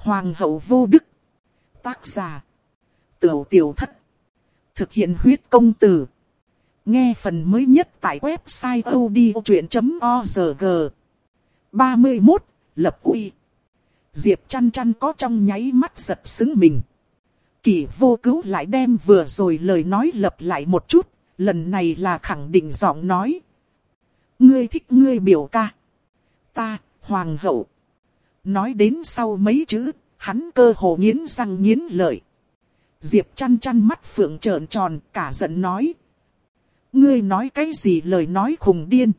Hoàng hậu vô đức. Tác giả. Tiểu tiểu thất. Thực hiện huyết công từ. Nghe phần mới nhất tại website odchuyện.org. 31. Lập uy. Diệp chăn chăn có trong nháy mắt giật xứng mình. Kỷ vô cứu lại đem vừa rồi lời nói lập lại một chút, lần này là khẳng định giọng nói. Ngươi thích ngươi biểu ca. Ta, hoàng hậu. Nói đến sau mấy chữ, hắn cơ hồ nghiến răng nghiến lợi. Diệp chăn chăn mắt phượng trợn tròn, cả giận nói. Ngươi nói cái gì lời nói khùng điên.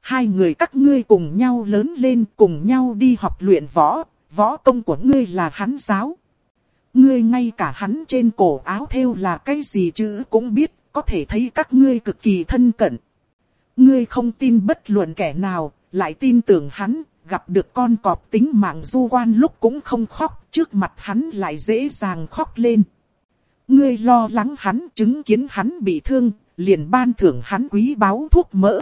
Hai người các ngươi cùng nhau lớn lên, cùng nhau đi học luyện võ, võ công của ngươi là hắn giáo. Ngươi ngay cả hắn trên cổ áo thêu là cái gì chứ cũng biết, có thể thấy các ngươi cực kỳ thân cận. Ngươi không tin bất luận kẻ nào, lại tin tưởng hắn, gặp được con cọp tính mạng du quan lúc cũng không khóc, trước mặt hắn lại dễ dàng khóc lên. Ngươi lo lắng hắn chứng kiến hắn bị thương, liền ban thưởng hắn quý báu thuốc mỡ.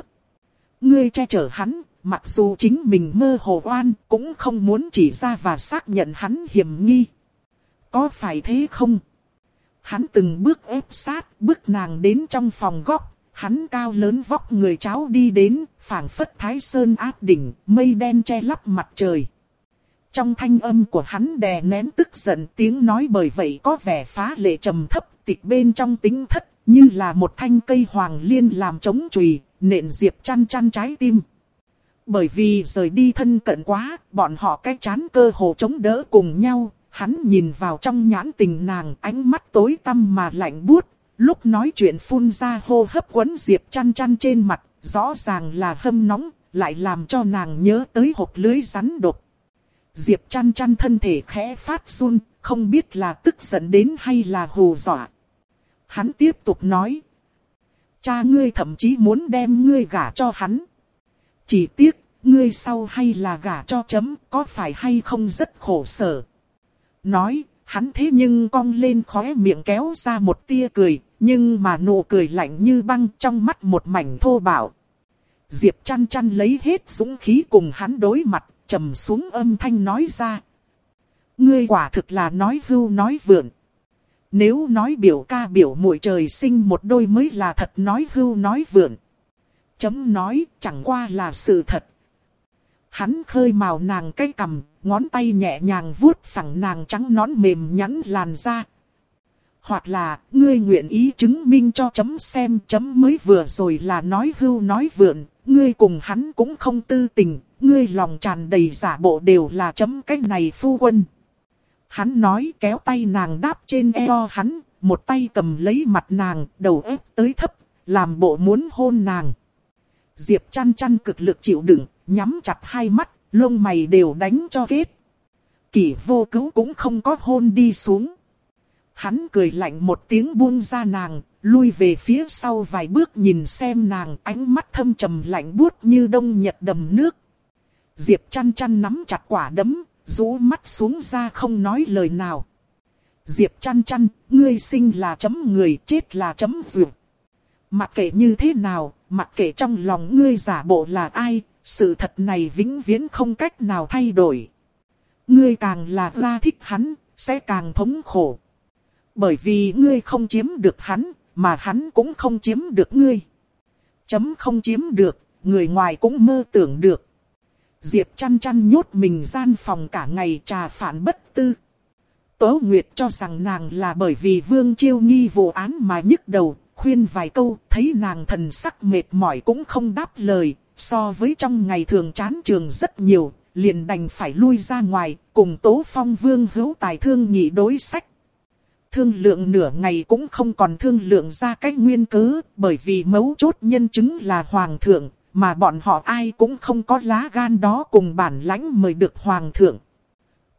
Ngươi che chở hắn, mặc dù chính mình mơ hồ oan, cũng không muốn chỉ ra và xác nhận hắn hiểm nghi. Có phải thế không? Hắn từng bước ép sát, bước nàng đến trong phòng góc, hắn cao lớn vóc người cháu đi đến, phảng phất thái sơn áp đỉnh, mây đen che lấp mặt trời. Trong thanh âm của hắn đè nén tức giận tiếng nói bởi vậy có vẻ phá lệ trầm thấp tịch bên trong tính thất, như là một thanh cây hoàng liên làm chống chùy nện diệp chăn chăn trái tim. Bởi vì rời đi thân cận quá, bọn họ cái chán cơ hồ chống đỡ cùng nhau, hắn nhìn vào trong nhãn tình nàng ánh mắt tối tăm mà lạnh buốt, lúc nói chuyện phun ra hô hấp quấn diệp chăn chăn trên mặt, rõ ràng là hâm nóng, lại làm cho nàng nhớ tới hộp lưới rắn độc. Diệp chăn chăn thân thể khẽ phát run, không biết là tức giận đến hay là hù dọa. Hắn tiếp tục nói. Cha ngươi thậm chí muốn đem ngươi gả cho hắn. Chỉ tiếc, ngươi sau hay là gả cho chấm, có phải hay không rất khổ sở. Nói, hắn thế nhưng cong lên khóe miệng kéo ra một tia cười, nhưng mà nụ cười lạnh như băng trong mắt một mảnh thô bạo. Diệp chăn chăn lấy hết dũng khí cùng hắn đối mặt, trầm xuống âm thanh nói ra. Ngươi quả thực là nói hưu nói vượn. Nếu nói biểu ca biểu muội trời sinh một đôi mới là thật nói hưu nói vượn. Chấm nói chẳng qua là sự thật. Hắn khơi màu nàng cây cầm, ngón tay nhẹ nhàng vuốt phẳng nàng trắng nón mềm nhẵn làn da. Hoặc là, ngươi nguyện ý chứng minh cho chấm xem chấm mới vừa rồi là nói hưu nói vượn, ngươi cùng hắn cũng không tư tình, ngươi lòng tràn đầy giả bộ đều là chấm cách này phu quân. Hắn nói kéo tay nàng đáp trên eo hắn, một tay cầm lấy mặt nàng, đầu ép tới thấp, làm bộ muốn hôn nàng. Diệp chăn chăn cực lực chịu đựng, nhắm chặt hai mắt, lông mày đều đánh cho kết. Kỷ vô cứu cũng không có hôn đi xuống. Hắn cười lạnh một tiếng buông ra nàng, lui về phía sau vài bước nhìn xem nàng ánh mắt thâm trầm lạnh buốt như đông nhật đầm nước. Diệp chăn chăn nắm chặt quả đấm, rũ mắt xuống ra không nói lời nào. Diệp chăn chăn, ngươi sinh là chấm người, chết là chấm duyệt. Mặc kệ như thế nào, mặc kệ trong lòng ngươi giả bộ là ai, sự thật này vĩnh viễn không cách nào thay đổi. Ngươi càng là ra thích hắn, sẽ càng thống khổ. Bởi vì ngươi không chiếm được hắn, mà hắn cũng không chiếm được ngươi. Chấm không chiếm được, người ngoài cũng mơ tưởng được. Diệp chăn chăn nhốt mình gian phòng cả ngày trà phản bất tư. Tố Nguyệt cho rằng nàng là bởi vì Vương Chiêu nghi vụ án mà nhức đầu, khuyên vài câu, thấy nàng thần sắc mệt mỏi cũng không đáp lời, so với trong ngày thường chán trường rất nhiều, liền đành phải lui ra ngoài, cùng Tố Phong Vương hữu tài thương nghị đối sách. Thương lượng nửa ngày cũng không còn thương lượng ra cách nguyên cớ, bởi vì mấu chốt nhân chứng là Hoàng thượng, mà bọn họ ai cũng không có lá gan đó cùng bản lãnh mời được Hoàng thượng.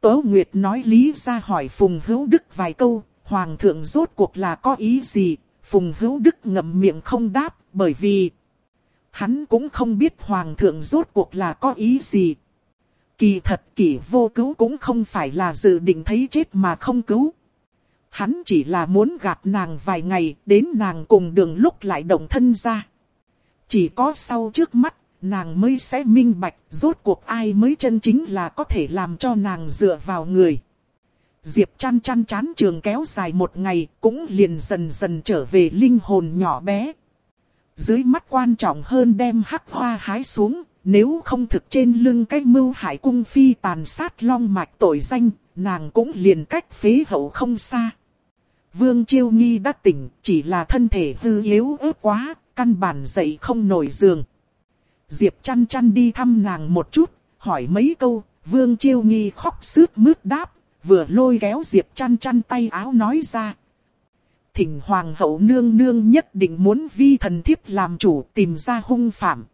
Tố Nguyệt nói lý ra hỏi Phùng Hữu Đức vài câu, Hoàng thượng rốt cuộc là có ý gì, Phùng Hữu Đức ngậm miệng không đáp, bởi vì hắn cũng không biết Hoàng thượng rốt cuộc là có ý gì. Kỳ thật kỷ vô cứu cũng không phải là dự định thấy chết mà không cứu. Hắn chỉ là muốn gạt nàng vài ngày, đến nàng cùng đường lúc lại động thân ra. Chỉ có sau trước mắt, nàng mới sẽ minh bạch rốt cuộc ai mới chân chính là có thể làm cho nàng dựa vào người. Diệp chăn chăn chán trường kéo dài một ngày cũng liền dần dần trở về linh hồn nhỏ bé. Dưới mắt quan trọng hơn đem hắc hoa hái xuống, nếu không thực trên lưng cái mưu hải cung phi tàn sát long mạch tội danh, nàng cũng liền cách phế hậu không xa. Vương Chiêu Nghi đã tỉnh, chỉ là thân thể hư yếu ớt quá, căn bản dậy không nổi giường. Diệp chăn chăn đi thăm nàng một chút, hỏi mấy câu, Vương Chiêu Nghi khóc sướt mướt đáp, vừa lôi kéo Diệp chăn chăn tay áo nói ra. Thỉnh Hoàng hậu nương nương nhất định muốn vi thần thiếp làm chủ tìm ra hung phạm.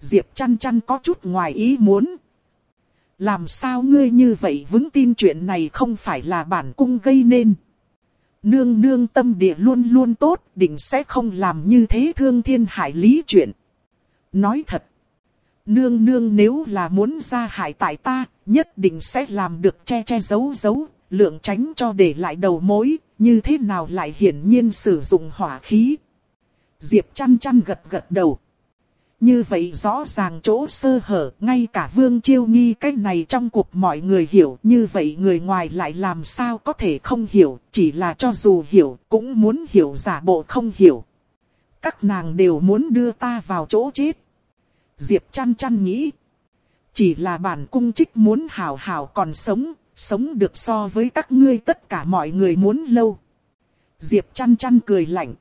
Diệp chăn chăn có chút ngoài ý muốn. Làm sao ngươi như vậy vững tin chuyện này không phải là bản cung gây nên. Nương nương tâm địa luôn luôn tốt, định sẽ không làm như thế thương thiên hại lý chuyện. Nói thật, nương nương nếu là muốn ra hại tại ta, nhất định sẽ làm được che che giấu giấu, lượng tránh cho để lại đầu mối, như thế nào lại hiển nhiên sử dụng hỏa khí. Diệp chăn chăn gật gật đầu. Như vậy rõ ràng chỗ sơ hở, ngay cả vương chiêu nghi cái này trong cuộc mọi người hiểu, như vậy người ngoài lại làm sao có thể không hiểu, chỉ là cho dù hiểu, cũng muốn hiểu giả bộ không hiểu. Các nàng đều muốn đưa ta vào chỗ chết. Diệp chăn chăn nghĩ. Chỉ là bản cung trích muốn hảo hảo còn sống, sống được so với các ngươi tất cả mọi người muốn lâu. Diệp chăn chăn cười lạnh.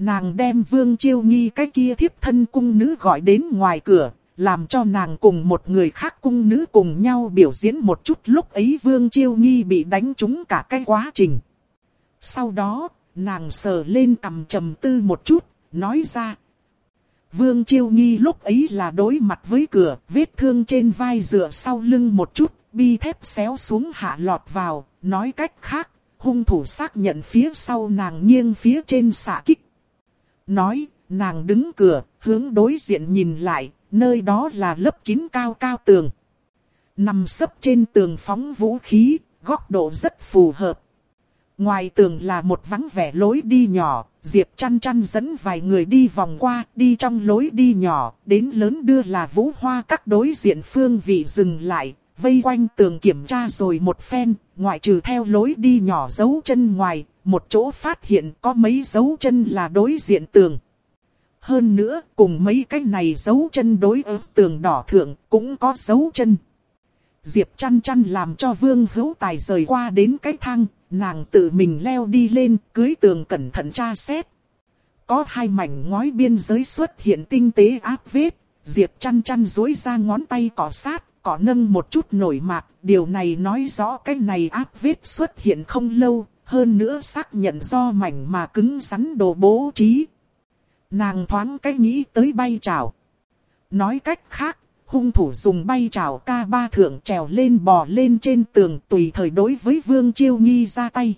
Nàng đem Vương Chiêu Nghi cái kia thiếp thân cung nữ gọi đến ngoài cửa, làm cho nàng cùng một người khác cung nữ cùng nhau biểu diễn một chút lúc ấy Vương Chiêu Nghi bị đánh trúng cả cái quá trình. Sau đó, nàng sờ lên cầm trầm tư một chút, nói ra. Vương Chiêu Nghi lúc ấy là đối mặt với cửa, vết thương trên vai dựa sau lưng một chút, bi thép xéo xuống hạ lọt vào, nói cách khác, hung thủ xác nhận phía sau nàng nghiêng phía trên xạ kích nói, nàng đứng cửa, hướng đối diện nhìn lại, nơi đó là lớp kín cao cao tường. Nằm sấp trên tường phóng vũ khí, góc độ rất phù hợp. Ngoài tường là một vắng vẻ lối đi nhỏ, Diệp chăn chăn dẫn vài người đi vòng qua, đi trong lối đi nhỏ, đến lớn đưa là vũ hoa các đối diện phương vị dừng lại, vây quanh tường kiểm tra rồi một phen, ngoại trừ theo lối đi nhỏ dấu chân ngoài, một chỗ phát hiện có mấy dấu chân là đối diện tường. Hơn nữa, cùng mấy cái này dấu chân đối ứng tường đỏ thượng cũng có dấu chân. Diệp chăn chăn làm cho vương hữu tài rời qua đến cái thang, nàng tự mình leo đi lên, cưới tường cẩn thận tra xét. Có hai mảnh ngói biên giới xuất hiện tinh tế áp vết, Diệp chăn chăn dối ra ngón tay cỏ sát, cỏ nâng một chút nổi mạc, điều này nói rõ cái này áp vết xuất hiện không lâu, hơn nữa xác nhận do mảnh mà cứng rắn đồ bố trí. Nàng thoáng cách nghĩ tới bay trào. Nói cách khác, hung thủ dùng bay trào ca ba thượng trèo lên bò lên trên tường tùy thời đối với vương chiêu nghi ra tay.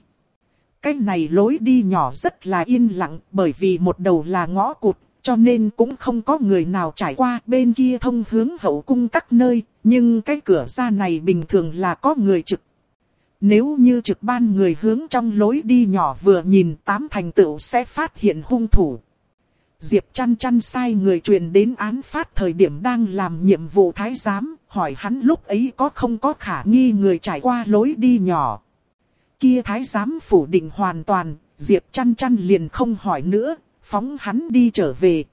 Cái này lối đi nhỏ rất là yên lặng bởi vì một đầu là ngõ cụt, cho nên cũng không có người nào trải qua bên kia thông hướng hậu cung các nơi, nhưng cái cửa ra này bình thường là có người trực nếu như trực ban người hướng trong lối đi nhỏ vừa nhìn tám thành tựu sẽ phát hiện hung thủ. Diệp chăn chăn sai người truyền đến án phát thời điểm đang làm nhiệm vụ thái giám, hỏi hắn lúc ấy có không có khả nghi người trải qua lối đi nhỏ. Kia thái giám phủ định hoàn toàn, Diệp chăn chăn liền không hỏi nữa, phóng hắn đi trở về.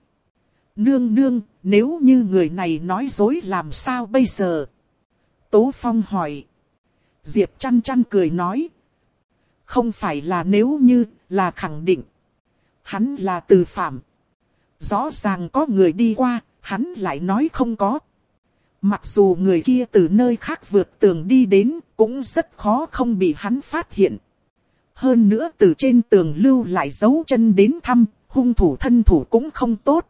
Nương nương, nếu như người này nói dối làm sao bây giờ? Tố Phong hỏi. Diệp chăn chăn cười nói. Không phải là nếu như, là khẳng định. Hắn là từ phạm. Rõ ràng có người đi qua, hắn lại nói không có. Mặc dù người kia từ nơi khác vượt tường đi đến, cũng rất khó không bị hắn phát hiện. Hơn nữa từ trên tường lưu lại dấu chân đến thăm, hung thủ thân thủ cũng không tốt.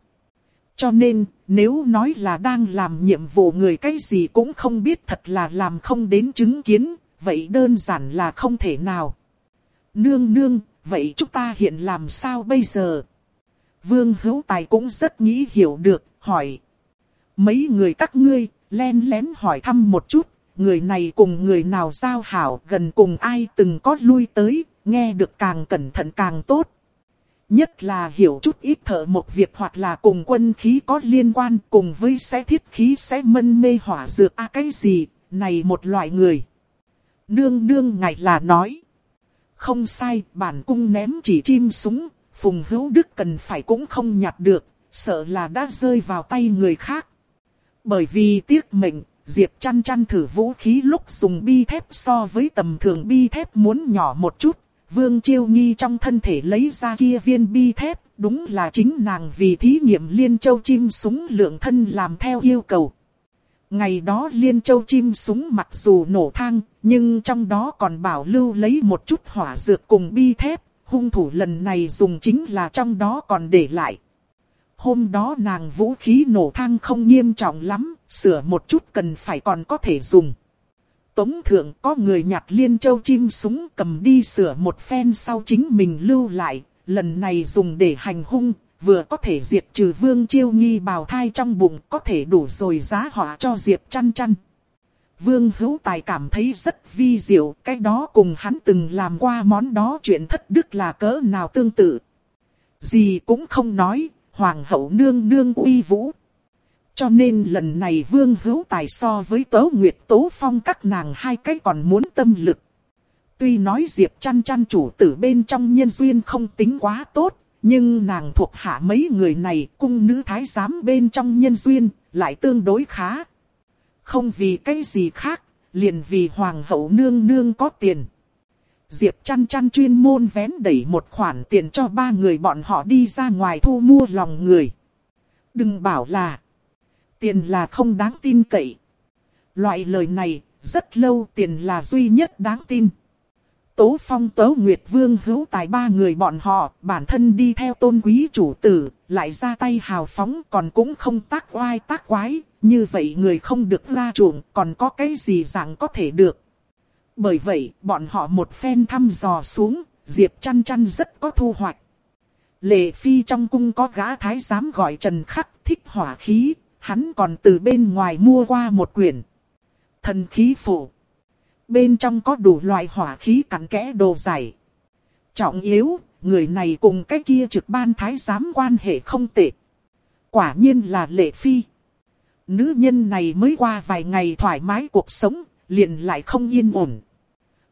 Cho nên, nếu nói là đang làm nhiệm vụ người cái gì cũng không biết thật là làm không đến chứng kiến, vậy đơn giản là không thể nào. Nương nương, vậy chúng ta hiện làm sao bây giờ? Vương hữu tài cũng rất nghĩ hiểu được, hỏi. Mấy người các ngươi, len lén hỏi thăm một chút, người này cùng người nào giao hảo gần cùng ai từng có lui tới, nghe được càng cẩn thận càng tốt. Nhất là hiểu chút ít thợ một việc hoặc là cùng quân khí có liên quan cùng với sẽ thiết khí sẽ mân mê hỏa dược a cái gì, này một loại người. Nương nương ngài là nói. Không sai, bản cung ném chỉ chim súng, Phùng Hữu Đức cần phải cũng không nhặt được, sợ là đã rơi vào tay người khác. Bởi vì tiếc mệnh, Diệp chăn chăn thử vũ khí lúc dùng bi thép so với tầm thường bi thép muốn nhỏ một chút. Vương Chiêu Nghi trong thân thể lấy ra kia viên bi thép, đúng là chính nàng vì thí nghiệm liên châu chim súng lượng thân làm theo yêu cầu. Ngày đó liên châu chim súng mặc dù nổ thang, nhưng trong đó còn bảo lưu lấy một chút hỏa dược cùng bi thép, hung thủ lần này dùng chính là trong đó còn để lại. Hôm đó nàng vũ khí nổ thang không nghiêm trọng lắm, sửa một chút cần phải còn có thể dùng. Tống thượng có người nhặt liên châu chim súng cầm đi sửa một phen sau chính mình lưu lại, lần này dùng để hành hung, vừa có thể diệt trừ vương chiêu nghi bào thai trong bụng, có thể đủ rồi giá họa cho diệp chăn chăn. Vương hữu tài cảm thấy rất vi diệu, cái đó cùng hắn từng làm qua món đó chuyện thất đức là cỡ nào tương tự. Gì cũng không nói, hoàng hậu nương nương uy vũ. Cho nên lần này vương hữu tài so với tố nguyệt tố phong các nàng hai cái còn muốn tâm lực. Tuy nói Diệp chăn chăn chủ tử bên trong nhân duyên không tính quá tốt, nhưng nàng thuộc hạ mấy người này cung nữ thái giám bên trong nhân duyên lại tương đối khá. Không vì cái gì khác, liền vì hoàng hậu nương nương có tiền. Diệp chăn chăn chuyên môn vén đẩy một khoản tiền cho ba người bọn họ đi ra ngoài thu mua lòng người. Đừng bảo là tiền là không đáng tin cậy. Loại lời này, rất lâu tiền là duy nhất đáng tin. Tố Phong Tố Nguyệt Vương hữu tài ba người bọn họ, bản thân đi theo tôn quý chủ tử, lại ra tay hào phóng còn cũng không tác oai tác quái, như vậy người không được ra chuộng còn có cái gì dạng có thể được. Bởi vậy, bọn họ một phen thăm dò xuống, Diệp chăn chăn rất có thu hoạch. Lệ Phi trong cung có gã thái giám gọi Trần Khắc thích hỏa khí, hắn còn từ bên ngoài mua qua một quyển. Thần khí phụ. Bên trong có đủ loại hỏa khí cắn kẽ đồ giải. Trọng yếu, người này cùng cái kia trực ban thái giám quan hệ không tệ. Quả nhiên là Lệ Phi. Nữ nhân này mới qua vài ngày thoải mái cuộc sống, liền lại không yên ổn.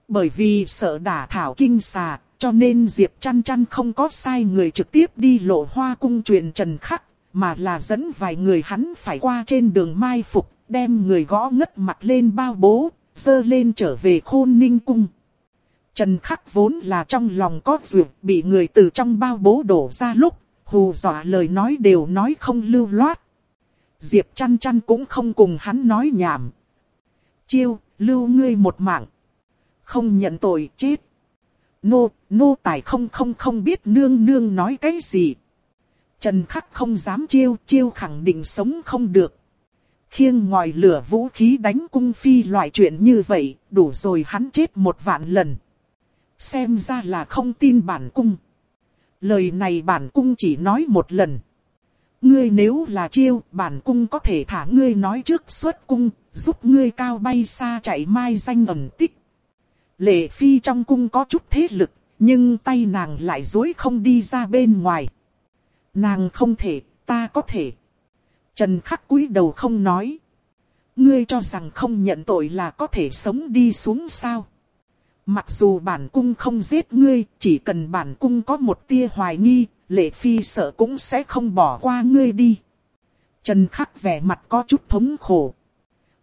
Bởi vì sợ đả thảo kinh xà, cho nên Diệp chăn chăn không có sai người trực tiếp đi lộ hoa cung truyền trần khắc, mà là dẫn vài người hắn phải qua trên đường mai phục, đem người gõ ngất mặt lên bao bố, dơ lên trở về khôn ninh cung. Trần khắc vốn là trong lòng có duyệt bị người từ trong bao bố đổ ra lúc, hù dọa lời nói đều nói không lưu loát. Diệp chăn chăn cũng không cùng hắn nói nhảm. Chiêu, lưu ngươi một mạng. Không nhận tội chết. Nô, nô tài không không không biết nương nương nói cái gì. Trần khắc không dám chiêu, chiêu khẳng định sống không được. Khiêng ngòi lửa vũ khí đánh cung phi loại chuyện như vậy, đủ rồi hắn chết một vạn lần. Xem ra là không tin bản cung. Lời này bản cung chỉ nói một lần. Ngươi nếu là chiêu, bản cung có thể thả ngươi nói trước xuất cung, giúp ngươi cao bay xa chạy mai danh ẩn tích. Lệ phi trong cung có chút thế lực, nhưng tay nàng lại dối không đi ra bên ngoài. Nàng không thể, ta có thể. Trần khắc cúi đầu không nói. Ngươi cho rằng không nhận tội là có thể sống đi xuống sao? Mặc dù bản cung không giết ngươi, chỉ cần bản cung có một tia hoài nghi, lệ phi sợ cũng sẽ không bỏ qua ngươi đi. Trần khắc vẻ mặt có chút thống khổ.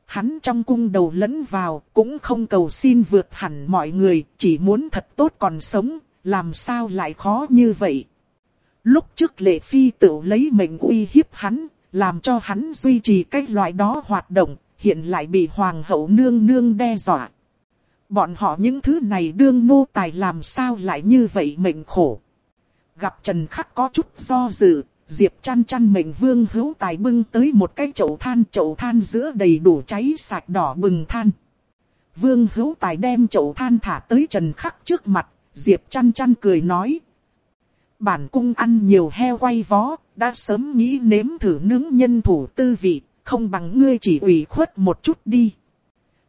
Hắn trong cung đầu lẫn vào, cũng không cầu xin vượt hẳn mọi người, chỉ muốn thật tốt còn sống, làm sao lại khó như vậy. Lúc trước lệ phi tự lấy mệnh uy hiếp hắn, làm cho hắn duy trì cái loại đó hoạt động, hiện lại bị hoàng hậu nương nương đe dọa. Bọn họ những thứ này đương nô tài làm sao lại như vậy mệnh khổ. Gặp Trần Khắc có chút do dự, Diệp chăn chăn mệnh vương hữu tài bưng tới một cái chậu than chậu than giữa đầy đủ cháy sạch đỏ bừng than. Vương hữu tài đem chậu than thả tới Trần Khắc trước mặt, Diệp chăn chăn cười nói. Bản cung ăn nhiều heo quay vó, đã sớm nghĩ nếm thử nướng nhân thủ tư vị, không bằng ngươi chỉ ủy khuất một chút đi.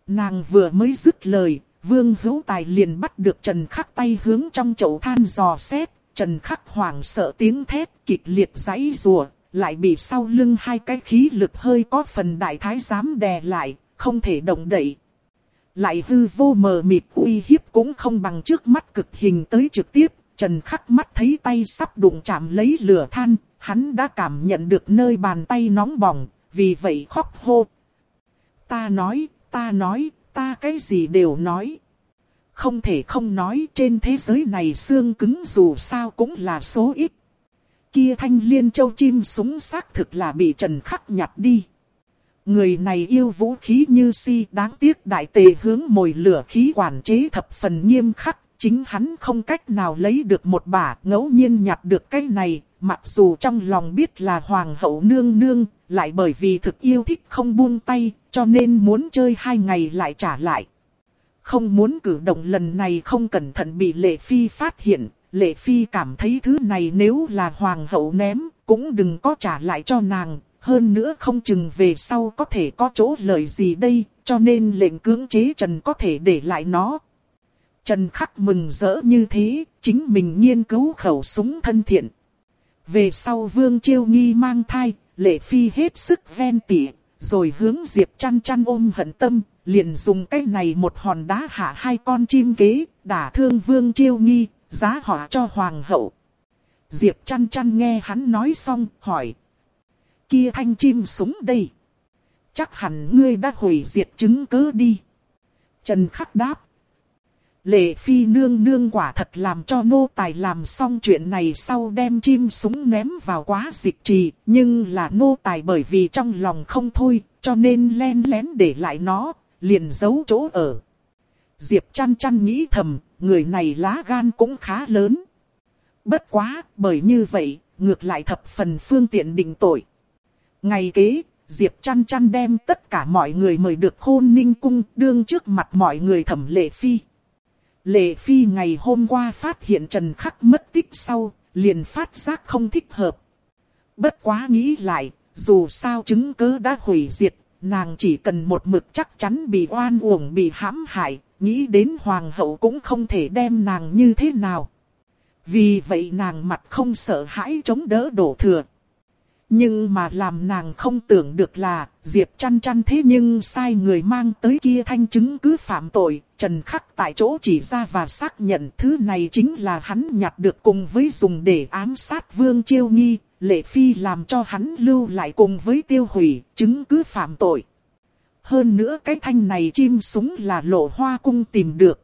Nàng vừa mới dứt lời, vương hữu tài liền bắt được Trần Khắc tay hướng trong chậu than dò xét, Trần Khắc hoảng sợ tiếng thét kịch liệt giãy rùa, lại bị sau lưng hai cái khí lực hơi có phần đại thái giám đè lại, không thể động đậy. Lại hư vô mờ mịt uy hiếp cũng không bằng trước mắt cực hình tới trực tiếp, Trần Khắc mắt thấy tay sắp đụng chạm lấy lửa than, hắn đã cảm nhận được nơi bàn tay nóng bỏng, vì vậy khóc hô. Ta nói, ta nói, ta cái gì đều nói. Không thể không nói trên thế giới này xương cứng dù sao cũng là số ít. Kia thanh liên châu chim súng xác thực là bị Trần Khắc nhặt đi. Người này yêu vũ khí như si đáng tiếc đại tề hướng mồi lửa khí quản chế thập phần nghiêm khắc. Chính hắn không cách nào lấy được một bả ngẫu nhiên nhặt được cái này, mặc dù trong lòng biết là hoàng hậu nương nương, lại bởi vì thực yêu thích không buông tay, cho nên muốn chơi hai ngày lại trả lại. Không muốn cử động lần này không cẩn thận bị Lệ Phi phát hiện, Lệ Phi cảm thấy thứ này nếu là hoàng hậu ném, cũng đừng có trả lại cho nàng, hơn nữa không chừng về sau có thể có chỗ lợi gì đây, cho nên lệnh cưỡng chế Trần có thể để lại nó. Trần khắc mừng rỡ như thế, chính mình nghiên cứu khẩu súng thân thiện. Về sau Vương Chiêu Nghi mang thai, Lệ Phi hết sức ven tỉ, rồi hướng Diệp chăn chăn ôm hận tâm, liền dùng cái này một hòn đá hạ hai con chim kế, đả thương Vương Chiêu Nghi, giá họa cho Hoàng hậu. Diệp chăn chăn nghe hắn nói xong, hỏi. Kia thanh chim súng đây. Chắc hẳn ngươi đã hủy diệt chứng cứ đi. Trần Khắc đáp. Lệ phi nương nương quả thật làm cho nô tài làm xong chuyện này sau đem chim súng ném vào quá dịch trì. Nhưng là nô tài bởi vì trong lòng không thôi, cho nên len lén để lại nó, liền giấu chỗ ở. Diệp chăn chăn nghĩ thầm, người này lá gan cũng khá lớn. Bất quá, bởi như vậy, ngược lại thập phần phương tiện định tội. Ngày kế, Diệp chăn chăn đem tất cả mọi người mời được khôn ninh cung đương trước mặt mọi người thẩm lệ phi. Lệ Phi ngày hôm qua phát hiện Trần Khắc mất tích sau, liền phát giác không thích hợp. Bất quá nghĩ lại, dù sao chứng cứ đã hủy diệt, nàng chỉ cần một mực chắc chắn bị oan uổng bị hãm hại, nghĩ đến hoàng hậu cũng không thể đem nàng như thế nào. Vì vậy nàng mặt không sợ hãi chống đỡ đổ thừa. Nhưng mà làm nàng không tưởng được là, Diệp chăn chăn thế nhưng sai người mang tới kia thanh chứng cứ phạm tội, Trần Khắc tại chỗ chỉ ra và xác nhận thứ này chính là hắn nhặt được cùng với dùng để ám sát Vương Chiêu Nghi, Lệ Phi làm cho hắn lưu lại cùng với tiêu hủy, chứng cứ phạm tội. Hơn nữa cái thanh này chim súng là lộ hoa cung tìm được.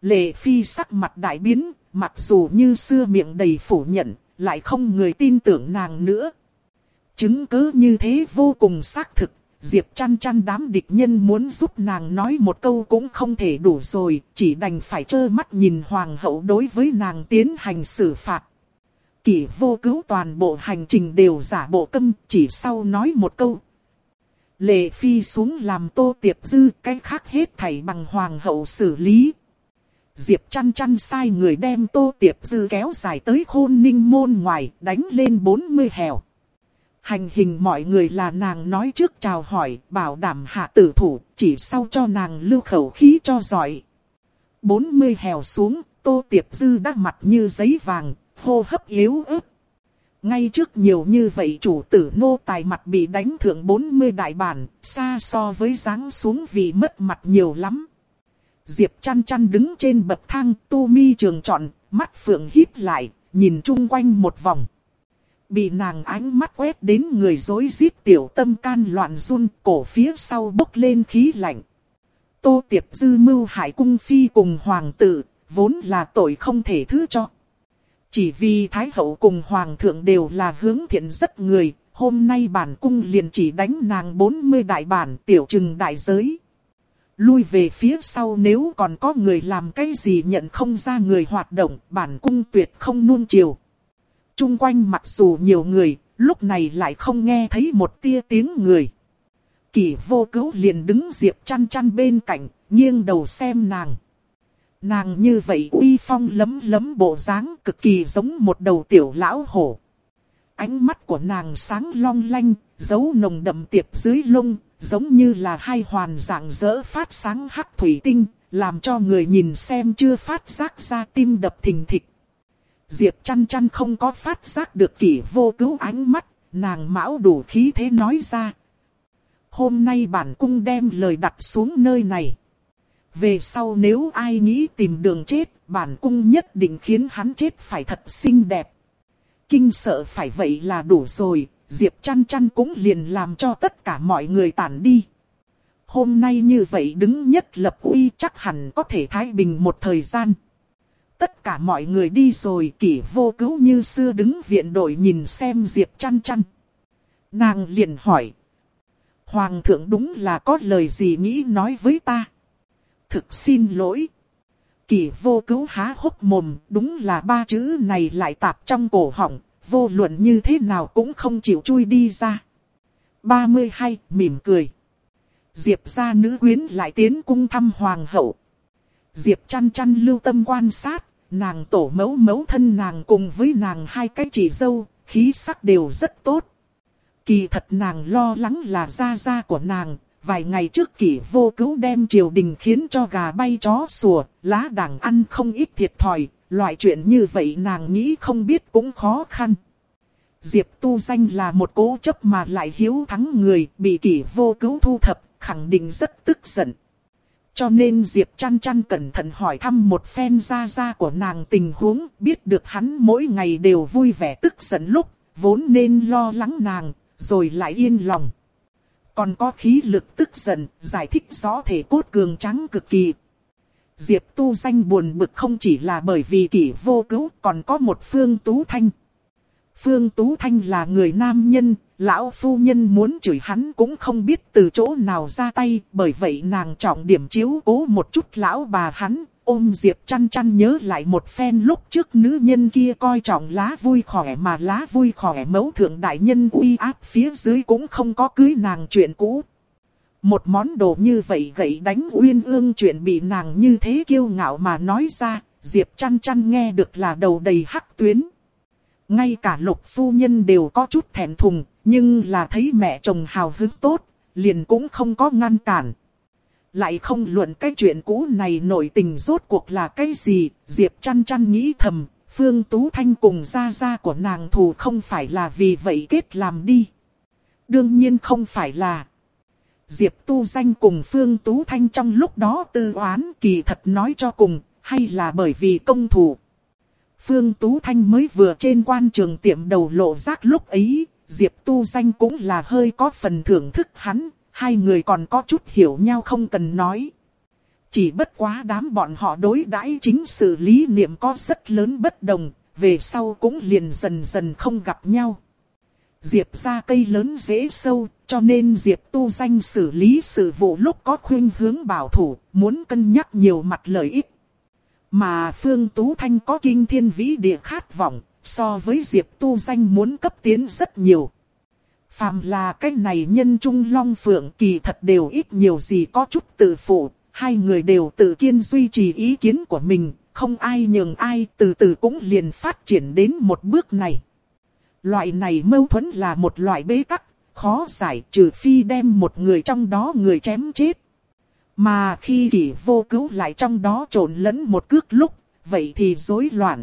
Lệ Phi sắc mặt đại biến, mặc dù như xưa miệng đầy phủ nhận, lại không người tin tưởng nàng nữa. Chứng cứ như thế vô cùng xác thực, Diệp chăn chăn đám địch nhân muốn giúp nàng nói một câu cũng không thể đủ rồi, chỉ đành phải trơ mắt nhìn hoàng hậu đối với nàng tiến hành xử phạt. Kỷ vô cứu toàn bộ hành trình đều giả bộ câm, chỉ sau nói một câu. Lệ phi xuống làm tô tiệp dư, cái khác hết thảy bằng hoàng hậu xử lý. Diệp chăn chăn sai người đem tô tiệp dư kéo dài tới khôn ninh môn ngoài, đánh lên 40 hèo. Hành hình mọi người là nàng nói trước chào hỏi, bảo đảm hạ tử thủ, chỉ sau cho nàng lưu khẩu khí cho giỏi. 40 hèo xuống, tô tiệp dư đắc mặt như giấy vàng, hô hấp yếu ớt. Ngay trước nhiều như vậy chủ tử nô tài mặt bị đánh thượng 40 đại bản, xa so với dáng xuống vì mất mặt nhiều lắm. Diệp chăn chăn đứng trên bậc thang, tu mi trường trọn, mắt phượng híp lại, nhìn chung quanh một vòng. Bị nàng ánh mắt quét đến người dối giết tiểu tâm can loạn run cổ phía sau bốc lên khí lạnh. Tô tiệp dư mưu hải cung phi cùng hoàng tử, vốn là tội không thể thứ cho. Chỉ vì Thái hậu cùng Hoàng thượng đều là hướng thiện rất người, hôm nay bản cung liền chỉ đánh nàng 40 đại bản tiểu trừng đại giới. Lui về phía sau nếu còn có người làm cái gì nhận không ra người hoạt động, bản cung tuyệt không nuông chiều. Trung quanh mặc dù nhiều người, lúc này lại không nghe thấy một tia tiếng người. Kỷ vô cứu liền đứng diệp chăn chăn bên cạnh, nghiêng đầu xem nàng. Nàng như vậy uy phong lấm lấm bộ dáng cực kỳ giống một đầu tiểu lão hổ. Ánh mắt của nàng sáng long lanh, dấu nồng đậm tiệp dưới lông, giống như là hai hoàn dạng dỡ phát sáng hắc thủy tinh, làm cho người nhìn xem chưa phát giác ra tim đập thình thịch. Diệp chăn chăn không có phát giác được kỷ vô cứu ánh mắt, nàng mão đủ khí thế nói ra. Hôm nay bản cung đem lời đặt xuống nơi này. Về sau nếu ai nghĩ tìm đường chết, bản cung nhất định khiến hắn chết phải thật xinh đẹp. Kinh sợ phải vậy là đủ rồi, Diệp chăn chăn cũng liền làm cho tất cả mọi người tản đi. Hôm nay như vậy đứng nhất lập uy chắc hẳn có thể thái bình một thời gian. Tất cả mọi người đi rồi kỷ vô cứu như xưa đứng viện đội nhìn xem Diệp chăn chăn. Nàng liền hỏi. Hoàng thượng đúng là có lời gì nghĩ nói với ta. Thực xin lỗi. Kỷ vô cứu há hốc mồm, đúng là ba chữ này lại tạp trong cổ họng, vô luận như thế nào cũng không chịu chui đi ra. 32. Mỉm cười. Diệp gia nữ quyến lại tiến cung thăm hoàng hậu. Diệp chăn chăn lưu tâm quan sát, nàng tổ mẫu mẫu thân nàng cùng với nàng hai cái chị dâu, khí sắc đều rất tốt. Kỳ thật nàng lo lắng là gia gia của nàng, vài ngày trước kỷ vô cứu đem triều đình khiến cho gà bay chó sủa, lá đảng ăn không ít thiệt thòi, loại chuyện như vậy nàng nghĩ không biết cũng khó khăn. Diệp tu danh là một cố chấp mà lại hiếu thắng người, bị kỷ vô cứu thu thập, khẳng định rất tức giận. Cho nên Diệp chăn chăn cẩn thận hỏi thăm một phen ra ra của nàng tình huống, biết được hắn mỗi ngày đều vui vẻ tức giận lúc, vốn nên lo lắng nàng, rồi lại yên lòng. Còn có khí lực tức giận, giải thích rõ thể cốt cường trắng cực kỳ. Diệp tu danh buồn bực không chỉ là bởi vì kỷ vô cứu, còn có một phương tú thanh. Phương Tú Thanh là người nam nhân, lão phu nhân muốn chửi hắn cũng không biết từ chỗ nào ra tay, bởi vậy nàng trọng điểm chiếu cố một chút lão bà hắn, ôm Diệp chăn chăn nhớ lại một phen lúc trước nữ nhân kia coi trọng lá vui khỏe mà lá vui khỏe mẫu thượng đại nhân uy áp phía dưới cũng không có cưới nàng chuyện cũ. Một món đồ như vậy gậy đánh uyên ương chuyện bị nàng như thế kiêu ngạo mà nói ra, Diệp chăn chăn nghe được là đầu đầy hắc tuyến. Ngay cả lục phu nhân đều có chút thẹn thùng, nhưng là thấy mẹ chồng hào hứng tốt, liền cũng không có ngăn cản. Lại không luận cái chuyện cũ này nổi tình rốt cuộc là cái gì, Diệp chăn chăn nghĩ thầm, Phương Tú Thanh cùng gia gia của nàng thù không phải là vì vậy kết làm đi. Đương nhiên không phải là. Diệp tu danh cùng Phương Tú Thanh trong lúc đó tư oán kỳ thật nói cho cùng, hay là bởi vì công thủ. Phương Tú Thanh mới vừa trên quan trường tiệm đầu lộ rác lúc ấy, Diệp Tu Danh cũng là hơi có phần thưởng thức hắn, hai người còn có chút hiểu nhau không cần nói. Chỉ bất quá đám bọn họ đối đãi chính sự lý niệm có rất lớn bất đồng, về sau cũng liền dần dần không gặp nhau. Diệp ra cây lớn dễ sâu, cho nên Diệp tu danh xử lý sự vụ lúc có khuyên hướng bảo thủ, muốn cân nhắc nhiều mặt lợi ích. Mà Phương Tú Thanh có kinh thiên vĩ địa khát vọng, so với Diệp Tu Danh muốn cấp tiến rất nhiều. Phàm là cái này nhân trung long phượng kỳ thật đều ít nhiều gì có chút tự phụ, hai người đều tự kiên duy trì ý kiến của mình, không ai nhường ai từ từ cũng liền phát triển đến một bước này. Loại này mâu thuẫn là một loại bế tắc, khó giải trừ phi đem một người trong đó người chém chết. Mà khi kỷ vô cứu lại trong đó trộn lẫn một cước lúc, vậy thì rối loạn.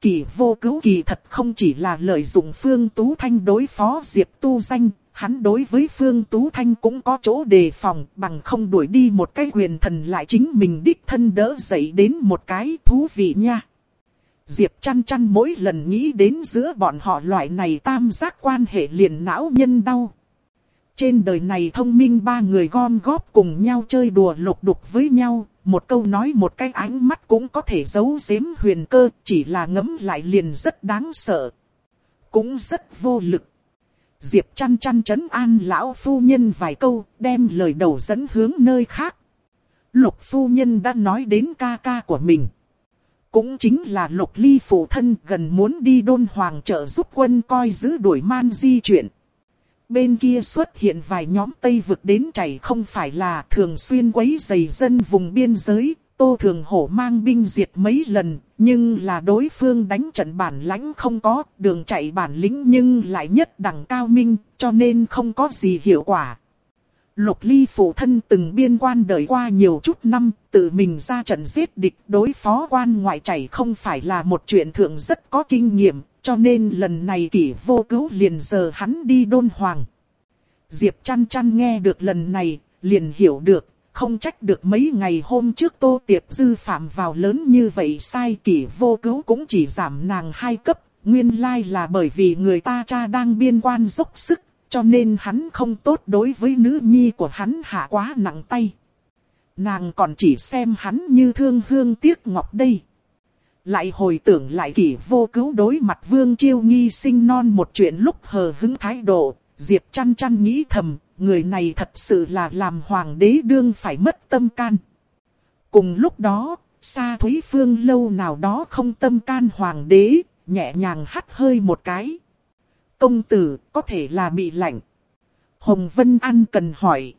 Kỷ vô cứu kỳ thật không chỉ là lợi dụng Phương Tú Thanh đối phó Diệp Tu Danh, hắn đối với Phương Tú Thanh cũng có chỗ đề phòng bằng không đuổi đi một cái quyền thần lại chính mình đích thân đỡ dậy đến một cái thú vị nha. Diệp chăn chăn mỗi lần nghĩ đến giữa bọn họ loại này tam giác quan hệ liền não nhân đau. Trên đời này thông minh ba người gom góp cùng nhau chơi đùa lục đục với nhau, một câu nói một cái ánh mắt cũng có thể giấu giếm huyền cơ, chỉ là ngấm lại liền rất đáng sợ. Cũng rất vô lực. Diệp chăn chăn chấn an lão phu nhân vài câu, đem lời đầu dẫn hướng nơi khác. Lục phu nhân đã nói đến ca ca của mình. Cũng chính là lục ly phụ thân gần muốn đi đôn hoàng trợ giúp quân coi giữ đuổi man di chuyển bên kia xuất hiện vài nhóm Tây vực đến chảy không phải là thường xuyên quấy dày dân vùng biên giới, Tô Thường Hổ mang binh diệt mấy lần, nhưng là đối phương đánh trận bản lãnh không có, đường chạy bản lĩnh nhưng lại nhất đẳng cao minh, cho nên không có gì hiệu quả. Lục ly phụ thân từng biên quan đời qua nhiều chút năm, tự mình ra trận giết địch đối phó quan ngoại chảy không phải là một chuyện thượng rất có kinh nghiệm, cho nên lần này kỷ vô cứu liền giờ hắn đi đôn hoàng. Diệp chăn chăn nghe được lần này, liền hiểu được, không trách được mấy ngày hôm trước tô tiệp dư phạm vào lớn như vậy sai kỷ vô cứu cũng chỉ giảm nàng hai cấp, nguyên lai là bởi vì người ta cha đang biên quan dốc sức, cho nên hắn không tốt đối với nữ nhi của hắn hạ quá nặng tay. Nàng còn chỉ xem hắn như thương hương tiếc ngọc đây. Lại hồi tưởng lại kỷ vô cứu đối mặt vương chiêu nghi sinh non một chuyện lúc hờ hứng thái độ, Diệp chăn chăn nghĩ thầm, người này thật sự là làm hoàng đế đương phải mất tâm can. Cùng lúc đó, xa Thúy Phương lâu nào đó không tâm can hoàng đế, nhẹ nhàng hắt hơi một cái. Công tử, có thể là bị lạnh. Hồng Vân An cần hỏi.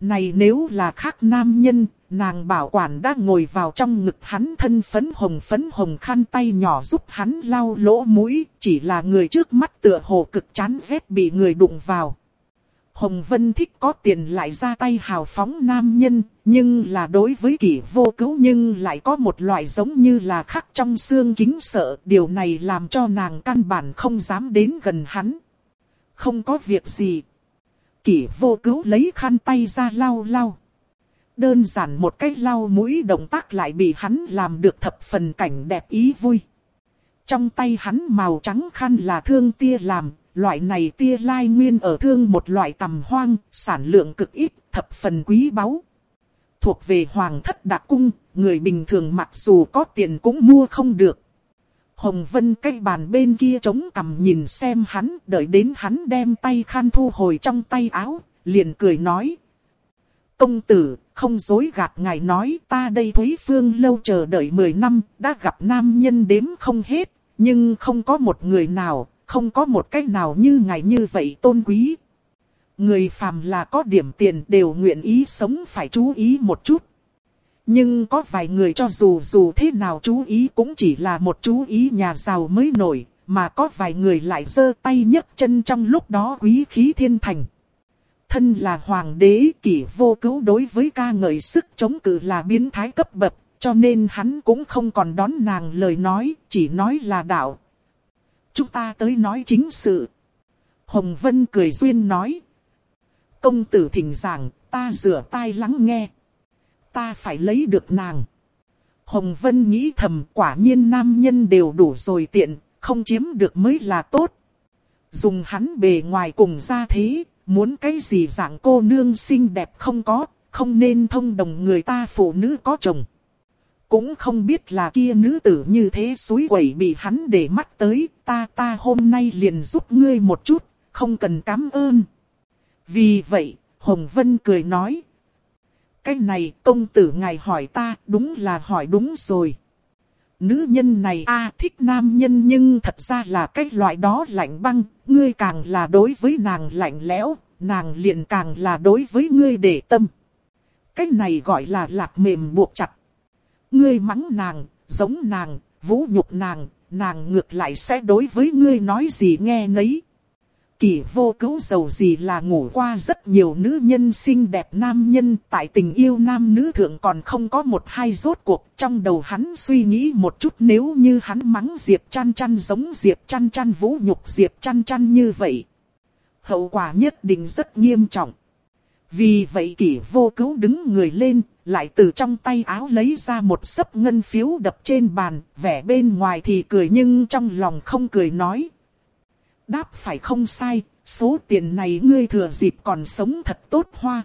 Này nếu là khác nam nhân, nàng bảo quản đã ngồi vào trong ngực hắn thân phấn hồng phấn hồng khăn tay nhỏ giúp hắn lau lỗ mũi, chỉ là người trước mắt tựa hồ cực chán ghét bị người đụng vào. Hồng Vân thích có tiền lại ra tay hào phóng nam nhân, nhưng là đối với kỷ vô cứu nhưng lại có một loại giống như là khắc trong xương kính sợ. Điều này làm cho nàng căn bản không dám đến gần hắn. Không có việc gì. Kỷ vô cứu lấy khăn tay ra lau lau. Đơn giản một cái lau mũi động tác lại bị hắn làm được thập phần cảnh đẹp ý vui. Trong tay hắn màu trắng khăn là thương tia làm, loại này tia lai nguyên ở thương một loại tầm hoang, sản lượng cực ít, thập phần quý báu. Thuộc về hoàng thất đặc cung, người bình thường mặc dù có tiền cũng mua không được. Hồng Vân cái bàn bên kia chống cằm nhìn xem hắn, đợi đến hắn đem tay khăn thu hồi trong tay áo, liền cười nói. Công tử, không dối gạt ngài nói ta đây Thúy Phương lâu chờ đợi 10 năm, đã gặp nam nhân đếm không hết, nhưng không có một người nào, không có một cách nào như ngài như vậy tôn quý. Người phàm là có điểm tiền đều nguyện ý sống phải chú ý một chút. Nhưng có vài người cho dù dù thế nào chú ý cũng chỉ là một chú ý nhà giàu mới nổi, mà có vài người lại giơ tay nhấc chân trong lúc đó quý khí thiên thành. Thân là hoàng đế kỷ vô cứu đối với ca ngợi sức chống cự là biến thái cấp bậc, cho nên hắn cũng không còn đón nàng lời nói, chỉ nói là đạo, Chúng ta tới nói chính sự. Hồng Vân cười duyên nói. Công tử thỉnh giảng, ta rửa tai lắng nghe. Ta phải lấy được nàng. Hồng Vân nghĩ thầm quả nhiên nam nhân đều đủ rồi tiện, không chiếm được mới là tốt. Dùng hắn bề ngoài cùng ra thế, muốn cái gì dạng cô nương xinh đẹp không có, không nên thông đồng người ta phụ nữ có chồng. Cũng không biết là kia nữ tử như thế suối quẩy bị hắn để mắt tới, ta ta hôm nay liền giúp ngươi một chút, không cần cảm ơn. Vì vậy, Hồng Vân cười nói. Cái này công tử ngài hỏi ta, đúng là hỏi đúng rồi. Nữ nhân này a thích nam nhân nhưng thật ra là cái loại đó lạnh băng, ngươi càng là đối với nàng lạnh lẽo, nàng liền càng là đối với ngươi để tâm. Cái này gọi là lạc mềm buộc chặt. Ngươi mắng nàng, giống nàng, vũ nhục nàng, nàng ngược lại sẽ đối với ngươi nói gì nghe nấy. Kỳ vô cứu giàu gì là ngủ qua rất nhiều nữ nhân xinh đẹp nam nhân tại tình yêu nam nữ thượng còn không có một hai rốt cuộc. Trong đầu hắn suy nghĩ một chút nếu như hắn mắng Diệp chăn chăn giống Diệp chăn chăn vũ nhục Diệp chăn chăn như vậy. Hậu quả nhất định rất nghiêm trọng. Vì vậy kỷ vô cứu đứng người lên, lại từ trong tay áo lấy ra một sấp ngân phiếu đập trên bàn, vẻ bên ngoài thì cười nhưng trong lòng không cười nói. Đáp phải không sai, số tiền này ngươi thừa dịp còn sống thật tốt hoa.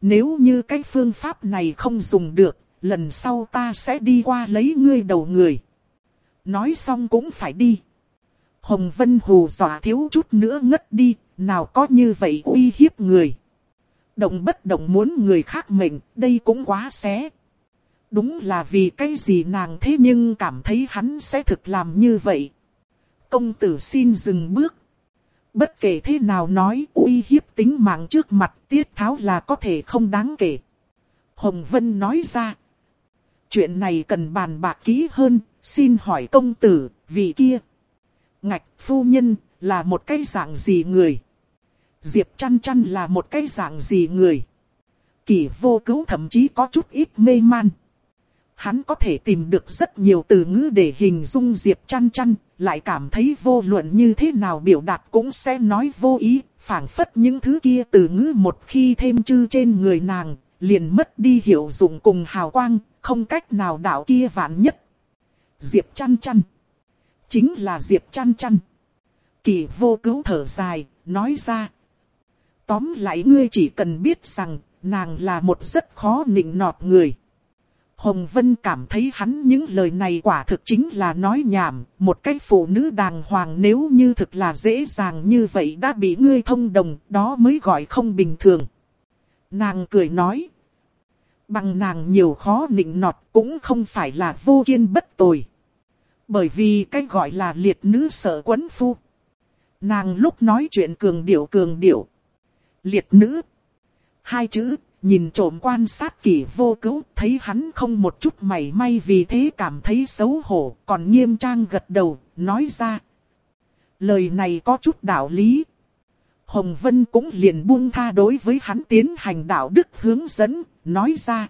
Nếu như cái phương pháp này không dùng được, lần sau ta sẽ đi qua lấy ngươi đầu người. Nói xong cũng phải đi. Hồng Vân hù dọa thiếu chút nữa ngất đi, nào có như vậy uy hiếp người động bất động muốn người khác mệnh, đây cũng quá xé. Đúng là vì cái gì nàng thế nhưng cảm thấy hắn sẽ thực làm như vậy. Công tử xin dừng bước. Bất kể thế nào nói uy hiếp tính mạng trước mặt tiết tháo là có thể không đáng kể. Hồng Vân nói ra. Chuyện này cần bàn bạc kỹ hơn, xin hỏi công tử, vị kia. Ngạch phu nhân, là một cái dạng gì người? Diệp chăn chăn là một cái dạng gì người. Kỷ vô cứu thậm chí có chút ít mê man. Hắn có thể tìm được rất nhiều từ ngữ để hình dung Diệp chăn chăn, lại cảm thấy vô luận như thế nào biểu đạt cũng sẽ nói vô ý, phảng phất những thứ kia từ ngữ một khi thêm chư trên người nàng, liền mất đi hiệu dụng cùng hào quang, không cách nào đạo kia vạn nhất. Diệp chăn chăn. Chính là Diệp chăn chăn. Kỳ vô cứu thở dài, nói ra. Tóm lại ngươi chỉ cần biết rằng, nàng là một rất khó nịnh nọt người. Hồng Vân cảm thấy hắn những lời này quả thực chính là nói nhảm, một cái phụ nữ đàng hoàng nếu như thực là dễ dàng như vậy đã bị ngươi thông đồng, đó mới gọi không bình thường. Nàng cười nói, bằng nàng nhiều khó nịnh nọt cũng không phải là vô kiên bất tồi. Bởi vì cái gọi là liệt nữ sợ quấn phu. Nàng lúc nói chuyện cường điệu cường điệu. Liệt nữ. Hai chữ, nhìn trộm quan sát kỷ vô cứu, thấy hắn không một chút mảy may vì thế cảm thấy xấu hổ, còn nghiêm trang gật đầu, nói ra. Lời này có chút đạo lý. Hồng Vân cũng liền buông tha đối với hắn tiến hành đạo đức hướng dẫn, nói ra.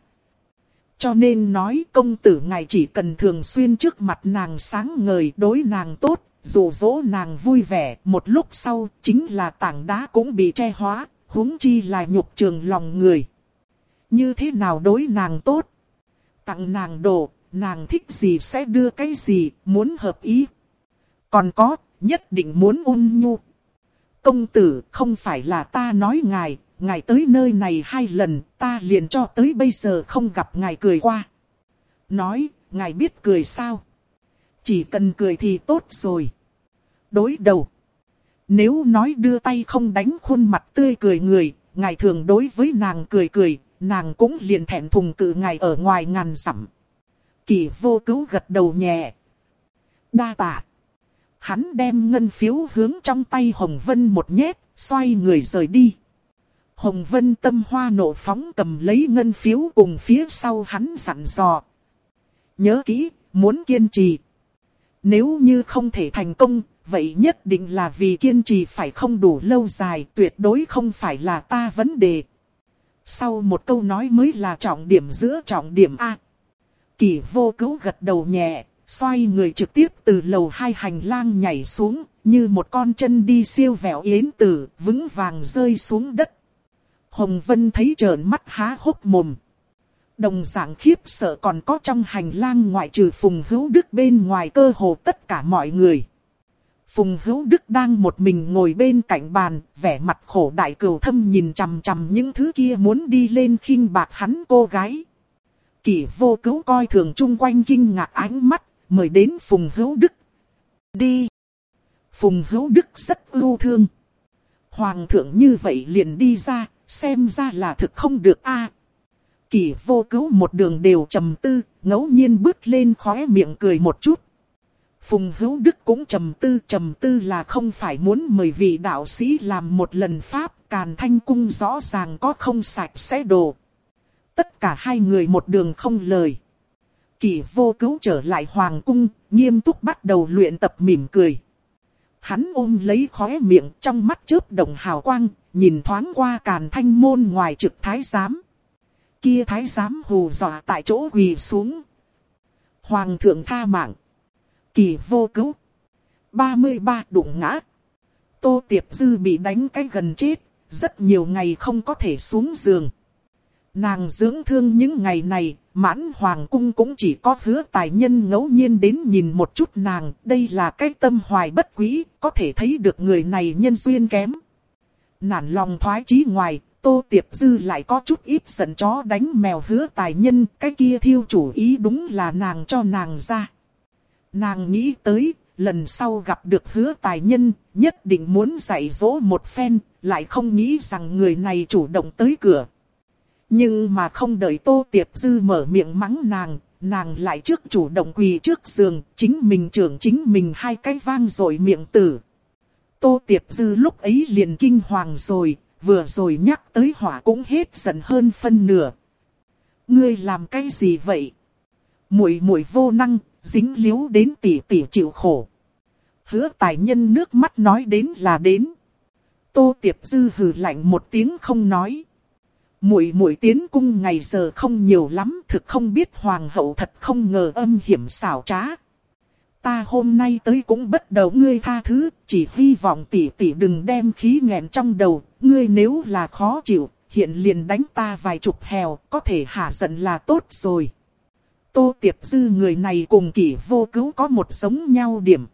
Cho nên nói công tử ngài chỉ cần thường xuyên trước mặt nàng sáng ngời đối nàng tốt, dù dỗ nàng vui vẻ, một lúc sau chính là tảng đá cũng bị che hóa, huống chi là nhục trường lòng người. Như thế nào đối nàng tốt? Tặng nàng đồ, nàng thích gì sẽ đưa cái gì, muốn hợp ý. Còn có, nhất định muốn ôn nhu. Công tử, không phải là ta nói ngài, ngài tới nơi này hai lần, ta liền cho tới bây giờ không gặp ngài cười qua. Nói, ngài biết cười sao? Chỉ cần cười thì tốt rồi. Đối đầu. Nếu nói đưa tay không đánh khuôn mặt tươi cười người, ngài thường đối với nàng cười cười, nàng cũng liền thẹn thùng cự ngài ở ngoài ngàn dặm. Kỳ vô cứu gật đầu nhẹ. Đa tạ. Hắn đem ngân phiếu hướng trong tay Hồng Vân một nhét, xoay người rời đi. Hồng Vân tâm hoa nộ phóng cầm lấy ngân phiếu cùng phía sau hắn sẵn dò. Nhớ kỹ, muốn kiên trì. Nếu như không thể thành công, vậy nhất định là vì kiên trì phải không đủ lâu dài, tuyệt đối không phải là ta vấn đề. Sau một câu nói mới là trọng điểm giữa trọng điểm A. Kỳ vô cứu gật đầu nhẹ, xoay người trực tiếp từ lầu hai hành lang nhảy xuống, như một con chân đi siêu vẹo yến tử, vững vàng rơi xuống đất. Hồng Vân thấy trợn mắt há hốc mồm. Đồng dạng khiếp sợ còn có trong hành lang ngoại trừ Phùng Hữu Đức bên ngoài cơ hồ tất cả mọi người. Phùng Hữu Đức đang một mình ngồi bên cạnh bàn, vẻ mặt khổ đại cầu thâm nhìn chằm chằm những thứ kia muốn đi lên khinh bạc hắn cô gái. Kỷ vô cứu coi thường chung quanh kinh ngạc ánh mắt, mời đến Phùng Hữu Đức. Đi! Phùng Hữu Đức rất ưu thương. Hoàng thượng như vậy liền đi ra, xem ra là thực không được a. À, vô cứu một đường đều trầm tư, ngẫu nhiên bước lên khóe miệng cười một chút. Phùng Hữu Đức cũng trầm tư trầm tư là không phải muốn mời vị đạo sĩ làm một lần pháp, càn thanh cung rõ ràng có không sạch sẽ đồ. Tất cả hai người một đường không lời. Kỳ vô cứu trở lại hoàng cung, nghiêm túc bắt đầu luyện tập mỉm cười. Hắn ôm lấy khóe miệng trong mắt chớp đồng hào quang, nhìn thoáng qua càn thanh môn ngoài trực thái giám. Kia thái giám hù dọa tại chỗ quỳ xuống. Hoàng thượng tha mạng. Kỳ vô cứu. 33 đụng ngã. Tô Tiệp Dư bị đánh cái gần chết, rất nhiều ngày không có thể xuống giường. Nàng dưỡng thương những ngày này, mãn hoàng cung cũng chỉ có hứa tài nhân ngẫu nhiên đến nhìn một chút nàng. Đây là cái tâm hoài bất quý, có thể thấy được người này nhân duyên kém. Nản lòng thoái chí ngoài, Tô Tiệp Dư lại có chút ít giận chó đánh mèo hứa tài nhân, cái kia thiêu chủ ý đúng là nàng cho nàng ra. Nàng nghĩ tới, lần sau gặp được hứa tài nhân, nhất định muốn dạy dỗ một phen, lại không nghĩ rằng người này chủ động tới cửa. Nhưng mà không đợi Tô Tiệp Dư mở miệng mắng nàng, nàng lại trước chủ động quỳ trước giường, chính mình trưởng chính mình hai cái vang rồi miệng tử. Tô Tiệp Dư lúc ấy liền kinh hoàng rồi, vừa rồi nhắc tới hỏa cũng hết giận hơn phân nửa. Ngươi làm cái gì vậy? Muội muội vô năng, dính liếu đến tỷ tỷ chịu khổ. Hứa tài nhân nước mắt nói đến là đến. Tô Tiệp Dư hừ lạnh một tiếng không nói. Muội muội tiến cung ngày giờ không nhiều lắm, thực không biết hoàng hậu thật không ngờ âm hiểm xảo trá. Ta hôm nay tới cũng bất đầu ngươi tha thứ, chỉ hy vọng tỷ tỷ đừng đem khí nghẹn trong đầu, ngươi nếu là khó chịu, hiện liền đánh ta vài chục hèo, có thể hạ giận là tốt rồi. Tô Tiệp Dư người này cùng kỷ vô cứu có một giống nhau điểm.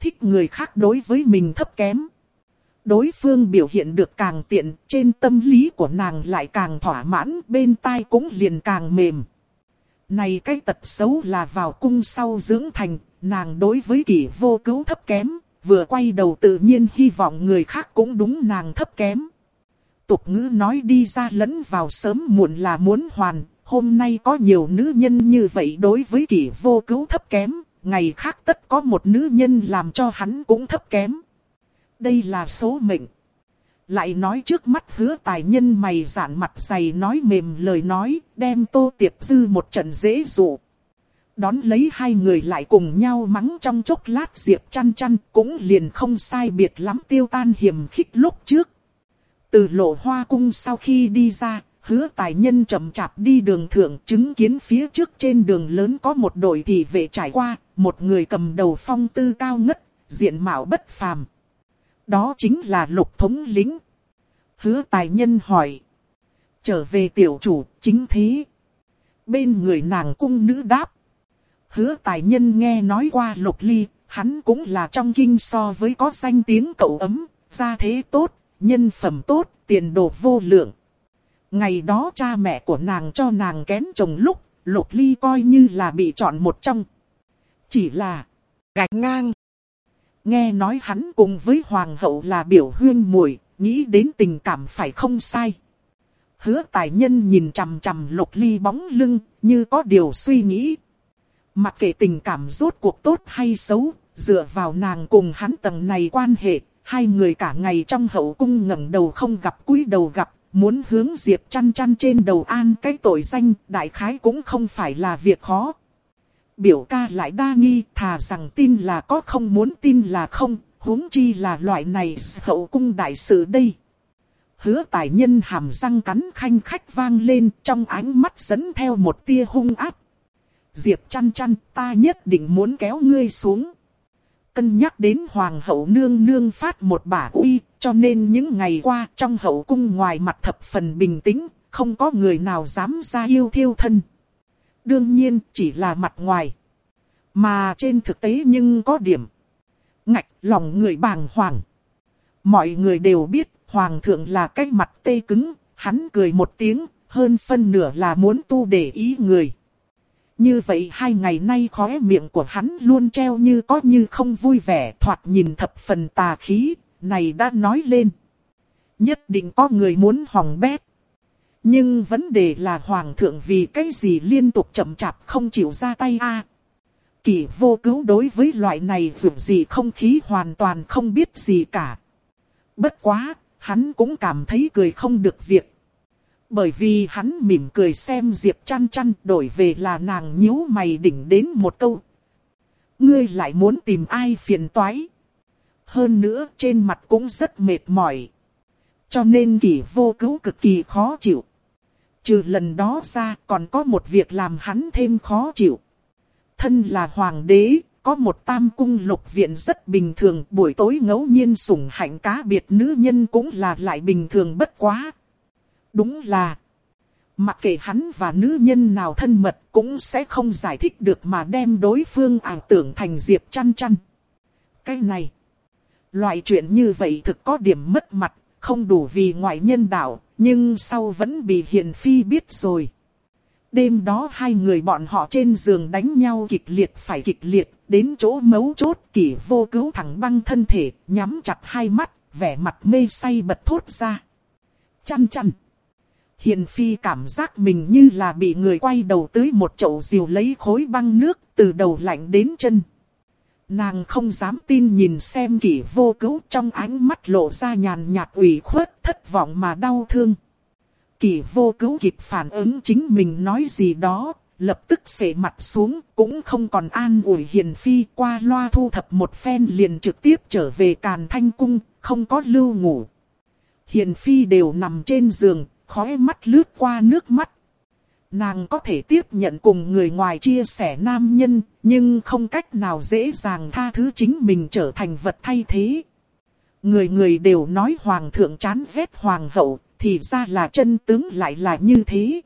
Thích người khác đối với mình thấp kém. Đối phương biểu hiện được càng tiện, trên tâm lý của nàng lại càng thỏa mãn, bên tai cũng liền càng mềm. Này cái tật xấu là vào cung sau dưỡng thành, nàng đối với kỷ vô cứu thấp kém, vừa quay đầu tự nhiên hy vọng người khác cũng đúng nàng thấp kém. Tục ngữ nói đi ra lẫn vào sớm muộn là muốn hoàn, hôm nay có nhiều nữ nhân như vậy đối với kỷ vô cứu thấp kém, ngày khác tất có một nữ nhân làm cho hắn cũng thấp kém. Đây là số mệnh. Lại nói trước mắt hứa tài nhân mày giản mặt dày nói mềm lời nói, đem tô tiệp dư một trận dễ dụ. Đón lấy hai người lại cùng nhau mắng trong chốc lát diệp chăn chăn cũng liền không sai biệt lắm tiêu tan hiểm khích lúc trước. Từ lộ hoa cung sau khi đi ra, hứa tài nhân chậm chạp đi đường thượng chứng kiến phía trước trên đường lớn có một đội thị vệ trải qua, một người cầm đầu phong tư cao ngất, diện mạo bất phàm. Đó chính là lục thống lính. Hứa tài nhân hỏi. Trở về tiểu chủ, chính thế. Bên người nàng cung nữ đáp. Hứa tài nhân nghe nói qua lục ly, hắn cũng là trong kinh so với có danh tiếng cậu ấm, gia thế tốt, nhân phẩm tốt, tiền đồ vô lượng. Ngày đó cha mẹ của nàng cho nàng kén chồng lúc, lục ly coi như là bị chọn một trong. Chỉ là gạch ngang. Nghe nói hắn cùng với hoàng hậu là biểu huyên muội nghĩ đến tình cảm phải không sai. Hứa tài nhân nhìn chằm chằm lục ly bóng lưng, như có điều suy nghĩ. Mặc kệ tình cảm rốt cuộc tốt hay xấu, dựa vào nàng cùng hắn tầng này quan hệ, hai người cả ngày trong hậu cung ngẩng đầu không gặp cúi đầu gặp, muốn hướng Diệp chăn chăn trên đầu an cái tội danh, đại khái cũng không phải là việc khó. Biểu ca lại đa nghi, thà rằng tin là có không muốn tin là không, huống chi là loại này hậu cung đại sự đây. Hứa tài nhân hàm răng cắn khanh khách vang lên trong ánh mắt dẫn theo một tia hung áp. Diệp chăn chăn ta nhất định muốn kéo ngươi xuống. Cân nhắc đến hoàng hậu nương nương phát một bả uy, cho nên những ngày qua trong hậu cung ngoài mặt thập phần bình tĩnh, không có người nào dám ra yêu thiêu thân. Đương nhiên chỉ là mặt ngoài. Mà trên thực tế nhưng có điểm. Ngạch lòng người bàng hoàng. Mọi người đều biết hoàng thượng là cái mặt tê cứng, hắn cười một tiếng, hơn phân nửa là muốn tu để ý người. Như vậy hai ngày nay khóe miệng của hắn luôn treo như có như không vui vẻ thoạt nhìn thập phần tà khí, này đã nói lên. Nhất định có người muốn hỏng bét. Nhưng vấn đề là hoàng thượng vì cái gì liên tục chậm chạp không chịu ra tay a à, Kỳ vô cứu đối với loại này dù gì không khí hoàn toàn không biết gì cả. Bất quá, hắn cũng cảm thấy cười không được việc. Bởi vì hắn mỉm cười xem Diệp chăn chăn đổi về là nàng nhíu mày đỉnh đến một câu. Ngươi lại muốn tìm ai phiền toái. Hơn nữa trên mặt cũng rất mệt mỏi. Cho nên kỷ vô cứu cực kỳ khó chịu. Trừ lần đó ra còn có một việc làm hắn thêm khó chịu. Thân là hoàng đế, có một tam cung lục viện rất bình thường, buổi tối ngẫu nhiên sủng hạnh cá biệt nữ nhân cũng là lại bình thường bất quá. Đúng là, mặc kệ hắn và nữ nhân nào thân mật cũng sẽ không giải thích được mà đem đối phương ảo tưởng thành diệp chăn chăn. Cái này, loại chuyện như vậy thực có điểm mất mặt, không đủ vì ngoại nhân đạo, nhưng sau vẫn bị hiền phi biết rồi. Đêm đó hai người bọn họ trên giường đánh nhau kịch liệt phải kịch liệt, đến chỗ mấu chốt kỷ vô cứu thẳng băng thân thể, nhắm chặt hai mắt, vẻ mặt mê say bật thốt ra. Chăn chăn. Hiền phi cảm giác mình như là bị người quay đầu tới một chậu diều lấy khối băng nước từ đầu lạnh đến chân. Nàng không dám tin nhìn xem kỷ vô cứu trong ánh mắt lộ ra nhàn nhạt ủy khuất thất vọng mà đau thương. Kỷ vô cứu kịp phản ứng chính mình nói gì đó, lập tức xể mặt xuống, cũng không còn an ủi hiền phi qua loa thu thập một phen liền trực tiếp trở về càn thanh cung, không có lưu ngủ. Hiền Phi đều nằm trên giường, khói mắt lướt qua nước mắt. Nàng có thể tiếp nhận cùng người ngoài chia sẻ nam nhân, nhưng không cách nào dễ dàng tha thứ chính mình trở thành vật thay thế. Người người đều nói hoàng thượng chán ghét hoàng hậu, thì ra là chân tướng lại là như thế.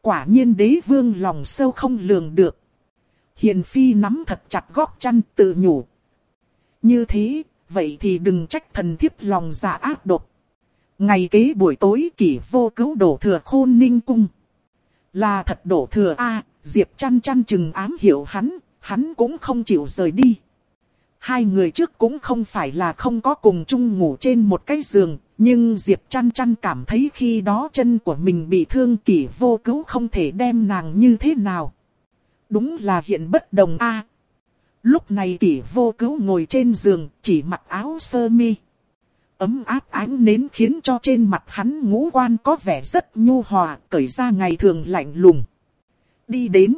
Quả nhiên đế vương lòng sâu không lường được. Hiền phi nắm thật chặt góc chăn tự nhủ. Như thế, vậy thì đừng trách thần thiếp lòng dạ ác độc. Ngày kế buổi tối kỷ vô cứu đổ thừa khôn ninh cung. Là thật đổ thừa a Diệp chăn chăn chừng ám hiểu hắn, hắn cũng không chịu rời đi. Hai người trước cũng không phải là không có cùng chung ngủ trên một cái giường, nhưng Diệp chăn chăn cảm thấy khi đó chân của mình bị thương kỷ vô cứu không thể đem nàng như thế nào. Đúng là hiện bất đồng a Lúc này kỷ vô cứu ngồi trên giường, chỉ mặc áo sơ mi. Ấm áp ánh nến khiến cho trên mặt hắn ngũ quan có vẻ rất nhu hòa, cởi ra ngày thường lạnh lùng. Đi đến.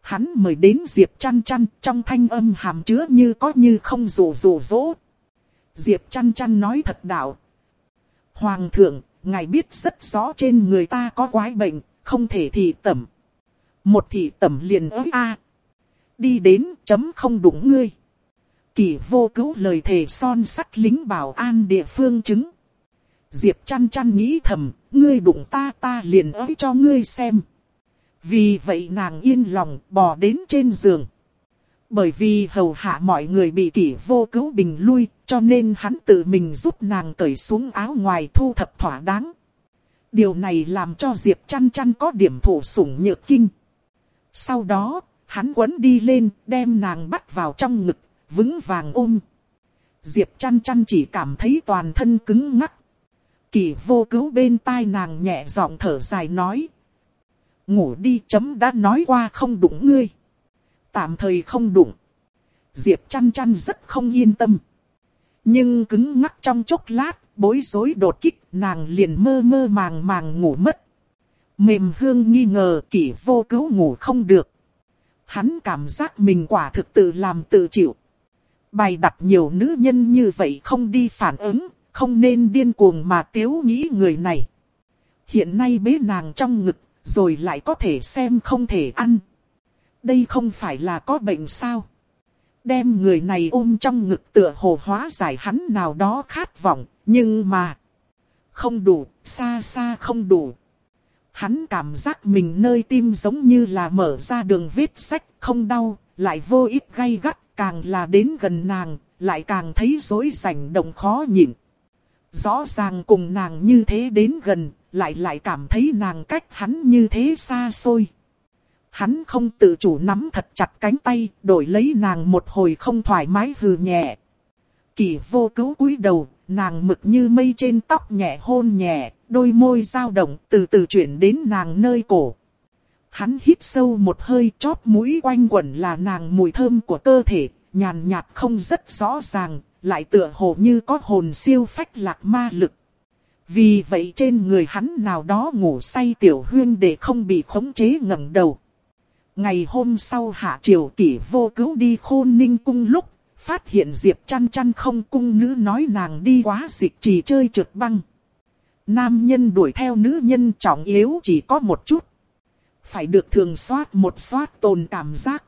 Hắn mời đến Diệp chăn chăn, trong thanh âm hàm chứa như có như không rủ rủ rỗ. Diệp chăn chăn nói thật đạo. Hoàng thượng, ngài biết rất rõ trên người ta có quái bệnh, không thể thị tẩm. Một thị tẩm liền ới a Đi đến chấm không đúng ngươi. Kỳ vô cứu lời thề son sắt lính bảo an địa phương chứng. Diệp chăn chăn nghĩ thầm, ngươi đụng ta ta liền ới cho ngươi xem. Vì vậy nàng yên lòng bò đến trên giường. Bởi vì hầu hạ mọi người bị kỷ vô cứu bình lui, cho nên hắn tự mình giúp nàng cởi xuống áo ngoài thu thập thỏa đáng. Điều này làm cho Diệp chăn chăn có điểm thủ sủng nhược kinh. Sau đó, hắn quấn đi lên, đem nàng bắt vào trong ngực, vững vàng ôm. Diệp chăn chăn chỉ cảm thấy toàn thân cứng ngắc. Kỳ vô cứu bên tai nàng nhẹ giọng thở dài nói. Ngủ đi chấm đã nói qua không đụng ngươi. Tạm thời không đụng. Diệp chăn chăn rất không yên tâm. Nhưng cứng ngắc trong chốc lát, bối rối đột kích, nàng liền mơ mơ màng màng ngủ mất. Mềm hương nghi ngờ kỷ vô cứu ngủ không được. Hắn cảm giác mình quả thực tự làm tự chịu. Bày đặt nhiều nữ nhân như vậy không đi phản ứng, không nên điên cuồng mà tiếu nghĩ người này. Hiện nay bế nàng trong ngực, rồi lại có thể xem không thể ăn. Đây không phải là có bệnh sao? Đem người này ôm trong ngực tựa hồ hóa giải hắn nào đó khát vọng, nhưng mà... Không đủ, xa xa không đủ. Hắn cảm giác mình nơi tim giống như là mở ra đường vết sách, không đau, lại vô ích gay gắt, càng là đến gần nàng, lại càng thấy rối rảnh động khó nhịn. Rõ ràng cùng nàng như thế đến gần, lại lại cảm thấy nàng cách hắn như thế xa xôi. Hắn không tự chủ nắm thật chặt cánh tay, đổi lấy nàng một hồi không thoải mái hừ nhẹ. Kỳ vô cứu cúi đầu, nàng mực như mây trên tóc nhẹ hôn nhẹ, đôi môi dao động từ từ chuyển đến nàng nơi cổ. Hắn hít sâu một hơi chóp mũi quanh quẩn là nàng mùi thơm của cơ thể, nhàn nhạt không rất rõ ràng, lại tựa hồ như có hồn siêu phách lạc ma lực. Vì vậy trên người hắn nào đó ngủ say tiểu huyên để không bị khống chế ngẩng đầu. Ngày hôm sau hạ triều kỷ vô cứu đi khôn ninh cung lúc, phát hiện Diệp chăn chăn không cung nữ nói nàng đi quá dịch trì chơi trượt băng. Nam nhân đuổi theo nữ nhân trọng yếu chỉ có một chút. Phải được thường soát một soát tồn cảm giác.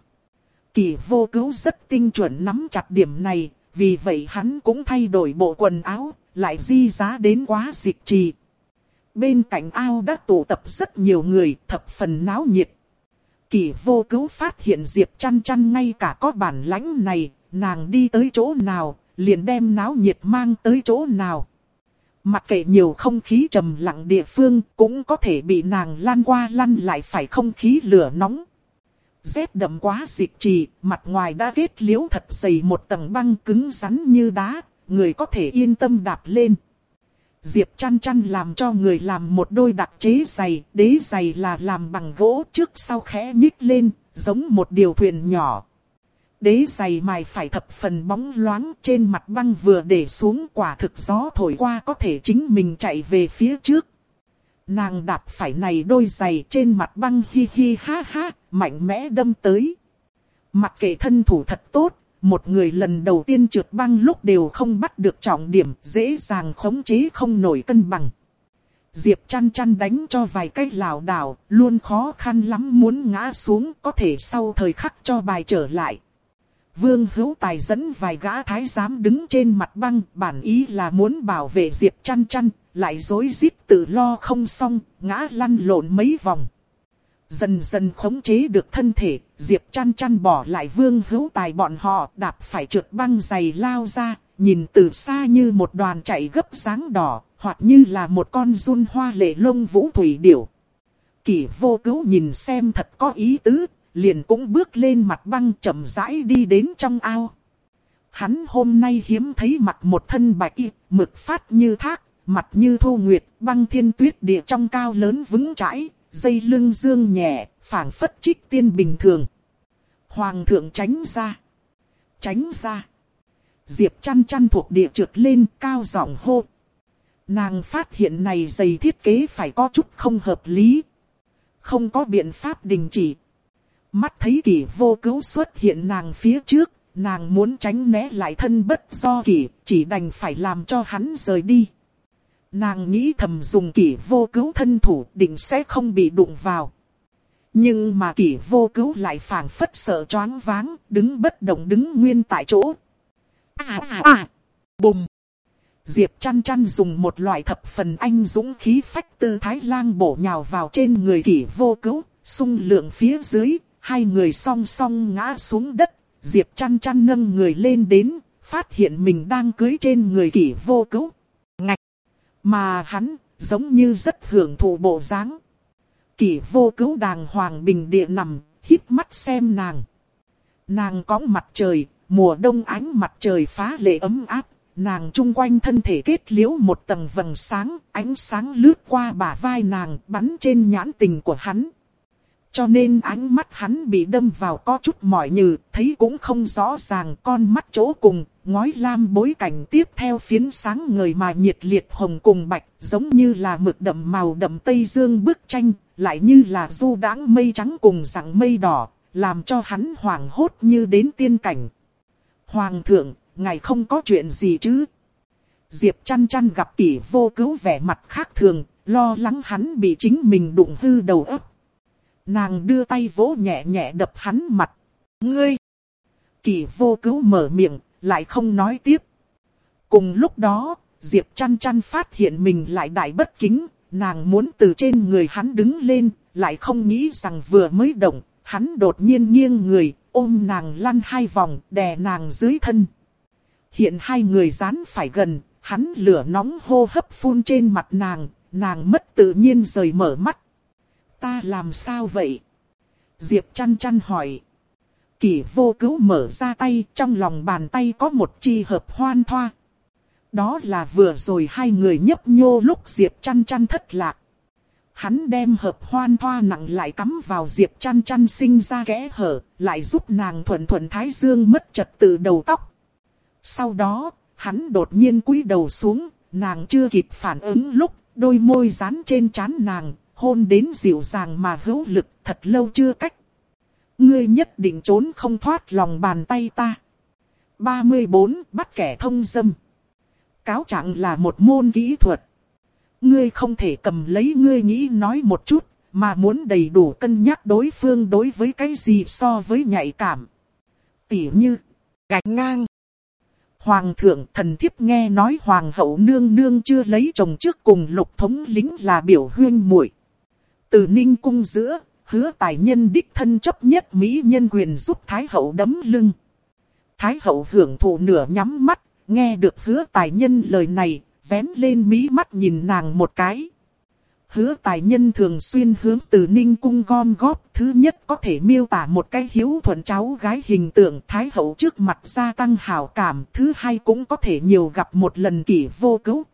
Kỳ vô cứu rất tinh chuẩn nắm chặt điểm này, vì vậy hắn cũng thay đổi bộ quần áo, lại di giá đến quá dịch trì. Bên cạnh ao đã tụ tập rất nhiều người, thập phần náo nhiệt. Kỳ vô cứu phát hiện Diệp chăn chăn ngay cả có bản lãnh này, nàng đi tới chỗ nào, liền đem náo nhiệt mang tới chỗ nào. Mặc kệ nhiều không khí trầm lặng địa phương cũng có thể bị nàng lan qua lăn lại phải không khí lửa nóng. Rét đậm quá dịch trì, mặt ngoài đã kết liễu thật dày một tầng băng cứng rắn như đá, người có thể yên tâm đạp lên. Diệp chăn chăn làm cho người làm một đôi đặc chế giày, đế giày là làm bằng gỗ trước sau khẽ nhích lên, giống một điều thuyền nhỏ. Đế giày mài phải thập phần bóng loáng trên mặt băng vừa để xuống quả thực gió thổi qua có thể chính mình chạy về phía trước. Nàng đạp phải này đôi giày trên mặt băng hi hi ha ha, mạnh mẽ đâm tới. Mặc kệ thân thủ thật tốt, một người lần đầu tiên trượt băng lúc đều không bắt được trọng điểm, dễ dàng khống chế không nổi cân bằng. Diệp chăn chăn đánh cho vài cái lảo đảo, luôn khó khăn lắm muốn ngã xuống, có thể sau thời khắc cho bài trở lại. Vương hữu tài dẫn vài gã thái giám đứng trên mặt băng, bản ý là muốn bảo vệ Diệp chăn chăn, lại dối rít tự lo không xong, ngã lăn lộn mấy vòng. Dần dần khống chế được thân thể, Diệp chăn chăn bỏ lại vương hữu tài bọn họ đạp phải trượt băng dày lao ra, nhìn từ xa như một đoàn chạy gấp dáng đỏ, hoặc như là một con run hoa lệ lông vũ thủy điểu. Kỷ vô cứu nhìn xem thật có ý tứ, liền cũng bước lên mặt băng chậm rãi đi đến trong ao. Hắn hôm nay hiếm thấy mặt một thân bạch y, mực phát như thác, mặt như thu nguyệt, băng thiên tuyết địa trong cao lớn vững chãi, dây lưng dương nhẹ, phảng phất trích tiên bình thường. Hoàng thượng tránh ra. Tránh ra. Diệp chăn chăn thuộc địa trượt lên cao giọng hô. Nàng phát hiện này giày thiết kế phải có chút không hợp lý. Không có biện pháp đình chỉ. Mắt thấy kỷ vô cứu xuất hiện nàng phía trước, nàng muốn tránh né lại thân bất do kỷ, chỉ đành phải làm cho hắn rời đi. Nàng nghĩ thầm dùng kỷ vô cứu thân thủ định sẽ không bị đụng vào. Nhưng mà kỷ vô cứu lại phảng phất sợ choáng váng, đứng bất động đứng nguyên tại chỗ. À à à! Bùm! Diệp chăn chăn dùng một loại thập phần anh dũng khí phách tư thái lang bổ nhào vào trên người kỷ vô cứu, sung lượng phía dưới, hai người song song ngã xuống đất. Diệp chăn chăn nâng người lên đến, phát hiện mình đang cưới trên người kỷ vô cứu. Ngạch! Mà hắn, giống như rất hưởng thụ bộ dáng. Kỷ vô cứu đàng hoàng bình địa nằm, hít mắt xem nàng. Nàng có mặt trời, mùa đông ánh mặt trời phá lệ ấm áp. Nàng chung quanh thân thể kết liễu một tầng vầng sáng, ánh sáng lướt qua bả vai nàng, bắn trên nhãn tình của hắn. Cho nên ánh mắt hắn bị đâm vào có chút mỏi nhừ, thấy cũng không rõ ràng con mắt chỗ cùng, ngói lam bối cảnh tiếp theo phiến sáng người mà nhiệt liệt hồng cùng bạch, giống như là mực đậm màu đậm tây dương bức tranh, lại như là du đáng mây trắng cùng dạng mây đỏ, làm cho hắn hoảng hốt như đến tiên cảnh. Hoàng thượng, ngài không có chuyện gì chứ? Diệp chăn chăn gặp kỷ vô cứu vẻ mặt khác thường, lo lắng hắn bị chính mình đụng hư đầu óc. Nàng đưa tay vỗ nhẹ nhẹ đập hắn mặt. Ngươi! kỳ vô cứu mở miệng, lại không nói tiếp. Cùng lúc đó, Diệp chăn chăn phát hiện mình lại đại bất kính, nàng muốn từ trên người hắn đứng lên, lại không nghĩ rằng vừa mới động, hắn đột nhiên nghiêng người, ôm nàng lăn hai vòng, đè nàng dưới thân. Hiện hai người dán phải gần, hắn lửa nóng hô hấp phun trên mặt nàng, nàng mất tự nhiên rời mở mắt. Ta làm sao vậy? Diệp chăn chăn hỏi. Kỷ vô cứu mở ra tay, trong lòng bàn tay có một chi hợp hoan thoa. Đó là vừa rồi hai người nhấp nhô lúc Diệp chăn chăn thất lạc. Hắn đem hợp hoan thoa nặng lại cắm vào Diệp chăn chăn sinh ra kẽ hở, lại giúp nàng thuận thuận thái dương mất trật tự đầu tóc. Sau đó, hắn đột nhiên cúi đầu xuống, nàng chưa kịp phản ứng lúc, đôi môi dán trên trán nàng, hôn đến dịu dàng mà hữu lực, thật lâu chưa cách. Ngươi nhất định trốn không thoát lòng bàn tay ta. 34. Bắt kẻ thông dâm. Cáo trạng là một môn kỹ thuật. Ngươi không thể cầm lấy ngươi nghĩ nói một chút, mà muốn đầy đủ cân nhắc đối phương đối với cái gì so với nhạy cảm. Tỉ như, gạch ngang. Hoàng thượng thần thiếp nghe nói hoàng hậu nương nương chưa lấy chồng trước cùng lục thống lính là biểu huyên muội từ ninh cung giữa, hứa tài nhân đích thân chấp nhất Mỹ nhân quyền giúp Thái hậu đấm lưng. Thái hậu hưởng thụ nửa nhắm mắt, nghe được hứa tài nhân lời này, vén lên mí mắt nhìn nàng một cái. Hứa tài nhân thường xuyên hướng từ ninh cung gom góp, thứ nhất có thể miêu tả một cái hiếu thuận cháu gái hình tượng thái hậu trước mặt gia tăng hảo cảm, thứ hai cũng có thể nhiều gặp một lần kỷ vô cứu.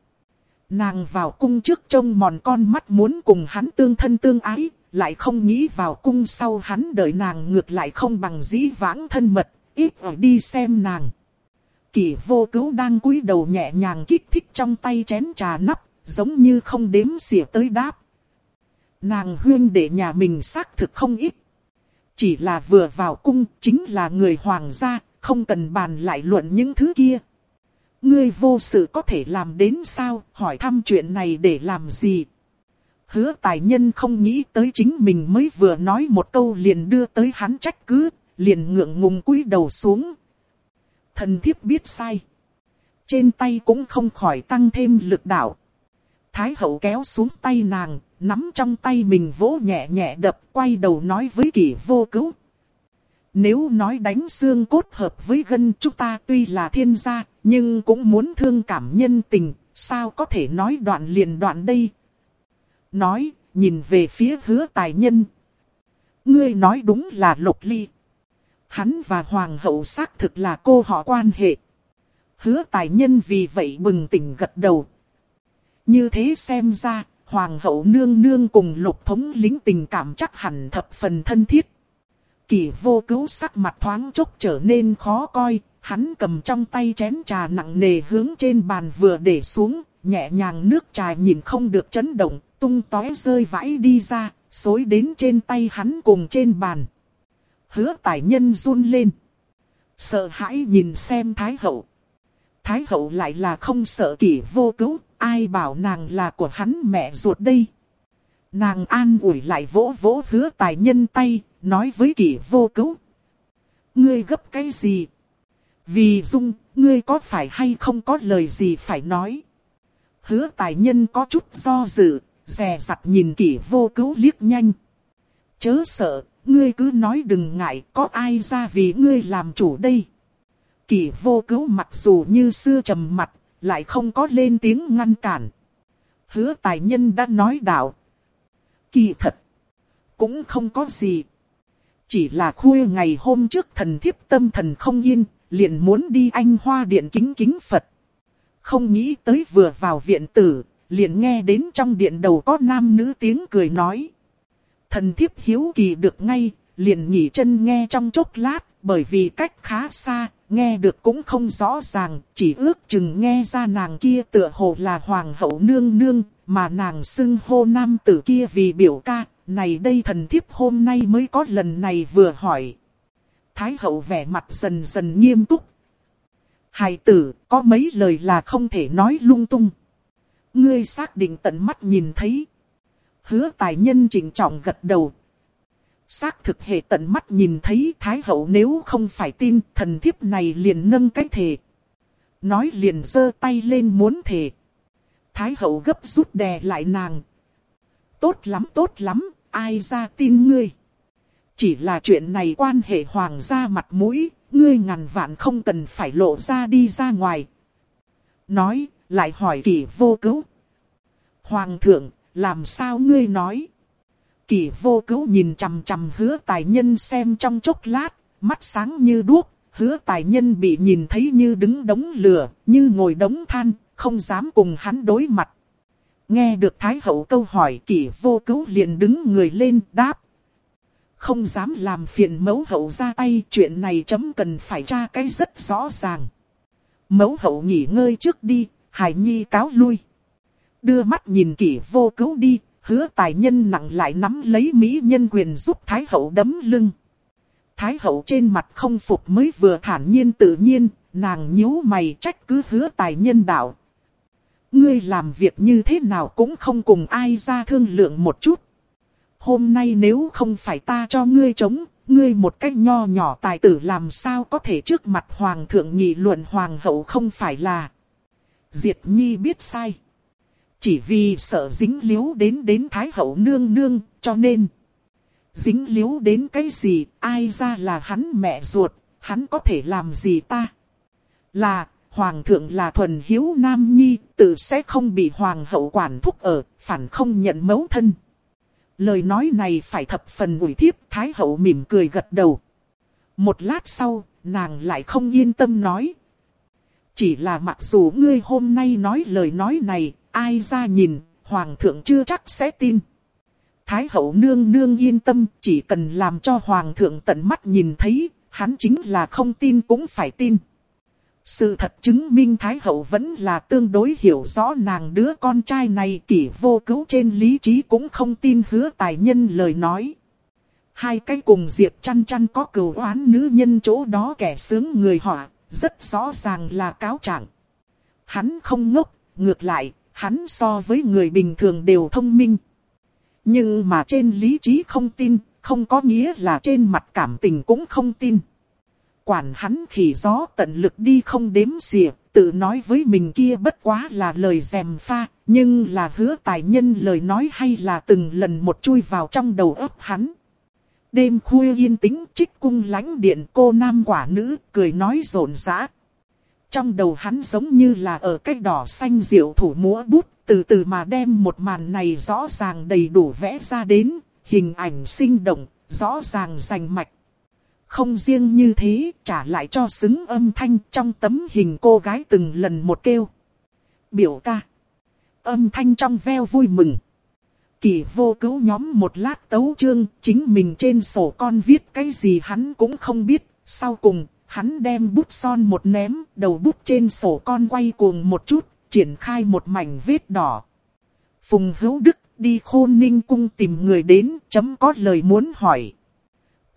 Nàng vào cung trước trông mòn con mắt muốn cùng hắn tương thân tương ái, lại không nghĩ vào cung sau hắn đợi nàng ngược lại không bằng dĩ vãng thân mật, ít ở đi xem nàng. Kỷ vô cứu đang cúi đầu nhẹ nhàng kích thích trong tay chén trà nắp, giống như không đếm xỉa tới đáp. Nàng huyên để nhà mình xác thực không ít. Chỉ là vừa vào cung chính là người hoàng gia, không cần bàn lại luận những thứ kia. Ngươi vô sự có thể làm đến sao, hỏi thăm chuyện này để làm gì? Hứa tài nhân không nghĩ tới chính mình mới vừa nói một câu liền đưa tới hắn trách cứ, liền ngượng ngùng cúi đầu xuống. Thần thiếp biết sai. Trên tay cũng không khỏi tăng thêm lực đạo. Thái hậu kéo xuống tay nàng, nắm trong tay mình vỗ nhẹ nhẹ đập, quay đầu nói với kỷ vô cứu. Nếu nói đánh xương cốt hợp với gân chúng ta tuy là thiên gia, nhưng cũng muốn thương cảm nhân tình, sao có thể nói đoạn liền đoạn đây. Nói, nhìn về phía hứa tài nhân. Ngươi nói đúng là lục ly. Hắn và hoàng hậu xác thực là cô họ quan hệ. Hứa tài nhân vì vậy bừng tỉnh gật đầu. Như thế xem ra, hoàng hậu nương nương cùng lục thống lính tình cảm chắc hẳn thập phần thân thiết. Kỳ vô cứu sắc mặt thoáng chốc trở nên khó coi, hắn cầm trong tay chén trà nặng nề hướng trên bàn vừa để xuống, nhẹ nhàng nước trà nhìn không được chấn động, tung tóe rơi vãi đi ra, xối đến trên tay hắn cùng trên bàn. Hứa tài nhân run lên. Sợ hãi nhìn xem Thái hậu. Thái hậu lại là không sợ kỷ vô cứu, ai bảo nàng là của hắn mẹ ruột đây. Nàng an ủi lại vỗ vỗ hứa tài nhân tay, nói với kỷ vô cứu. Ngươi gấp cái gì? Vì dung, ngươi có phải hay không có lời gì phải nói? Hứa tài nhân có chút do dự, dè dặt nhìn kỷ vô cứu liếc nhanh. Chớ sợ, ngươi cứ nói đừng ngại, có ai ra vì ngươi làm chủ đây. Kỷ vô cứu mặc dù như xưa trầm mặt, lại không có lên tiếng ngăn cản. Hứa tài nhân đã nói đạo. Kỳ thật, cũng không có gì. Chỉ là khuya ngày hôm trước thần thiếp tâm thần không yên, liền muốn đi anh hoa điện kính kính Phật. Không nghĩ tới vừa vào viện tử, liền nghe đến trong điện đầu có nam nữ tiếng cười nói. Thần thiếp hiếu kỳ được ngay, liền nghỉ chân nghe trong chốc lát, bởi vì cách khá xa, nghe được cũng không rõ ràng, chỉ ước chừng nghe ra nàng kia tựa hồ là hoàng hậu nương nương, mà nàng xưng hô nam tử kia vì biểu ca, này đây thần thiếp hôm nay mới có lần này vừa hỏi. Thái hậu vẻ mặt dần dần nghiêm túc. Hài tử, có mấy lời là không thể nói lung tung. Ngươi xác định tận mắt nhìn thấy. Hứa tài nhân chỉnh trọng gật đầu. Xác thực hệ tận mắt nhìn thấy Thái hậu nếu không phải tin thần thiếp này liền nâng cái thề. Nói liền giơ tay lên muốn thề. Thái hậu gấp rút đè lại nàng. Tốt lắm tốt lắm, ai ra tin ngươi. Chỉ là chuyện này quan hệ hoàng gia mặt mũi, ngươi ngàn vạn không cần phải lộ ra đi ra ngoài. Nói, lại hỏi kỷ vô cứu. Hoàng thượng, làm sao ngươi nói? Kỷ vô cứu nhìn chằm chằm hứa tài nhân xem trong chốc lát, mắt sáng như đuốc, hứa tài nhân bị nhìn thấy như đứng đống lửa, như ngồi đống than, không dám cùng hắn đối mặt. Nghe được Thái hậu câu hỏi kỷ vô cứu liền đứng người lên đáp. Không dám làm phiền mẫu hậu ra tay chuyện này chấm cần phải tra cái rất rõ ràng. Mẫu hậu nghỉ ngơi trước đi, Hải Nhi cáo lui. Đưa mắt nhìn kỷ vô cứu đi, hứa tài nhân nặng lại nắm lấy Mỹ nhân quyền giúp Thái hậu đấm lưng. Thái hậu trên mặt không phục mới vừa thản nhiên tự nhiên, nàng nhíu mày trách cứ hứa tài nhân đạo. Ngươi làm việc như thế nào cũng không cùng ai ra thương lượng một chút. Hôm nay nếu không phải ta cho ngươi chống, ngươi một cách nho nhỏ tài tử làm sao có thể trước mặt hoàng thượng nghị luận hoàng hậu không phải là. Diệt nhi biết sai. Chỉ vì sợ dính liếu đến đến thái hậu nương nương, cho nên. Dính liếu đến cái gì, ai ra là hắn mẹ ruột, hắn có thể làm gì ta? Là, hoàng thượng là thuần hiếu nam nhi, tự sẽ không bị hoàng hậu quản thúc ở, phản không nhận mẫu thân. Lời nói này phải thập phần ủi thiếp, thái hậu mỉm cười gật đầu. Một lát sau, nàng lại không yên tâm nói. Chỉ là mặc dù ngươi hôm nay nói lời nói này, ai ra nhìn, hoàng thượng chưa chắc sẽ tin. Thái hậu nương nương yên tâm, chỉ cần làm cho hoàng thượng tận mắt nhìn thấy, hắn chính là không tin cũng phải tin. Sự thật chứng minh Thái Hậu vẫn là tương đối hiểu rõ nàng đứa con trai này kỷ vô cứu trên lý trí cũng không tin hứa tài nhân lời nói. Hai cái cùng Diệp chăn chăn có cừu oán nữ nhân chỗ đó kẻ sướng người họa, rất rõ ràng là cáo trạng. Hắn không ngốc, ngược lại, hắn so với người bình thường đều thông minh. Nhưng mà trên lý trí không tin, không có nghĩa là trên mặt cảm tình cũng không tin. Quản hắn khỉ gió tận lực đi không đếm xỉa, tự nói với mình kia bất quá là lời dèm pha, nhưng là hứa tài nhân lời nói hay là từng lần một chui vào trong đầu ấp hắn. Đêm khuya yên tĩnh trích cung lãnh điện cô nam quả nữ cười nói rộn rã. Trong đầu hắn giống như là ở cách đỏ xanh diệu thủ múa bút từ từ mà đem một màn này rõ ràng đầy đủ vẽ ra đến, hình ảnh sinh động, rõ ràng rành mạch. Không riêng như thế, trả lại cho xứng âm thanh trong tấm hình cô gái từng lần một kêu. Biểu ca. Âm thanh trong veo vui mừng. Kỳ vô cứu nhóm một lát tấu chương, chính mình trên sổ con viết cái gì hắn cũng không biết. Sau cùng, hắn đem bút son một ném, đầu bút trên sổ con quay cuồng một chút, triển khai một mảnh vết đỏ. Phùng hữu đức đi khôn ninh cung tìm người đến, chấm có lời muốn hỏi.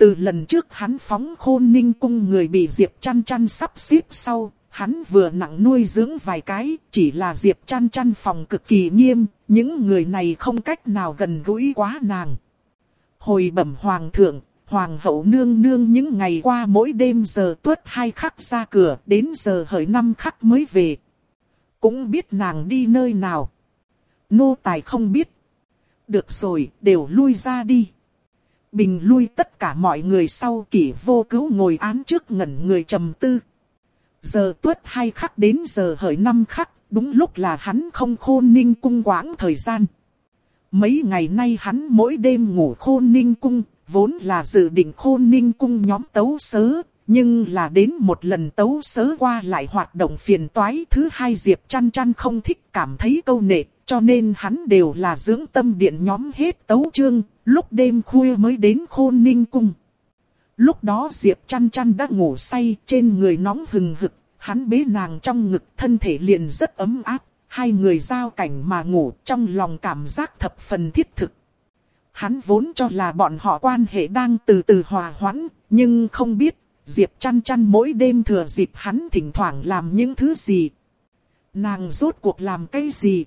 Từ lần trước hắn phóng khôn ninh cung người bị Diệp chăn chăn sắp xếp sau, hắn vừa nặng nuôi dưỡng vài cái, chỉ là Diệp chăn chăn phòng cực kỳ nghiêm, những người này không cách nào gần gũi quá nàng. Hồi bẩm hoàng thượng, hoàng hậu nương nương những ngày qua mỗi đêm giờ tuất hai khắc ra cửa, đến giờ hởi năm khắc mới về. Cũng biết nàng đi nơi nào. Nô tài không biết. Được rồi, đều lui ra đi. Bình lui tất cả mọi người sau kỷ vô cứu ngồi án trước ngẩn người trầm tư. Giờ tuất hai khắc đến giờ hởi năm khắc, đúng lúc là hắn không khôn ninh cung quãng thời gian. Mấy ngày nay hắn mỗi đêm ngủ khôn ninh cung, vốn là dự định khôn ninh cung nhóm tấu sớ, nhưng là đến một lần tấu sớ qua lại hoạt động phiền toái thứ hai Diệp chăn chăn không thích cảm thấy câu nệ, cho nên hắn đều là dưỡng tâm điện nhóm hết tấu chương, lúc đêm khuya mới đến khôn ninh cung. Lúc đó Diệp chăn chăn đã ngủ say trên người nóng hừng hực, hắn bế nàng trong ngực thân thể liền rất ấm áp, hai người giao cảnh mà ngủ trong lòng cảm giác thập phần thiết thực. Hắn vốn cho là bọn họ quan hệ đang từ từ hòa hoãn, nhưng không biết Diệp chăn chăn mỗi đêm thừa dịp hắn thỉnh thoảng làm những thứ gì. Nàng rốt cuộc làm cái gì?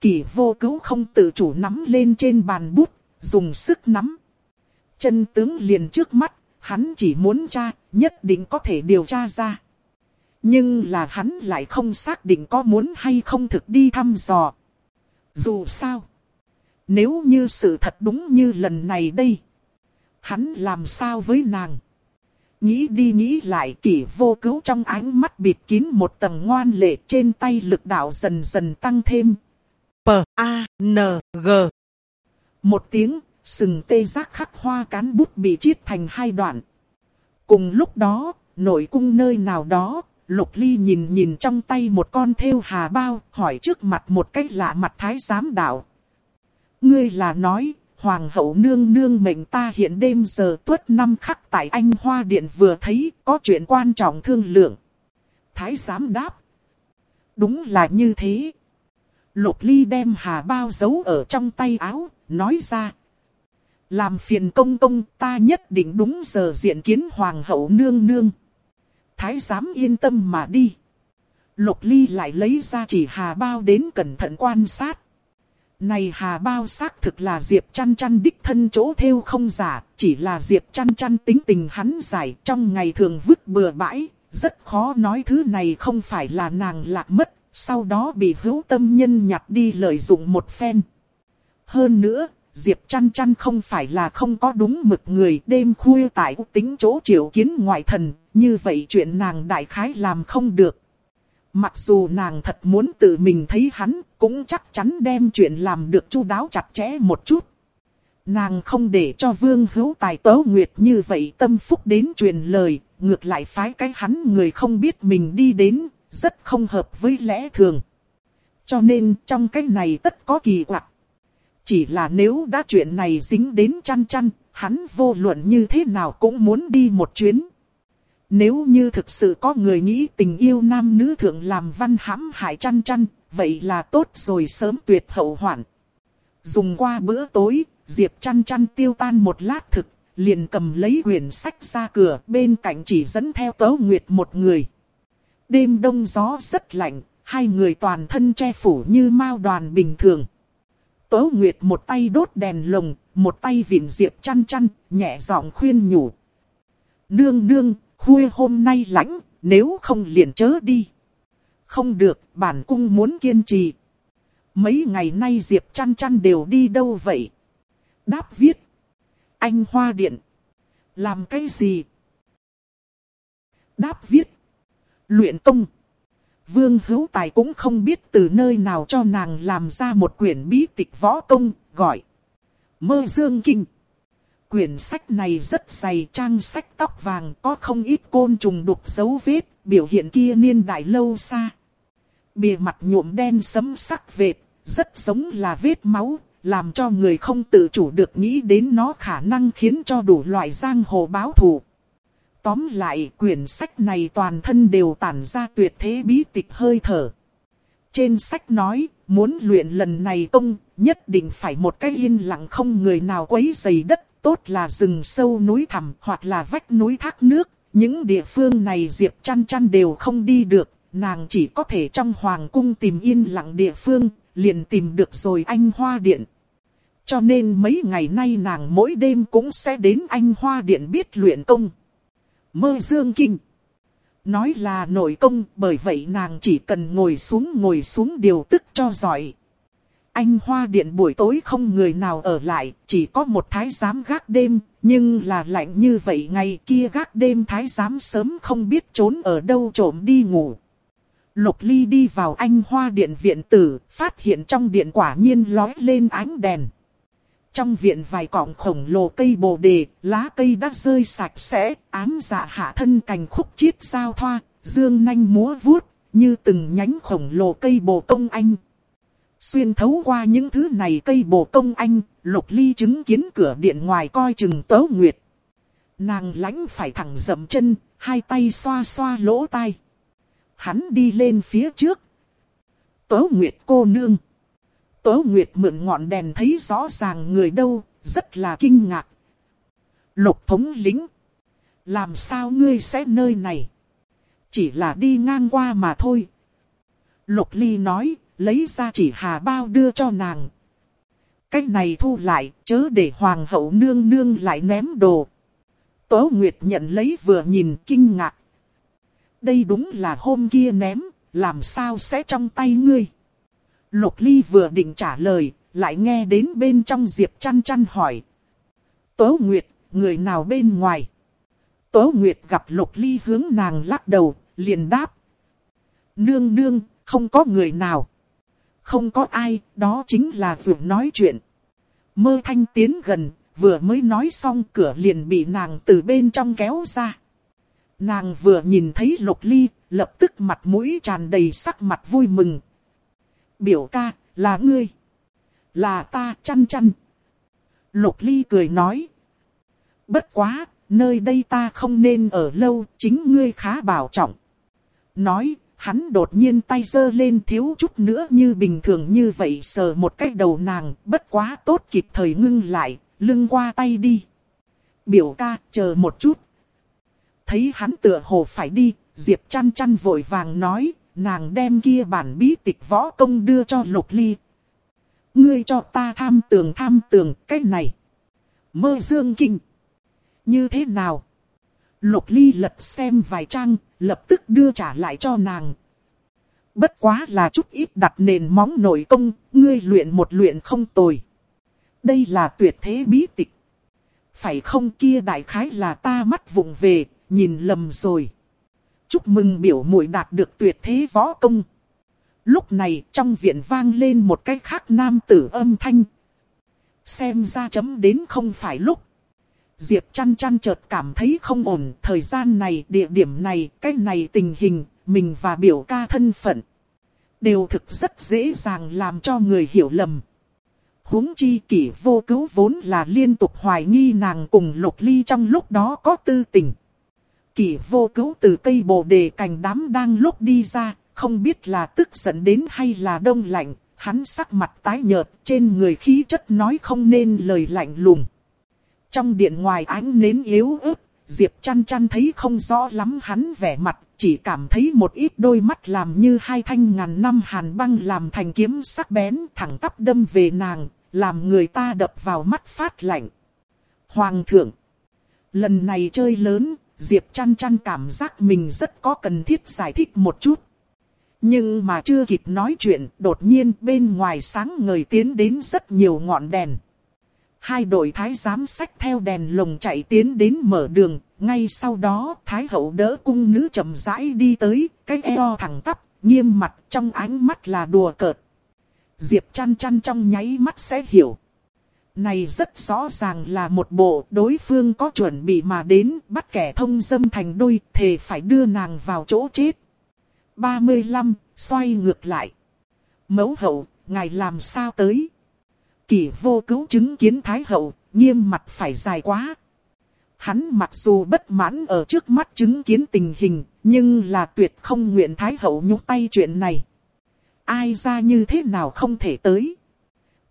Kỳ vô cứu không tự chủ nắm lên trên bàn bút, dùng sức nắm. Chân tướng liền trước mắt, hắn chỉ muốn tra, nhất định có thể điều tra ra. Nhưng là hắn lại không xác định có muốn hay không thực đi thăm dò. Dù sao, nếu như sự thật đúng như lần này đây, hắn làm sao với nàng? Nghĩ đi nghĩ lại kỷ vô cứu trong ánh mắt bịt kín một tầng ngoan lệ trên tay lực đạo dần dần tăng thêm. P-A-N-G một tiếng, sừng tê giác khắc hoa cán bút bị chiết thành hai đoạn. Cùng lúc đó, nội cung nơi nào đó, Lục Ly nhìn nhìn trong tay một con thêu hà bao, hỏi trước mặt một cách lạ mặt thái giám đạo. Ngươi là nói, Hoàng hậu nương nương mệnh ta hiện đêm giờ tuất năm khắc tại anh Hoa Điện vừa thấy có chuyện quan trọng thương lượng. Thái giám đáp. Đúng là như thế. Lục ly đem hà bao giấu ở trong tay áo, nói ra. Làm phiền công công ta nhất định đúng giờ diện kiến hoàng hậu nương nương. Thái giám yên tâm mà đi. Lục ly lại lấy ra chỉ hà bao đến cẩn thận quan sát. Này hà bao xác thực là Diệp chăn chăn đích thân chỗ theo không giả, chỉ là Diệp chăn chăn tính tình hắn giải trong ngày thường vứt bừa bãi, rất khó nói thứ này không phải là nàng lạc mất, sau đó bị hữu tâm nhân nhặt đi lợi dụng một phen. Hơn nữa, Diệp chăn chăn không phải là không có đúng mực người đêm khuya tại tính chỗ triệu kiến ngoại thần, như vậy chuyện nàng đại khái làm không được. Mặc dù nàng thật muốn tự mình thấy hắn, cũng chắc chắn đem chuyện làm được chu đáo chặt chẽ một chút. Nàng không để cho vương hữu tài tớ nguyệt như vậy tâm phúc đến truyền lời, ngược lại phái cái hắn người không biết mình đi đến, rất không hợp với lẽ thường. Cho nên trong cái này tất có kỳ quặc. Chỉ là nếu đã chuyện này dính đến chăn chăn, hắn vô luận như thế nào cũng muốn đi một chuyến. Nếu như thực sự có người nghĩ tình yêu nam nữ thượng làm văn hãm hại chăn chăn, vậy là tốt rồi sớm tuyệt hậu hoạn. Dùng qua bữa tối, Diệp chăn chăn tiêu tan một lát thực, liền cầm lấy quyển sách ra cửa, bên cạnh chỉ dẫn theo Tấu Nguyệt một người. Đêm đông gió rất lạnh, hai người toàn thân che phủ như mao đoàn bình thường. Tố Nguyệt một tay đốt đèn lồng, một tay vịn diệp chăn chăn, nhẹ giọng khuyên nhủ. Nương nương, khuya hôm nay lạnh, nếu không liền chớ đi. Không được, bản cung muốn kiên trì. Mấy ngày nay Diệp chăn chăn đều đi đâu vậy? Đáp viết. Anh Hoa Điện. Làm cái gì? Đáp viết. Luyện công. Vương Hữu Tài cũng không biết từ nơi nào cho nàng làm ra một quyển bí tịch võ công, gọi. Mơ Dương Kinh. Quyển sách này rất dày trang sách tóc vàng có không ít côn trùng đục dấu vết, biểu hiện kia niên đại lâu xa. Bìa mặt nhuộm đen sấm sắc vệt, rất giống là vết máu, làm cho người không tự chủ được nghĩ đến nó khả năng khiến cho đủ loại giang hồ báo thù. Tóm lại quyển sách này toàn thân đều tản ra tuyệt thế bí tịch hơi thở. Trên sách nói, muốn luyện lần này công, nhất định phải một cái yên lặng không người nào quấy dày đất, tốt là rừng sâu núi thẳm hoặc là vách núi thác nước. Những địa phương này Diệp chăn chăn đều không đi được, nàng chỉ có thể trong hoàng cung tìm yên lặng địa phương, liền tìm được rồi anh Hoa Điện. Cho nên mấy ngày nay nàng mỗi đêm cũng sẽ đến anh Hoa Điện biết luyện công. Mơ Dương Kinh. Nói là nội công bởi vậy nàng chỉ cần ngồi xuống ngồi xuống điều tức cho giỏi. Anh Hoa Điện buổi tối không người nào ở lại, chỉ có một thái giám gác đêm, nhưng là lạnh như vậy ngày kia gác đêm thái giám sớm không biết trốn ở đâu trộm đi ngủ. Lục Ly đi vào anh Hoa Điện viện tử, phát hiện trong điện quả nhiên lói lên ánh đèn. Trong viện vài cọng khổng lồ cây bồ đề, lá cây đã rơi sạch sẽ, ám dạ hạ thân cành khúc chiết sao thoa, dương nanh múa vuốt, như từng nhánh khổng lồ cây bồ công anh. Xuyên thấu qua những thứ này cây bồ công anh, lục ly chứng kiến cửa điện ngoài coi chừng tớ nguyệt. Nàng lãnh phải thẳng dậm chân, hai tay xoa xoa lỗ tai. Hắn đi lên phía trước. Tớ nguyệt cô nương. Tố Nguyệt mượn ngọn đèn thấy rõ ràng người đâu, rất là kinh ngạc. Lục thống lính. Làm sao ngươi sẽ nơi này? Chỉ là đi ngang qua mà thôi. Lục ly nói, lấy ra chỉ hà bao đưa cho nàng. Cái này thu lại, chớ để hoàng hậu nương nương lại ném đồ. Tố Nguyệt nhận lấy vừa nhìn kinh ngạc. Đây đúng là hôm kia ném, làm sao sẽ trong tay ngươi? Lục Ly vừa định trả lời, lại nghe đến bên trong Diệp chăn chăn hỏi. Tố Nguyệt, người nào bên ngoài? Tố Nguyệt gặp Lục Ly hướng nàng lắc đầu, liền đáp. Nương nương, không có người nào. Không có ai, đó chính là vừa nói chuyện. Mơ thanh tiến gần, vừa mới nói xong cửa liền bị nàng từ bên trong kéo ra. Nàng vừa nhìn thấy Lục Ly, lập tức mặt mũi tràn đầy sắc mặt vui mừng, Biểu ca, là ngươi. Là ta chăn chăn. Lục Ly cười nói. Bất quá, nơi đây ta không nên ở lâu, chính ngươi khá bảo trọng. Nói, hắn đột nhiên tay giơ lên thiếu chút nữa như bình thường như vậy sờ một cái đầu nàng, bất quá tốt kịp thời ngưng lại, lưng qua tay đi. Biểu ca, chờ một chút. Thấy hắn tựa hồ phải đi, Diệp chăn chăn vội vàng nói, nàng đem kia bản bí tịch võ công đưa cho Lục Ly. Ngươi cho ta tham tường tham tường cái này. Mơ dương kinh. Như thế nào? Lục Ly lật xem vài trang, lập tức đưa trả lại cho nàng. Bất quá là chút ít đặt nền móng nội công, ngươi luyện một luyện không tồi. Đây là tuyệt thế bí tịch. Phải không kia đại khái là ta mắt vụng về, nhìn lầm rồi. Chúc mừng biểu muội đạt được tuyệt thế võ công. Lúc này trong viện vang lên một cái khác nam tử âm thanh. Xem ra chấm đến không phải lúc. Diệp chăn chăn chợt cảm thấy không ổn. Thời gian này, địa điểm này, cái này tình hình, mình và biểu ca thân phận. Đều thực rất dễ dàng làm cho người hiểu lầm. huống chi kỷ vô cứu vốn là liên tục hoài nghi nàng cùng lục ly trong lúc đó có tư tình. Kỷ vô cứu từ cây bồ đề cành đám đang lúc đi ra, không biết là tức giận đến hay là đông lạnh, hắn sắc mặt tái nhợt, trên người khí chất nói không nên lời lạnh lùng. Trong điện ngoài ánh nến yếu ớt, Diệp chăn chăn thấy không rõ lắm hắn vẻ mặt, chỉ cảm thấy một ít đôi mắt làm như hai thanh ngàn năm hàn băng làm thành kiếm sắc bén thẳng tắp đâm về nàng, làm người ta đập vào mắt phát lạnh. Hoàng thượng, lần này chơi lớn, Diệp chăn chăn cảm giác mình rất có cần thiết giải thích một chút. Nhưng mà chưa kịp nói chuyện, đột nhiên bên ngoài sáng ngời tiến đến rất nhiều ngọn đèn. Hai đội thái giám sách theo đèn lồng chạy tiến đến mở đường, ngay sau đó thái hậu đỡ cung nữ chậm rãi đi tới, cái eo thẳng tắp, nghiêm mặt trong ánh mắt là đùa cợt. Diệp chăn chăn trong nháy mắt sẽ hiểu. Này rất rõ ràng là một bộ đối phương có chuẩn bị mà đến bắt kẻ thông dâm thành đôi thề phải đưa nàng vào chỗ chết. 35. Xoay ngược lại. Mẫu hậu, ngài làm sao tới? Kỷ vô cứu chứng kiến Thái hậu, nghiêm mặt phải dài quá. Hắn mặc dù bất mãn ở trước mắt chứng kiến tình hình, nhưng là tuyệt không nguyện Thái hậu nhúc tay chuyện này. Ai ra như thế nào không thể tới.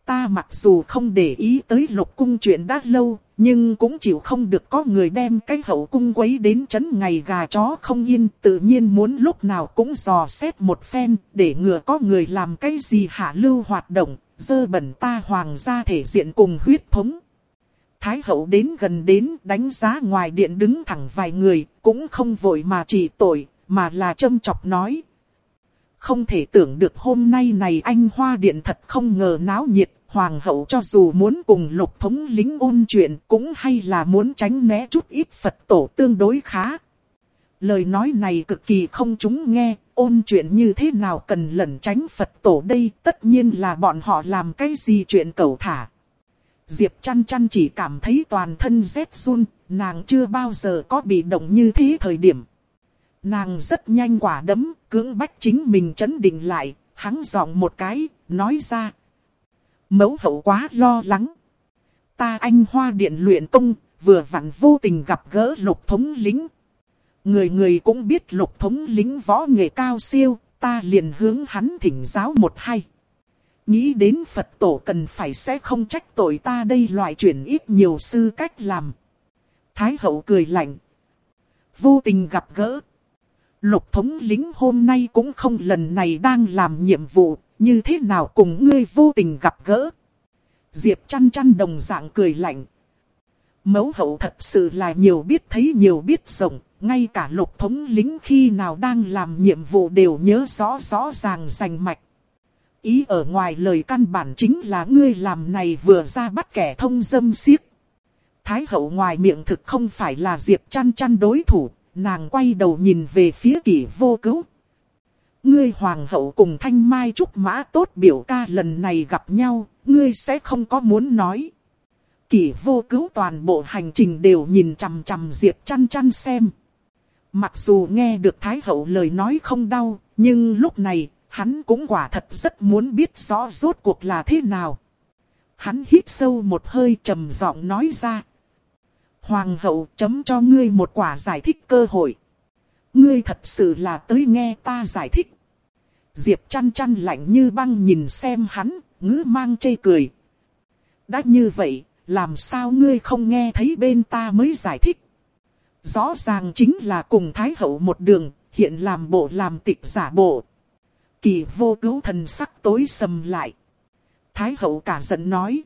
Ta mặc dù không để ý tới lục cung chuyện đã lâu, nhưng cũng chịu không được có người đem cái hậu cung quấy đến chấn ngày gà chó không yên. Tự nhiên muốn lúc nào cũng dò xét một phen, để ngừa có người làm cái gì hạ lưu hoạt động, dơ bẩn ta hoàng gia thể diện cùng huyết thống. Thái hậu đến gần đến đánh giá ngoài điện đứng thẳng vài người, cũng không vội mà chỉ tội, mà là châm chọc nói. Không thể tưởng được hôm nay này anh hoa điện thật không ngờ náo nhiệt, hoàng hậu cho dù muốn cùng lục thống lính ôn chuyện cũng hay là muốn tránh né chút ít Phật tổ tương đối khá. Lời nói này cực kỳ không chúng nghe, ôn chuyện như thế nào cần lẩn tránh Phật tổ đây, tất nhiên là bọn họ làm cái gì chuyện cầu thả. Diệp chăn chăn chỉ cảm thấy toàn thân rét run, nàng chưa bao giờ có bị động như thế thời điểm. Nàng rất nhanh quả đấm, cưỡng bách chính mình chấn định lại, hắn giọng một cái, nói ra. Mẫu hậu quá lo lắng. Ta anh hoa điện luyện công, vừa vặn vô tình gặp gỡ lục thống lính. Người người cũng biết lục thống lính võ nghệ cao siêu, ta liền hướng hắn thỉnh giáo một hay. Nghĩ đến Phật tổ cần phải sẽ không trách tội ta đây loại chuyển ít nhiều sư cách làm. Thái hậu cười lạnh. Vô tình gặp gỡ. Lục thống lính hôm nay cũng không lần này đang làm nhiệm vụ, như thế nào cùng ngươi vô tình gặp gỡ. Diệp chăn chăn đồng dạng cười lạnh. Mẫu hậu thật sự là nhiều biết thấy nhiều biết rộng, ngay cả lục thống lính khi nào đang làm nhiệm vụ đều nhớ rõ rõ ràng rành mạch. Ý ở ngoài lời căn bản chính là ngươi làm này vừa ra bắt kẻ thông dâm siếc. Thái hậu ngoài miệng thực không phải là Diệp chăn chăn đối thủ, nàng quay đầu nhìn về phía kỷ vô cứu. Ngươi hoàng hậu cùng thanh mai trúc mã tốt biểu ca lần này gặp nhau, ngươi sẽ không có muốn nói. Kỷ vô cứu toàn bộ hành trình đều nhìn chằm chằm Diệp chăn chăn xem. Mặc dù nghe được Thái hậu lời nói không đau, nhưng lúc này, hắn cũng quả thật rất muốn biết rõ rốt cuộc là thế nào. Hắn hít sâu một hơi trầm giọng nói ra. Hoàng hậu chấm cho ngươi một quả giải thích cơ hội. Ngươi thật sự là tới nghe ta giải thích. Diệp chăn chăn lạnh như băng nhìn xem hắn, ngữ mang chê cười. Đã như vậy, làm sao ngươi không nghe thấy bên ta mới giải thích? Rõ ràng chính là cùng Thái Hậu một đường, hiện làm bộ làm tịch giả bộ. Kỳ vô cứu thần sắc tối sầm lại. Thái Hậu cả giận nói.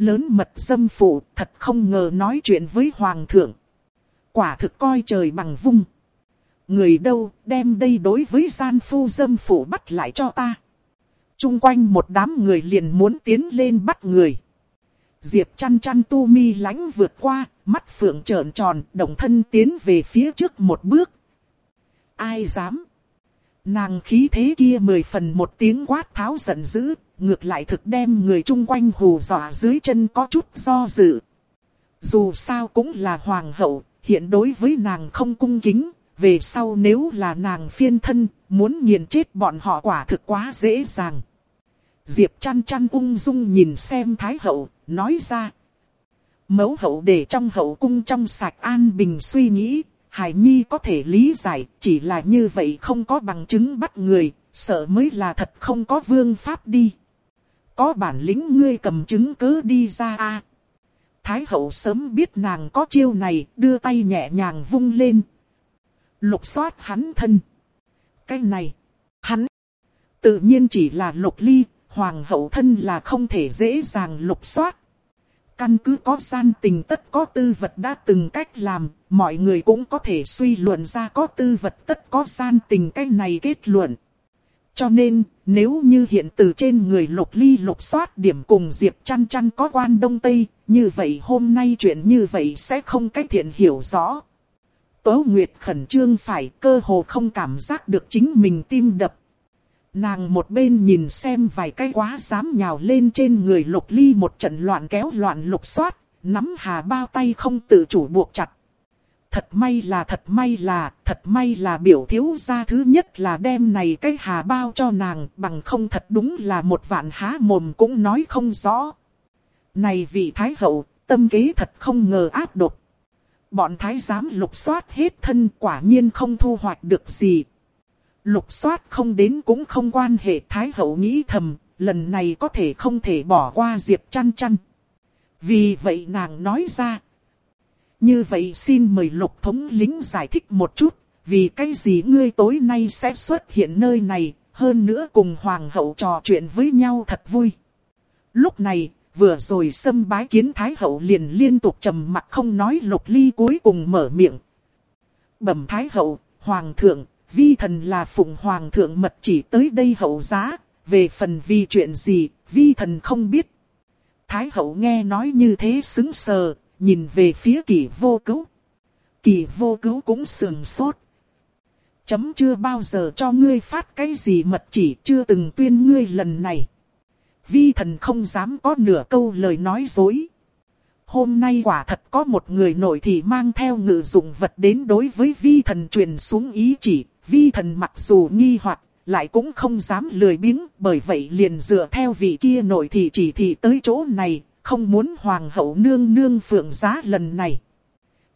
Lớn mật dâm phụ, thật không ngờ nói chuyện với Hoàng thượng. Quả thực coi trời bằng vung. Người đâu đem đây đối với gian phu dâm phụ bắt lại cho ta. Trung quanh một đám người liền muốn tiến lên bắt người. Diệp chăn chăn tu mi lánh vượt qua, mắt phượng trợn tròn, đồng thân tiến về phía trước một bước. Ai dám? Nàng khí thế kia mười phần một tiếng quát tháo giận dữ, ngược lại thực đem người chung quanh hù dọa dưới chân có chút do dự. Dù sao cũng là hoàng hậu, hiện đối với nàng không cung kính, về sau nếu là nàng phiên thân, muốn nghiền chết bọn họ quả thực quá dễ dàng. Diệp chăn chăn ung dung nhìn xem Thái hậu, nói ra. Mẫu hậu để trong hậu cung trong sạch an bình suy nghĩ, Hải Nhi có thể lý giải, chỉ là như vậy không có bằng chứng bắt người, sợ mới là thật không có vương pháp đi. Có bản lĩnh ngươi cầm chứng cứ đi ra a Thái hậu sớm biết nàng có chiêu này, đưa tay nhẹ nhàng vung lên. Lục xoát hắn thân. Cái này, hắn, tự nhiên chỉ là lục ly, hoàng hậu thân là không thể dễ dàng lục xoát. Căn cứ có gian tình tất có tư vật đã từng cách làm, mọi người cũng có thể suy luận ra có tư vật tất có gian tình cách này kết luận. Cho nên, nếu như hiện từ trên người lục ly lục soát điểm cùng Diệp chăn chăn có quan đông tây, như vậy hôm nay chuyện như vậy sẽ không cách thiện hiểu rõ. Tố Nguyệt khẩn trương phải cơ hồ không cảm giác được chính mình tim đập. Nàng một bên nhìn xem vài cái quá dám nhào lên trên người lục ly một trận loạn kéo loạn lục xoát, nắm hà bao tay không tự chủ buộc chặt. Thật may là thật may là, thật may là biểu thiếu gia thứ nhất là đem này cái hà bao cho nàng, bằng không thật đúng là một vạn há mồm cũng nói không rõ. Này vị thái hậu, tâm kế thật không ngờ áp độc. Bọn thái giám lục soát hết thân quả nhiên không thu hoạch được gì. Lục soát không đến cũng không quan hệ thái hậu nghĩ thầm, lần này có thể không thể bỏ qua diệp chăn chăn. Vì vậy nàng nói ra. Như vậy xin mời lục thống lính giải thích một chút, vì cái gì ngươi tối nay sẽ xuất hiện nơi này, hơn nữa cùng hoàng hậu trò chuyện với nhau thật vui. Lúc này, vừa rồi xâm bái kiến thái hậu liền liên tục trầm mặt không nói lục ly cuối cùng mở miệng. Bẩm thái hậu, hoàng thượng, vi thần là phụng hoàng thượng mật chỉ tới đây hậu giá, về phần vì chuyện gì, vi thần không biết. Thái hậu nghe nói như thế xứng sờ, nhìn về phía kỳ vô cứu. Kỳ vô cứu cũng sườn sốt. Chấm chưa bao giờ cho ngươi phát cái gì mật chỉ chưa từng tuyên ngươi lần này. Vi thần không dám có nửa câu lời nói dối. Hôm nay quả thật có một người nội thị mang theo ngự dụng vật đến đối với vi thần truyền xuống ý chỉ. Vi thần mặc dù nghi hoặc lại cũng không dám lười biếng, bởi vậy liền dựa theo vị kia nội thị chỉ thị tới chỗ này, không muốn hoàng hậu nương nương phượng giá lần này.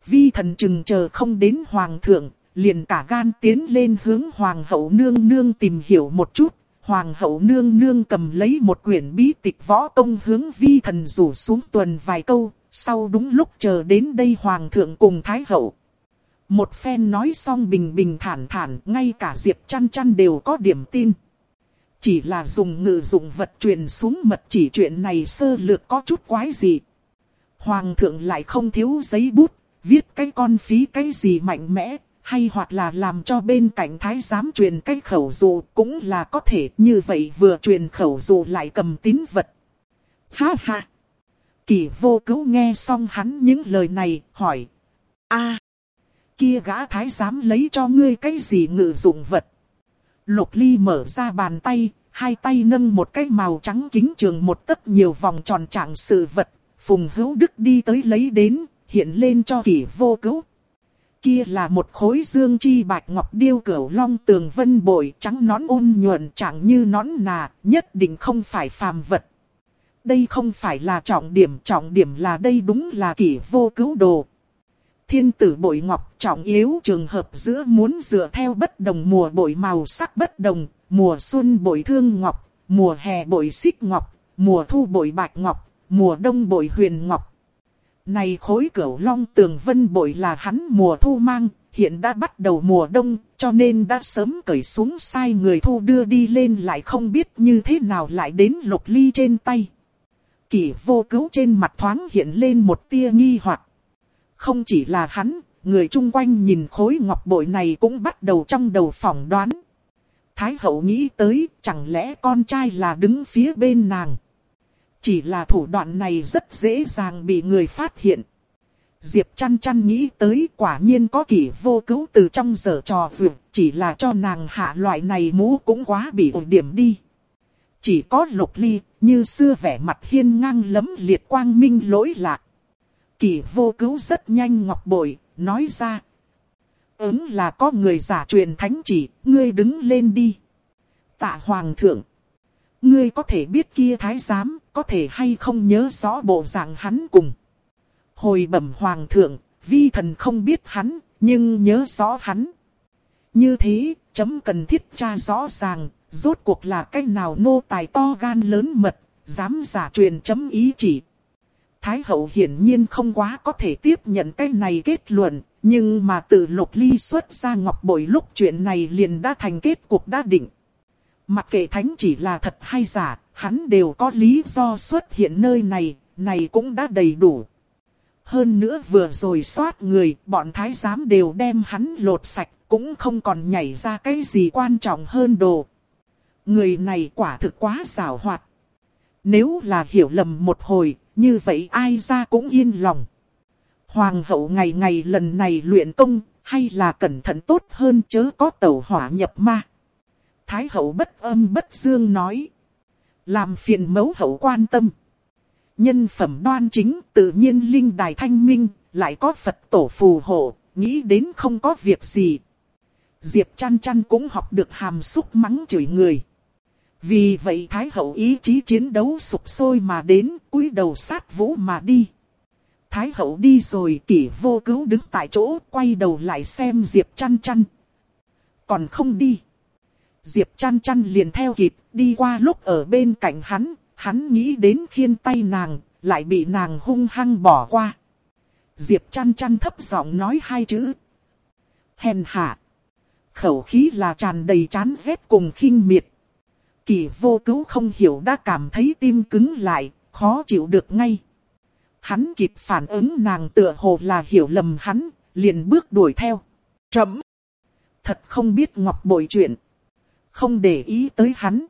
Vi thần chừng chờ không đến hoàng thượng, liền cả gan tiến lên hướng hoàng hậu nương nương tìm hiểu một chút. Hoàng hậu nương nương cầm lấy một quyển bí tịch võ công hướng vi thần rủ xuống tuần vài câu, sau đúng lúc chờ đến đây hoàng thượng cùng thái hậu. Một phen nói xong bình bình thản thản, ngay cả Diệp chăn chăn đều có điểm tin. Chỉ là dùng ngự dụng vật truyền xuống mật chỉ chuyện này sơ lược có chút quái gì. Hoàng thượng lại không thiếu giấy bút, viết cái con phí cái gì mạnh mẽ, hay hoặc là làm cho bên cạnh thái giám truyền cái khẩu dụ cũng là có thể như vậy vừa truyền khẩu dụ lại cầm tín vật. Ha ha! Kỳ vô cứu nghe xong hắn những lời này, hỏi. a kia gã thái giám lấy cho ngươi cái gì ngự dụng vật. Lục ly mở ra bàn tay, hai tay nâng một cái màu trắng kính trường một tấc nhiều vòng tròn trạng sự vật. Phùng hữu đức đi tới lấy đến, hiện lên cho kỷ vô cứu. Kia là một khối dương chi bạch ngọc điêu cửu long tường vân bội trắng nón ôn nhuận chẳng như nón nà, nhất định không phải phàm vật. Đây không phải là trọng điểm, trọng điểm là đây đúng là kỷ vô cứu đồ, Thiên tử bội ngọc trọng yếu trường hợp giữa muốn dựa theo bất đồng mùa bội màu sắc bất đồng, mùa xuân bội thương ngọc, mùa hè bội xích ngọc, mùa thu bội bạch ngọc, mùa đông bội huyền ngọc. Này khối cửu long tường vân bội là hắn mùa thu mang, hiện đã bắt đầu mùa đông, cho nên đã sớm cởi xuống sai người thu đưa đi lên lại không biết như thế nào lại đến lục ly trên tay. Kỷ vô cứu trên mặt thoáng hiện lên một tia nghi hoặc không chỉ là hắn, người chung quanh nhìn khối ngọc bội này cũng bắt đầu trong đầu phỏng đoán. Thái hậu nghĩ tới, chẳng lẽ con trai là đứng phía bên nàng. Chỉ là thủ đoạn này rất dễ dàng bị người phát hiện. Diệp chăn chăn nghĩ tới quả nhiên có kỷ vô cứu từ trong giờ trò vượt, chỉ là cho nàng hạ loại này mũ cũng quá bị ổn điểm đi. Chỉ có lục ly, như xưa vẻ mặt hiên ngang lấm liệt quang minh lỗi lạc. Kỳ vô cứu rất nhanh ngọc bội, nói ra. Ứng là có người giả truyền thánh chỉ, ngươi đứng lên đi. Tạ hoàng thượng. Ngươi có thể biết kia thái giám, có thể hay không nhớ rõ bộ dạng hắn cùng. Hồi bẩm hoàng thượng, vi thần không biết hắn, nhưng nhớ rõ hắn. Như thế, chấm cần thiết tra rõ ràng, rốt cuộc là cách nào nô tài to gan lớn mật, dám giả truyền chấm ý chỉ. Thái hậu hiển nhiên không quá có thể tiếp nhận cái này kết luận, nhưng mà từ lục ly xuất ra ngọc bội lúc chuyện này liền đã thành kết cuộc đã định. Mặc kệ thánh chỉ là thật hay giả, hắn đều có lý do xuất hiện nơi này, này cũng đã đầy đủ. Hơn nữa vừa rồi soát người, bọn thái giám đều đem hắn lột sạch, cũng không còn nhảy ra cái gì quan trọng hơn đồ. Người này quả thực quá xảo hoạt. Nếu là hiểu lầm một hồi, như vậy ai ra cũng yên lòng. Hoàng hậu ngày ngày lần này luyện công, hay là cẩn thận tốt hơn chớ có tẩu hỏa nhập ma. Thái hậu bất âm bất dương nói. Làm phiền mẫu hậu quan tâm. Nhân phẩm đoan chính tự nhiên linh đài thanh minh, lại có Phật tổ phù hộ, nghĩ đến không có việc gì. Diệp chăn chăn cũng học được hàm xúc mắng chửi người. Vì vậy Thái hậu ý chí chiến đấu sụp sôi mà đến, cúi đầu sát vũ mà đi. Thái hậu đi rồi kỷ vô cứu đứng tại chỗ, quay đầu lại xem Diệp chăn chăn. Còn không đi. Diệp chăn chăn liền theo kịp, đi qua lúc ở bên cạnh hắn, hắn nghĩ đến khiên tay nàng, lại bị nàng hung hăng bỏ qua. Diệp chăn chăn thấp giọng nói hai chữ. Hèn hạ. Khẩu khí là tràn đầy chán ghét cùng khinh miệt. Kỳ vô cứu không hiểu đã cảm thấy tim cứng lại, khó chịu được ngay. Hắn kịp phản ứng nàng tựa hồ là hiểu lầm hắn, liền bước đuổi theo. Chấm. Thật không biết ngọc bội chuyện. Không để ý tới hắn.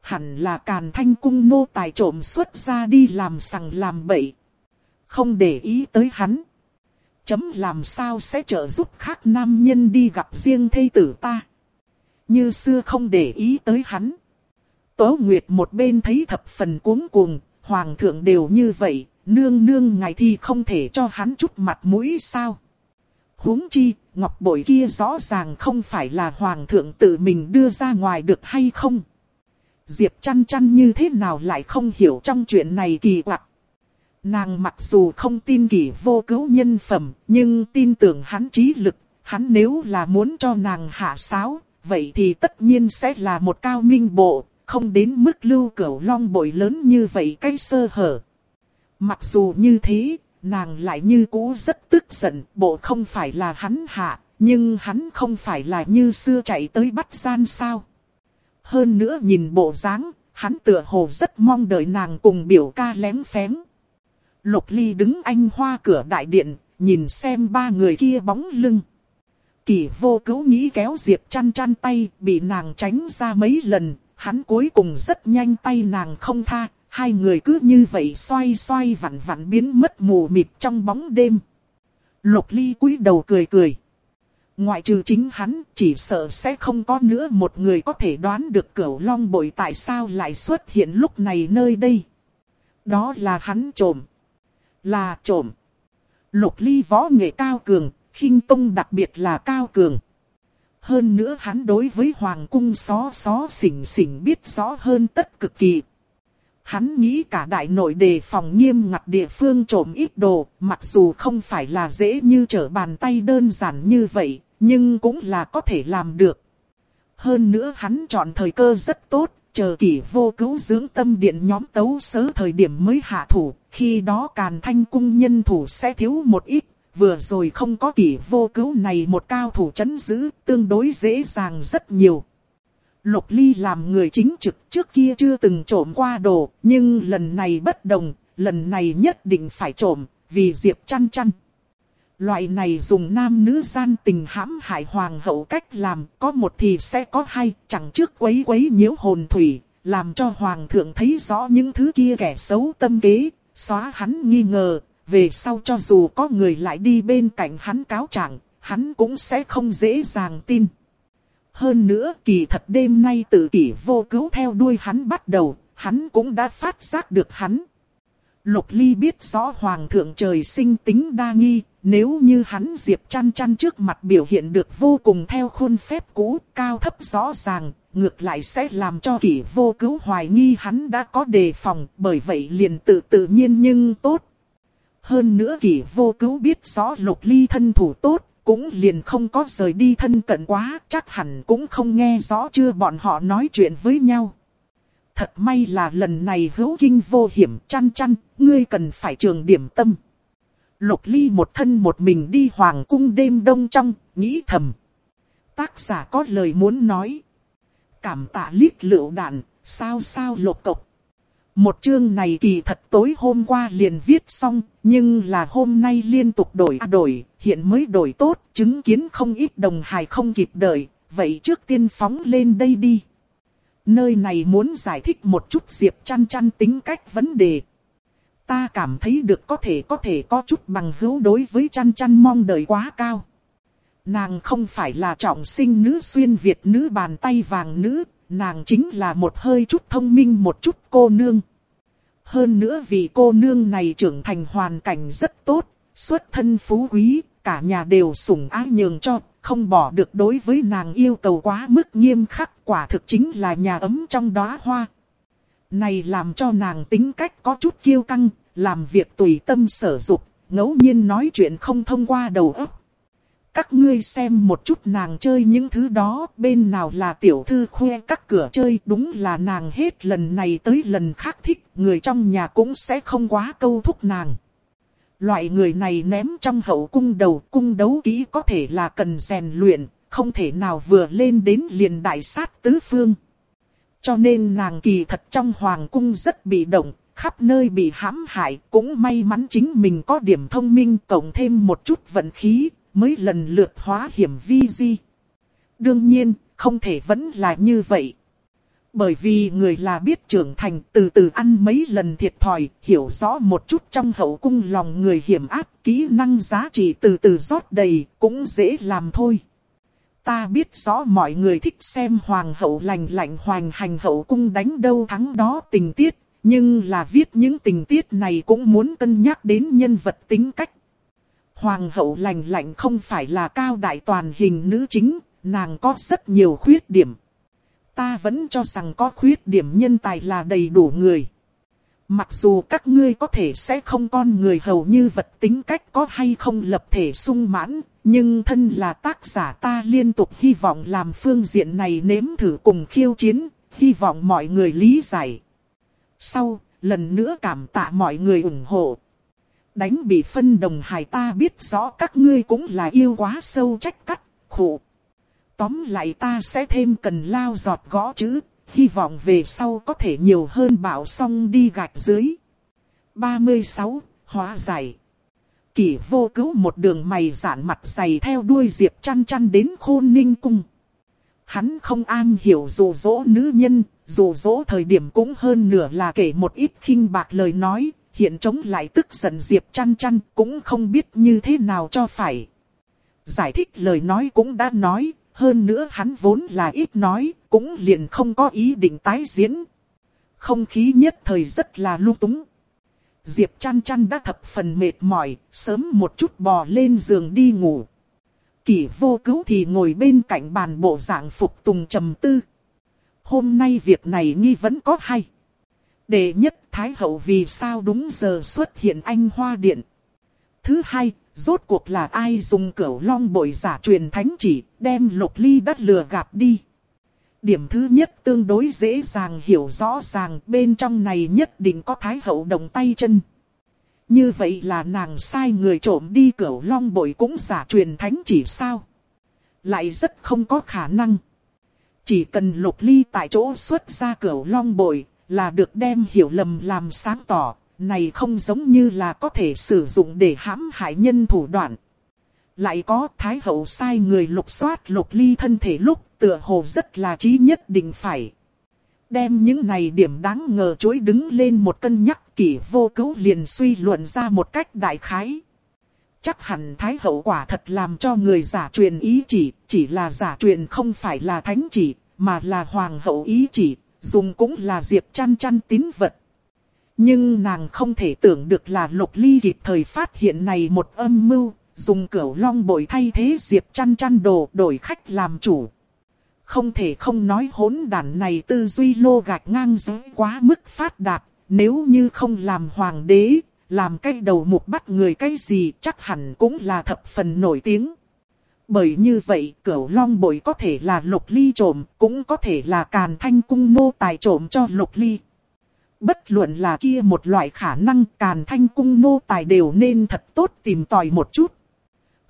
Hẳn là càn thanh cung nô tài trộm xuất ra đi làm sằng làm bậy. Không để ý tới hắn. Chấm làm sao sẽ trợ giúp khác nam nhân đi gặp riêng thây tử ta. Như xưa không để ý tới hắn. Tố Nguyệt một bên thấy thập phần cuống cuồng, hoàng thượng đều như vậy, nương nương ngài thì không thể cho hắn chút mặt mũi sao. huống chi, ngọc bội kia rõ ràng không phải là hoàng thượng tự mình đưa ra ngoài được hay không. Diệp chăn chăn như thế nào lại không hiểu trong chuyện này kỳ quặc. Nàng mặc dù không tin kỳ vô cứu nhân phẩm, nhưng tin tưởng hắn trí lực, hắn nếu là muốn cho nàng hạ sáo, vậy thì tất nhiên sẽ là một cao minh bộ, không đến mức lưu cửu long bội lớn như vậy cái sơ hở. Mặc dù như thế, nàng lại như cũ rất tức giận, bộ không phải là hắn hạ, nhưng hắn không phải là như xưa chạy tới bắt gian sao. Hơn nữa nhìn bộ dáng, hắn tựa hồ rất mong đợi nàng cùng biểu ca lén phén. Lục ly đứng anh hoa cửa đại điện, nhìn xem ba người kia bóng lưng. Kỳ vô cứu nghĩ kéo Diệp chăn chăn tay, bị nàng tránh ra mấy lần, hắn cuối cùng rất nhanh tay nàng không tha, hai người cứ như vậy xoay xoay vặn vặn biến mất mù mịt trong bóng đêm. Lục ly cúi đầu cười cười. Ngoại trừ chính hắn, chỉ sợ sẽ không có nữa một người có thể đoán được cửu long bội tại sao lại xuất hiện lúc này nơi đây. Đó là hắn trộm. Là trộm. Lục ly võ nghệ cao cường, khinh tung đặc biệt là cao cường. Hơn nữa hắn đối với hoàng cung xó xó xỉnh xỉnh biết rõ hơn tất cực kỳ. Hắn nghĩ cả đại nội đề phòng nghiêm ngặt địa phương trộm ít đồ, mặc dù không phải là dễ như trở bàn tay đơn giản như vậy, nhưng cũng là có thể làm được. Hơn nữa hắn chọn thời cơ rất tốt, chờ kỷ vô cứu dưỡng tâm điện nhóm tấu sớ thời điểm mới hạ thủ, khi đó càn thanh cung nhân thủ sẽ thiếu một ít, vừa rồi không có kỷ vô cứu này một cao thủ chấn giữ, tương đối dễ dàng rất nhiều. Lục Ly làm người chính trực trước kia chưa từng trộm qua đồ, nhưng lần này bất đồng, lần này nhất định phải trộm, vì Diệp chăn chăn. Loại này dùng nam nữ gian tình hãm hại hoàng hậu cách làm, có một thì sẽ có hai, chẳng trước quấy quấy nhiễu hồn thủy, làm cho hoàng thượng thấy rõ những thứ kia kẻ xấu tâm kế, xóa hắn nghi ngờ, về sau cho dù có người lại đi bên cạnh hắn cáo trạng, hắn cũng sẽ không dễ dàng tin. Hơn nữa kỳ thật đêm nay tự kỷ vô cứu theo đuôi hắn bắt đầu, hắn cũng đã phát giác được hắn. Lục Ly biết rõ Hoàng thượng trời sinh tính đa nghi, nếu như hắn Diệp chăn chăn trước mặt biểu hiện được vô cùng theo khuôn phép cũ, cao thấp rõ ràng, ngược lại sẽ làm cho kỷ vô cứu hoài nghi hắn đã có đề phòng, bởi vậy liền tự tự nhiên nhưng tốt. Hơn nữa kỷ vô cứu biết rõ Lục Ly thân thủ tốt, cũng liền không có rời đi thân cận quá, chắc hẳn cũng không nghe rõ chưa bọn họ nói chuyện với nhau. thật may là lần này hữu kinh vô hiểm chăn chăn, ngươi cần phải trường điểm tâm. Lục ly một thân một mình đi hoàng cung đêm đông trong, nghĩ thầm. Tác giả có lời muốn nói. Cảm tạ lít lựu đạn, sao sao lục cộc. Một chương này kỳ thật tối hôm qua liền viết xong, nhưng là hôm nay liên tục đổi à đổi, hiện mới đổi tốt, chứng kiến không ít đồng hài không kịp đợi, vậy trước tiên phóng lên đây đi. Nơi này muốn giải thích một chút Diệp chăn chăn tính cách vấn đề. Ta cảm thấy được có thể có thể có chút bằng hữu đối với chăn chăn mong đợi quá cao. Nàng không phải là trọng sinh nữ xuyên Việt nữ bàn tay vàng nữ, nàng chính là một hơi chút thông minh một chút cô nương. Hơn nữa vì cô nương này trưởng thành hoàn cảnh rất tốt, xuất thân phú quý, cả nhà đều sủng ái nhường cho, không bỏ được đối với nàng yêu cầu quá mức nghiêm khắc, quả thực chính là nhà ấm trong đóa hoa. Này làm cho nàng tính cách có chút kiêu căng, làm việc tùy tâm sở dục, ngẫu nhiên nói chuyện không thông qua đầu óc. Các ngươi xem một chút nàng chơi những thứ đó, bên nào là tiểu thư khoe các cửa chơi, đúng là nàng hết lần này tới lần khác thích, người trong nhà cũng sẽ không quá câu thúc nàng. Loại người này ném trong hậu cung đầu cung đấu kỹ có thể là cần rèn luyện, không thể nào vừa lên đến liền đại sát tứ phương. Cho nên nàng kỳ thật trong hoàng cung rất bị động, khắp nơi bị hãm hại, cũng may mắn chính mình có điểm thông minh cộng thêm một chút vận khí, mới lần lượt hóa hiểm vi di. Đương nhiên, không thể vẫn là như vậy. Bởi vì người là biết trưởng thành từ từ ăn mấy lần thiệt thòi, hiểu rõ một chút trong hậu cung lòng người hiểm ác, kỹ năng giá trị từ từ rót đầy, cũng dễ làm thôi. Ta biết rõ mọi người thích xem hoàng hậu lành lạnh hoành hành hậu cung đánh đâu thắng đó tình tiết, nhưng là viết những tình tiết này cũng muốn cân nhắc đến nhân vật tính cách. Hoàng hậu lành lạnh không phải là cao đại toàn hình nữ chính, nàng có rất nhiều khuyết điểm. Ta vẫn cho rằng có khuyết điểm nhân tài là đầy đủ người. Mặc dù các ngươi có thể sẽ không con người hầu như vật tính cách có hay không lập thể sung mãn, nhưng thân là tác giả ta liên tục hy vọng làm phương diện này nếm thử cùng khiêu chiến, hy vọng mọi người lý giải. Sau, lần nữa cảm tạ mọi người ủng hộ. Đánh bị phân đồng hài ta biết rõ các ngươi cũng là yêu quá sâu trách cắt, khổ. Tóm lại ta sẽ thêm cần lao giọt gõ chữ, hy vọng về sau có thể nhiều hơn bảo xong đi gạch dưới. 36. Hóa giải Kỷ vô cứu một đường mày giản mặt dày theo đuôi diệp chăn chăn đến khôn ninh cung. Hắn không an hiểu dù dỗ nữ nhân, dù dỗ thời điểm cũng hơn nửa là kể một ít khinh bạc lời nói, hiện chống lại tức giận Diệp chăn chăn cũng không biết như thế nào cho phải. Giải thích lời nói cũng đã nói, hơn nữa hắn vốn là ít nói, cũng liền không có ý định tái diễn. Không khí nhất thời rất là lung túng. Diệp chăn chăn đã thập phần mệt mỏi, sớm một chút bò lên giường đi ngủ. Kỷ vô cứu thì ngồi bên cạnh bàn bộ dạng phục tùng trầm tư. Hôm nay việc này nghi vẫn có hay. Đệ nhất Thái Hậu vì sao đúng giờ xuất hiện anh Hoa Điện. Thứ hai, rốt cuộc là ai dùng cửu long bội giả truyền thánh chỉ, đem lục ly đất lừa gạt đi. Điểm thứ nhất tương đối dễ dàng hiểu rõ ràng bên trong này nhất định có Thái Hậu đồng tay chân. Như vậy là nàng sai người trộm đi cửu long bội cũng giả truyền thánh chỉ sao. Lại rất không có khả năng. Chỉ cần lục ly tại chỗ xuất ra cửu long bội, là được đem hiểu lầm làm sáng tỏ, này không giống như là có thể sử dụng để hãm hại nhân thủ đoạn. Lại có Thái Hậu sai người lục soát lục ly thân thể lúc tựa hồ rất là trí nhất định phải. Đem những này điểm đáng ngờ chối đứng lên một cân nhắc kỷ vô cứu liền suy luận ra một cách đại khái. Chắc hẳn Thái Hậu quả thật làm cho người giả truyền ý chỉ, chỉ là giả truyền không phải là thánh chỉ, mà là Hoàng Hậu ý chỉ, dùng cũng là Diệp chăn chăn tín vật. Nhưng nàng không thể tưởng được là Lục Ly kịp thời phát hiện này một âm mưu, dùng cửu long bội thay thế Diệp chăn chăn đồ đổi khách làm chủ. Không thể không nói hỗn đản này tư duy lô gạch ngang giới quá mức phát đạt, nếu như không làm hoàng đế, làm cái đầu mục bắt người cái gì chắc hẳn cũng là thập phần nổi tiếng. Bởi như vậy, cửu long bội có thể là lục ly trộm, cũng có thể là càn thanh cung nô tài trộm cho lục ly. Bất luận là kia một loại khả năng càn thanh cung nô tài đều nên thật tốt tìm tòi một chút.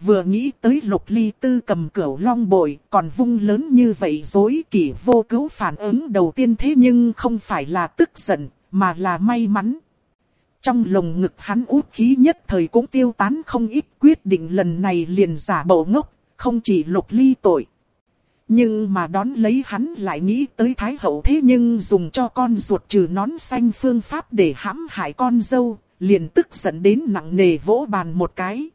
Vừa nghĩ tới lục ly tư cầm cửu long bội, còn vung lớn như vậy dối kỷ vô cứu phản ứng đầu tiên thế nhưng không phải là tức giận, mà là may mắn. Trong lồng ngực hắn út khí nhất thời cũng tiêu tán không ít quyết định lần này liền giả bộ ngốc, không chỉ lục ly tội. Nhưng mà đón lấy hắn lại nghĩ tới Thái Hậu thế nhưng dùng cho con ruột trừ nón xanh phương pháp để hãm hại con dâu, liền tức giận đến nặng nề vỗ bàn một cái.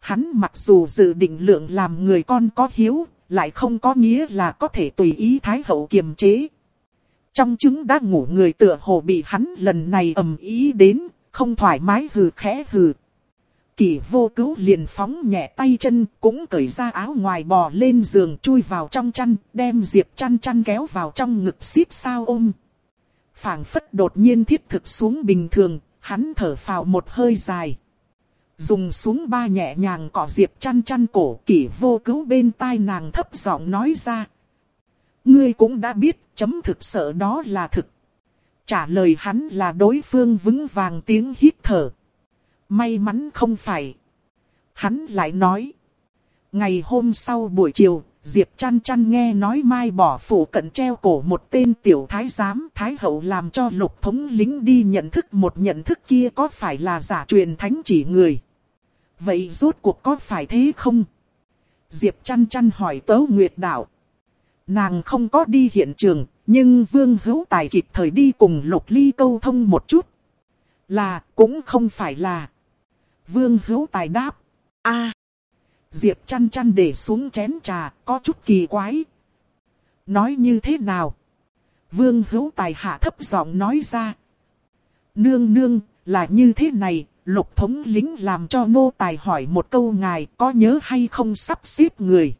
Hắn mặc dù dự định lượng làm người con có hiếu, lại không có nghĩa là có thể tùy ý Thái Hậu kiềm chế. Trong trứng đã ngủ người tựa hồ bị hắn lần này ầm ý đến, không thoải mái hừ khẽ hừ. Kỳ vô cứu liền phóng nhẹ tay chân, cũng cởi ra áo ngoài bò lên giường chui vào trong chăn, đem Diệp chăn chăn kéo vào trong ngực xíp sao ôm. phảng phất đột nhiên thiết thực xuống bình thường, hắn thở phào một hơi dài. Dùng xuống ba nhẹ nhàng cọ Diệp chăn chăn cổ kỷ vô cứu bên tai nàng thấp giọng nói ra. Ngươi cũng đã biết, chấm thực sợ đó là thực. Trả lời hắn là đối phương vững vàng tiếng hít thở. May mắn không phải. Hắn lại nói. Ngày hôm sau buổi chiều, Diệp chăn chăn nghe nói mai bỏ phủ cận treo cổ một tên tiểu thái giám thái hậu làm cho lục thống lính đi nhận thức một nhận thức kia có phải là giả truyền thánh chỉ người. Vậy rốt cuộc có phải thế không? Diệp chăn chăn hỏi tấu Nguyệt Đạo. Nàng không có đi hiện trường, nhưng Vương Hữu Tài kịp thời đi cùng Lục Ly câu thông một chút. Là, cũng không phải là. Vương Hữu Tài đáp. a Diệp chăn chăn để xuống chén trà, có chút kỳ quái. Nói như thế nào? Vương Hữu Tài hạ thấp giọng nói ra. Nương nương, là như thế này, lục thống lính làm cho nô tài hỏi một câu ngài có nhớ hay không sắp xếp người.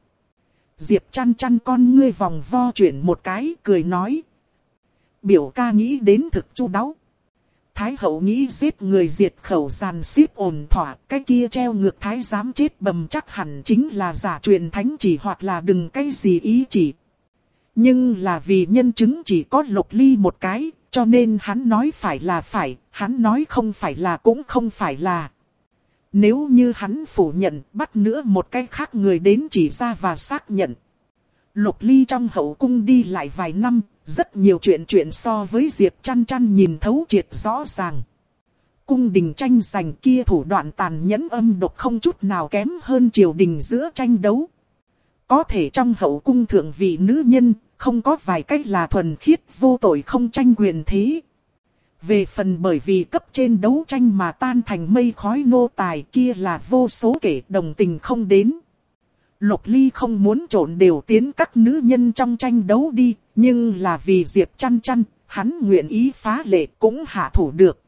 Diệp chăn chăn con ngươi vòng vo chuyển một cái, cười nói. Biểu ca nghĩ đến thực chu đáo. Thái hậu nghĩ giết người diệt khẩu giàn xếp ổn thỏa, cái kia treo ngược thái giám chết bầm chắc hẳn chính là giả truyền thánh chỉ hoặc là đừng cái gì ý chỉ. Nhưng là vì nhân chứng chỉ có lục ly một cái, cho nên hắn nói phải là phải, hắn nói không phải là cũng không phải là. Nếu như hắn phủ nhận, bắt nữa một cái khác người đến chỉ ra và xác nhận. Lục ly trong hậu cung đi lại vài năm, rất nhiều chuyện chuyện so với Diệp chăn chăn nhìn thấu triệt rõ ràng. Cung đình tranh giành kia thủ đoạn tàn nhẫn âm độc không chút nào kém hơn triều đình giữa tranh đấu. Có thể trong hậu cung thượng vị nữ nhân, không có vài cách là thuần khiết vô tội không tranh quyền thế. Về phần bởi vì cấp trên đấu tranh mà tan thành mây khói nô tài kia là vô số kể đồng tình không đến. Lục Ly không muốn trộn đều tiến các nữ nhân trong tranh đấu đi, nhưng là vì Diệp chăn chăn, hắn nguyện ý phá lệ cũng hạ thủ được.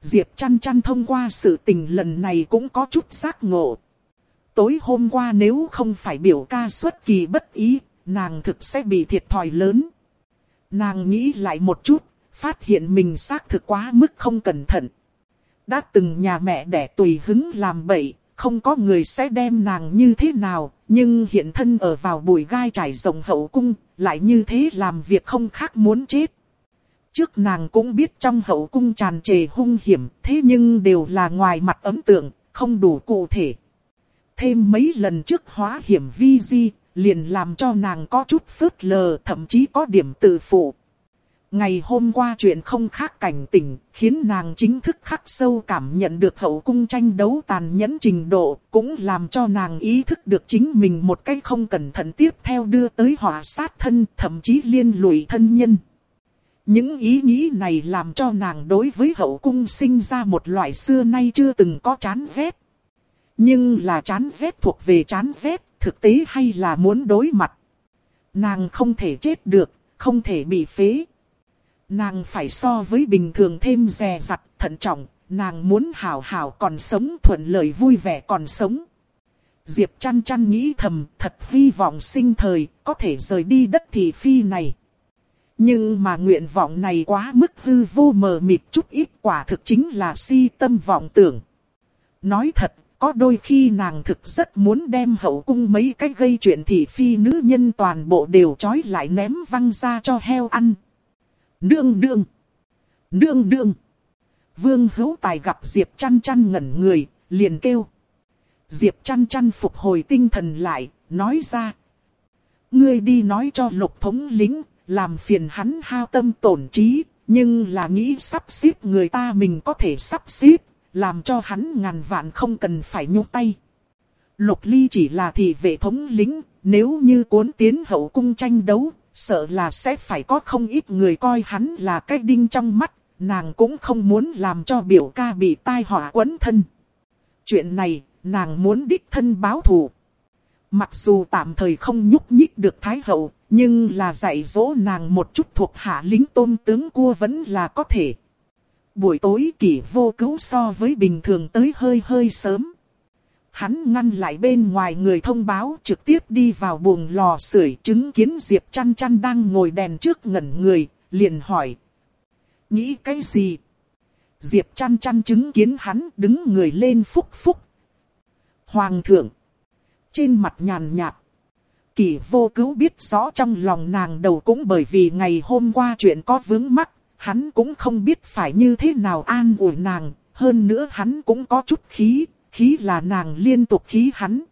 Diệp chăn chăn thông qua sự tình lần này cũng có chút giác ngộ. Tối hôm qua nếu không phải biểu ca xuất kỳ bất ý, nàng thực sẽ bị thiệt thòi lớn. Nàng nghĩ lại một chút, phát hiện mình xác thực quá mức không cẩn thận. Đã từng nhà mẹ đẻ tùy hứng làm bậy, không có người sẽ đem nàng như thế nào, nhưng hiện thân ở vào bụi gai trải rộng hậu cung, lại như thế làm việc không khác muốn chết. Trước nàng cũng biết trong hậu cung tràn trề hung hiểm, thế nhưng đều là ngoài mặt ấn tượng, không đủ cụ thể. Thêm mấy lần trước hóa hiểm vi di, liền làm cho nàng có chút phớt lờ, thậm chí có điểm tự phụ. Ngày hôm qua chuyện không khác cảnh tỉnh, khiến nàng chính thức khắc sâu cảm nhận được hậu cung tranh đấu tàn nhẫn trình độ, cũng làm cho nàng ý thức được chính mình một cách không cẩn thận tiếp theo đưa tới họa sát thân, thậm chí liên lụy thân nhân. Những ý nghĩ này làm cho nàng đối với hậu cung sinh ra một loại xưa nay chưa từng có chán ghét. Nhưng là chán ghét thuộc về chán ghét, thực tế hay là muốn đối mặt. Nàng không thể chết được, không thể bị phế. Nàng phải so với bình thường thêm dè dặt, thận trọng, nàng muốn hảo hảo còn sống thuận lợi vui vẻ còn sống. Diệp chăn chăn nghĩ thầm, thật hy vọng sinh thời, có thể rời đi đất thị phi này. Nhưng mà nguyện vọng này quá mức hư vô mờ mịt chút ít quả thực chính là si tâm vọng tưởng. Nói thật, có đôi khi nàng thực rất muốn đem hậu cung mấy cái gây chuyện thị phi nữ nhân toàn bộ đều trói lại ném văng ra cho heo ăn. Nương nương! Nương nương! Vương hữu tài gặp Diệp chăn chăn ngẩn người, liền kêu. Diệp chăn chăn phục hồi tinh thần lại, nói ra. Ngươi đi nói cho lục thống lính, làm phiền hắn hao tâm tổn trí, nhưng là nghĩ sắp xếp người ta mình có thể sắp xếp, làm cho hắn ngàn vạn không cần phải nhúc tay. Lục ly chỉ là thị vệ thống lính, nếu như cuốn tiến hậu cung tranh đấu, sợ là sẽ phải có không ít người coi hắn là cái đinh trong mắt, nàng cũng không muốn làm cho biểu ca bị tai họa quấn thân. Chuyện này, nàng muốn đích thân báo thù. Mặc dù tạm thời không nhúc nhích được Thái Hậu, nhưng là dạy dỗ nàng một chút thuộc hạ lính tôn tướng cua vẫn là có thể. Buổi tối kỷ vô cứu so với bình thường tới hơi hơi sớm. Hắn ngăn lại bên ngoài người thông báo trực tiếp đi vào buồng lò sưởi chứng kiến Diệp chăn chăn đang ngồi đèn trước ngẩn người, liền hỏi. Nghĩ cái gì? Diệp chăn chăn chứng kiến hắn đứng người lên phúc phúc. Hoàng thượng. Trên mặt nhàn nhạt. Kỳ vô cứu biết rõ trong lòng nàng đầu cũng bởi vì ngày hôm qua chuyện có vướng mắc, hắn cũng không biết phải như thế nào an ủi nàng, hơn nữa hắn cũng có chút khí, khí là nàng liên tục khí hắn.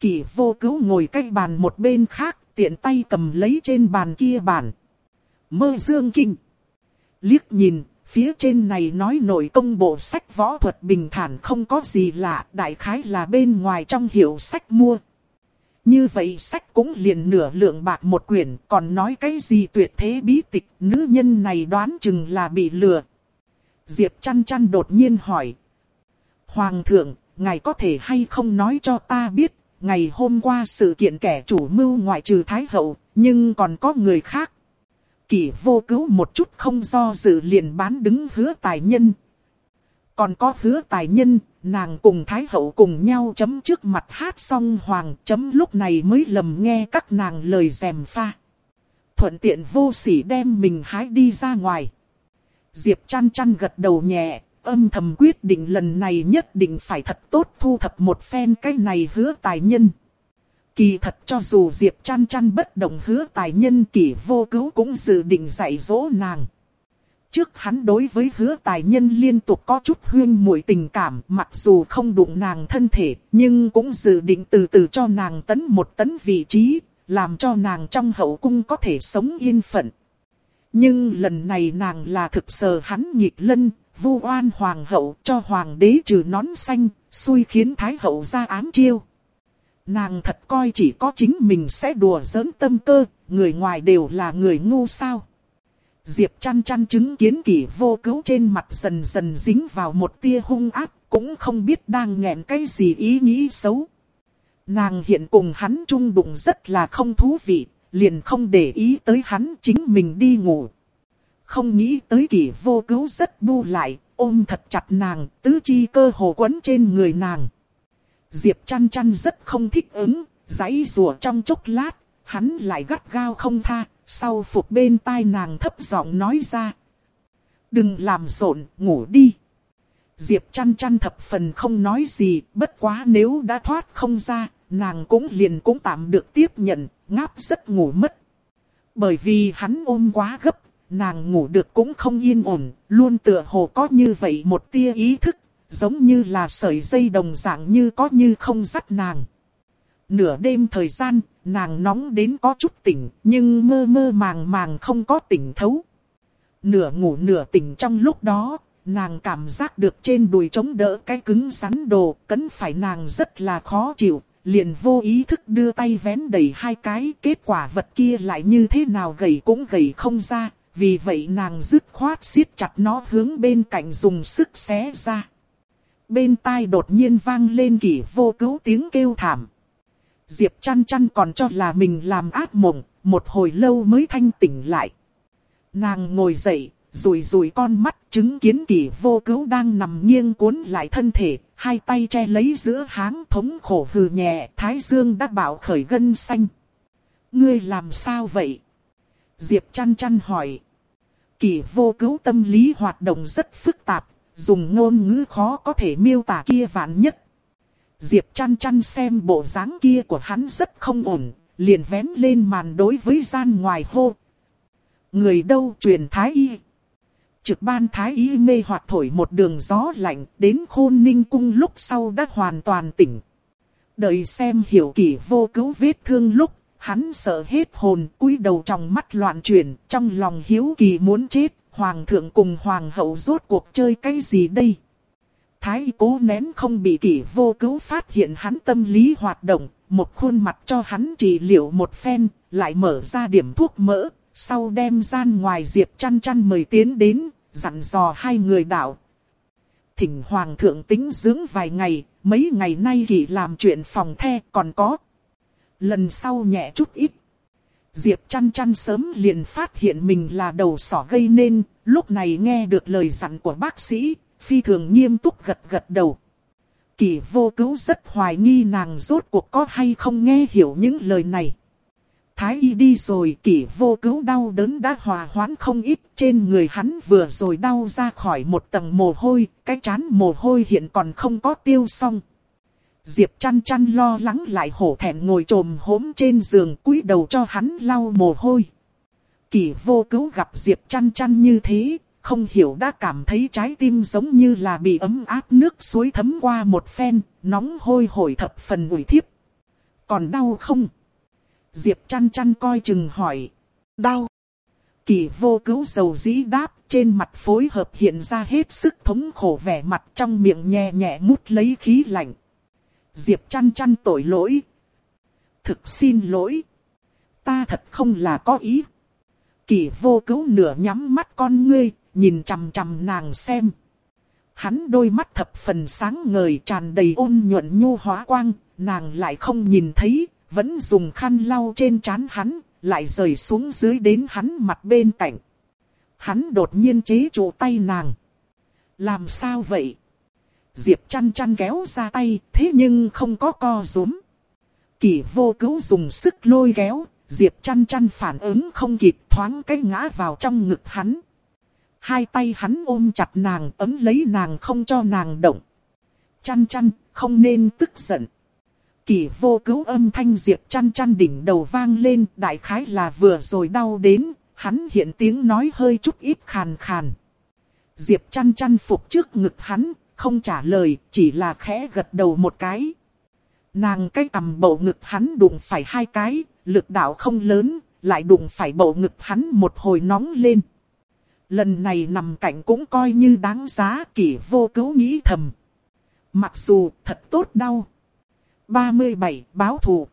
Kỳ vô cứu ngồi cách bàn một bên khác, tiện tay cầm lấy trên bàn kia bàn. Mơ dương kinh. Liếc nhìn, phía trên này nói nội công bộ sách võ thuật bình thản không có gì lạ, đại khái là bên ngoài trong hiệu sách mua. Như vậy sách cũng liền nửa lượng bạc một quyển, còn nói cái gì tuyệt thế bí tịch, nữ nhân này đoán chừng là bị lừa. Diệp chăn chăn đột nhiên hỏi. Hoàng thượng, ngài có thể hay không nói cho ta biết, ngày hôm qua sự kiện kẻ chủ mưu ngoại trừ Thái Hậu, nhưng còn có người khác. Kỷ vô cứu một chút không do dự liền bán đứng hứa tài nhân. Còn có hứa tài nhân, nàng cùng Thái Hậu cùng nhau chấm trước mặt hát xong hoàng chấm lúc này mới lầm nghe các nàng lời dèm pha. Thuận tiện vô sỉ đem mình hái đi ra ngoài. Diệp chăn chăn gật đầu nhẹ, âm thầm quyết định lần này nhất định phải thật tốt thu thập một phen cái này hứa tài nhân. Kỳ thật cho dù Diệp chăn chăn bất động hứa tài nhân kỷ vô cứu cũng dự định dạy dỗ nàng. Trước hắn đối với hứa tài nhân liên tục có chút huyên mùi tình cảm mặc dù không đụng nàng thân thể nhưng cũng dự định từ từ cho nàng tấn một tấn vị trí, làm cho nàng trong hậu cung có thể sống yên phận. Nhưng lần này nàng là thực sờ hắn nhịp lân, vu oan hoàng hậu cho hoàng đế trừ nón xanh, xui khiến thái hậu ra ám chiêu. Nàng thật coi chỉ có chính mình sẽ đùa giỡn tâm cơ, người ngoài đều là người ngu sao. Diệp chăn chăn chứng kiến kỷ vô cứu trên mặt dần dần dính vào một tia hung ác, cũng không biết đang nghẹn cái gì ý nghĩ xấu. Nàng hiện cùng hắn chung đụng rất là không thú vị, liền không để ý tới hắn chính mình đi ngủ. Không nghĩ tới kỷ vô cứu rất bu lại, ôm thật chặt nàng, tứ chi cơ hồ quấn trên người nàng. Diệp chăn chăn rất không thích ứng, giãy rùa trong chốc lát, hắn lại gắt gao không tha, sau phục bên tai nàng thấp giọng nói ra. Đừng làm rộn, ngủ đi. Diệp chăn chăn thập phần không nói gì, bất quá nếu đã thoát không ra, nàng cũng liền cũng tạm được tiếp nhận, ngáp rất ngủ mất. Bởi vì hắn ôm quá gấp, nàng ngủ được cũng không yên ổn, luôn tựa hồ có như vậy một tia ý thức, giống như là sợi dây đồng dạng như có như không dắt nàng. Nửa đêm thời gian, nàng nóng đến có chút tỉnh, nhưng mơ mơ màng màng không có tỉnh thấu. Nửa ngủ nửa tỉnh trong lúc đó, nàng cảm giác được trên đùi chống đỡ cái cứng rắn đồ, cấn phải nàng rất là khó chịu, liền vô ý thức đưa tay vén đầy hai cái, kết quả vật kia lại như thế nào gầy cũng gầy không ra, vì vậy nàng dứt khoát siết chặt nó hướng bên cạnh dùng sức xé ra. Bên tai đột nhiên vang lên kỷ vô cứu tiếng kêu thảm. Diệp chăn chăn còn cho là mình làm ác mộng, một hồi lâu mới thanh tỉnh lại. Nàng ngồi dậy, rùi rùi con mắt chứng kiến kỷ vô cứu đang nằm nghiêng cuốn lại thân thể, hai tay che lấy giữa háng thống khổ hừ nhẹ, thái dương đã bảo khởi gân xanh. Ngươi làm sao vậy? Diệp chăn chăn hỏi. kỳ vô cứu tâm lý hoạt động rất phức tạp, dùng ngôn ngữ khó có thể miêu tả kia vạn nhất. Diệp chăn chăn xem bộ dáng kia của hắn rất không ổn, liền vén lên màn đối với gian ngoài hô. Người đâu truyền thái y. Trực ban thái y mê hoạt thổi một đường gió lạnh đến khôn ninh cung lúc sau đã hoàn toàn tỉnh. Đợi xem hiểu kỷ vô cứu vết thương lúc, hắn sợ hết hồn, cúi đầu trong mắt loạn chuyển, trong lòng hiếu kỳ muốn chết, hoàng thượng cùng hoàng hậu rốt cuộc chơi cái gì đây? Thái cố nén không bị kỷ vô cứu phát hiện hắn tâm lý hoạt động, một khuôn mặt cho hắn trị liệu một phen, lại mở ra điểm thuốc mỡ, sau đem gian ngoài diệp chăn chăn mời tiến đến, dặn dò hai người đạo. Thỉnh hoàng thượng tính dưỡng vài ngày, mấy ngày nay kỷ làm chuyện phòng the còn có. Lần sau nhẹ chút ít. Diệp chăn chăn sớm liền phát hiện mình là đầu sỏ gây nên, lúc này nghe được lời dặn của bác sĩ, phi thường nghiêm túc gật gật đầu. Kỳ vô cứu rất hoài nghi nàng rốt cuộc có hay không nghe hiểu những lời này. Thái y đi rồi kỷ vô cứu đau đớn đã hòa hoãn không ít trên người hắn vừa rồi đau ra khỏi một tầng mồ hôi, cái chán mồ hôi hiện còn không có tiêu xong. Diệp chăn chăn lo lắng lại hổ thẹn ngồi trồm hốm trên giường cúi đầu cho hắn lau mồ hôi. Kỷ vô cứu gặp Diệp chăn chăn như thế, không hiểu đã cảm thấy trái tim giống như là bị ấm áp nước suối thấm qua một phen, nóng hôi hổi thập phần ủi thiếp. Còn đau không? Diệp chăn chăn coi chừng hỏi. Đau. Kỳ vô cứu dầu dĩ đáp, trên mặt phối hợp hiện ra hết sức thống khổ vẻ mặt trong miệng nhẹ nhẹ mút lấy khí lạnh. Diệp chăn chăn tội lỗi. Thực xin lỗi. Ta thật không là có ý. Kỳ vô cứu nửa nhắm mắt con ngươi, nhìn chằm chằm nàng xem. Hắn đôi mắt thập phần sáng ngời tràn đầy ôn nhuận nhu hóa quang, nàng lại không nhìn thấy, vẫn dùng khăn lau trên trán hắn, lại rời xuống dưới đến hắn mặt bên cạnh. Hắn đột nhiên chế trụ tay nàng. Làm sao vậy? Diệp chăn chăn kéo ra tay, thế nhưng không có co rúm. Kỳ vô cứu dùng sức lôi kéo, Diệp chăn chăn phản ứng không kịp thoáng cái ngã vào trong ngực hắn. Hai tay hắn ôm chặt nàng, ấm lấy nàng không cho nàng động. Chăn chăn, không nên tức giận. Kỳ vô cứu âm thanh diệp chăn chăn đỉnh đầu vang lên, đại khái là vừa rồi đau đến, hắn hiện tiếng nói hơi chút ít khàn khàn. Diệp chăn chăn phục trước ngực hắn, không trả lời, chỉ là khẽ gật đầu một cái. Nàng cái tầm bộ ngực hắn đụng phải hai cái, lực đạo không lớn, lại đụng phải bộ ngực hắn một hồi nóng lên. Lần này nằm cạnh cũng coi như đáng giá kỷ vô cứu nghĩ thầm. Mặc dù thật tốt đau. 37. Báo thù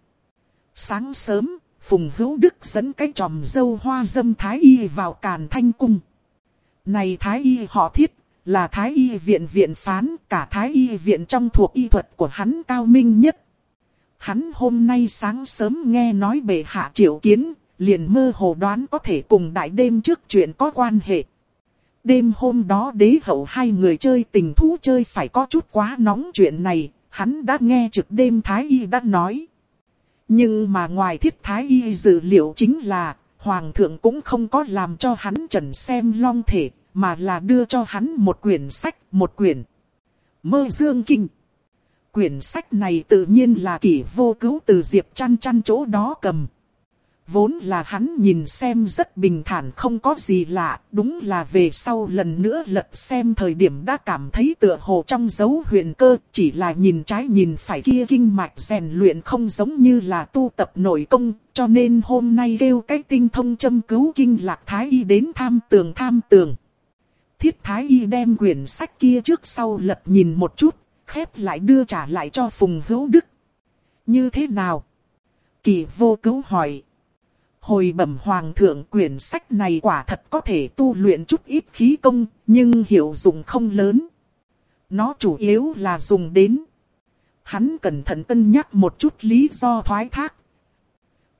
Sáng sớm, Phùng Hữu Đức dẫn cái tròm dâu hoa dâm Thái Y vào Càn Thanh Cung. Này Thái Y họ thiết, là Thái Y viện viện phán, cả Thái Y viện trong thuộc y thuật của hắn cao minh nhất. Hắn hôm nay sáng sớm nghe nói bệ hạ triệu kiến, liền mơ hồ đoán có thể cùng đại đêm trước chuyện có quan hệ. Đêm hôm đó đế hậu hai người chơi tình thú chơi phải có chút quá nóng chuyện này, hắn đã nghe trực đêm Thái Y đã nói. Nhưng mà ngoài thiết Thái Y dự liệu chính là, Hoàng thượng cũng không có làm cho hắn trần xem long thể, mà là đưa cho hắn một quyển sách, một quyển. Mơ Dương Kinh. Quyển sách này tự nhiên là kỷ vô cứu từ Diệp chăn chăn chỗ đó cầm. Vốn là hắn nhìn xem rất bình thản không có gì lạ, đúng là về sau lần nữa lật xem thời điểm đã cảm thấy tựa hồ trong dấu huyền cơ, chỉ là nhìn trái nhìn phải kia kinh mạch rèn luyện không giống như là tu tập nội công, cho nên hôm nay kêu cái tinh thông châm cứu kinh lạc thái y đến tham tường tham tường. Thiết thái y đem quyển sách kia trước sau lật nhìn một chút, khép lại đưa trả lại cho Phùng Hữu Đức. Như thế nào? Kỳ vô cứu hỏi. Hồi bẩm hoàng thượng quyển sách này quả thật có thể tu luyện chút ít khí công, nhưng hiệu dụng không lớn. Nó chủ yếu là dùng đến. Hắn cẩn thận cân nhắc một chút lý do thoái thác.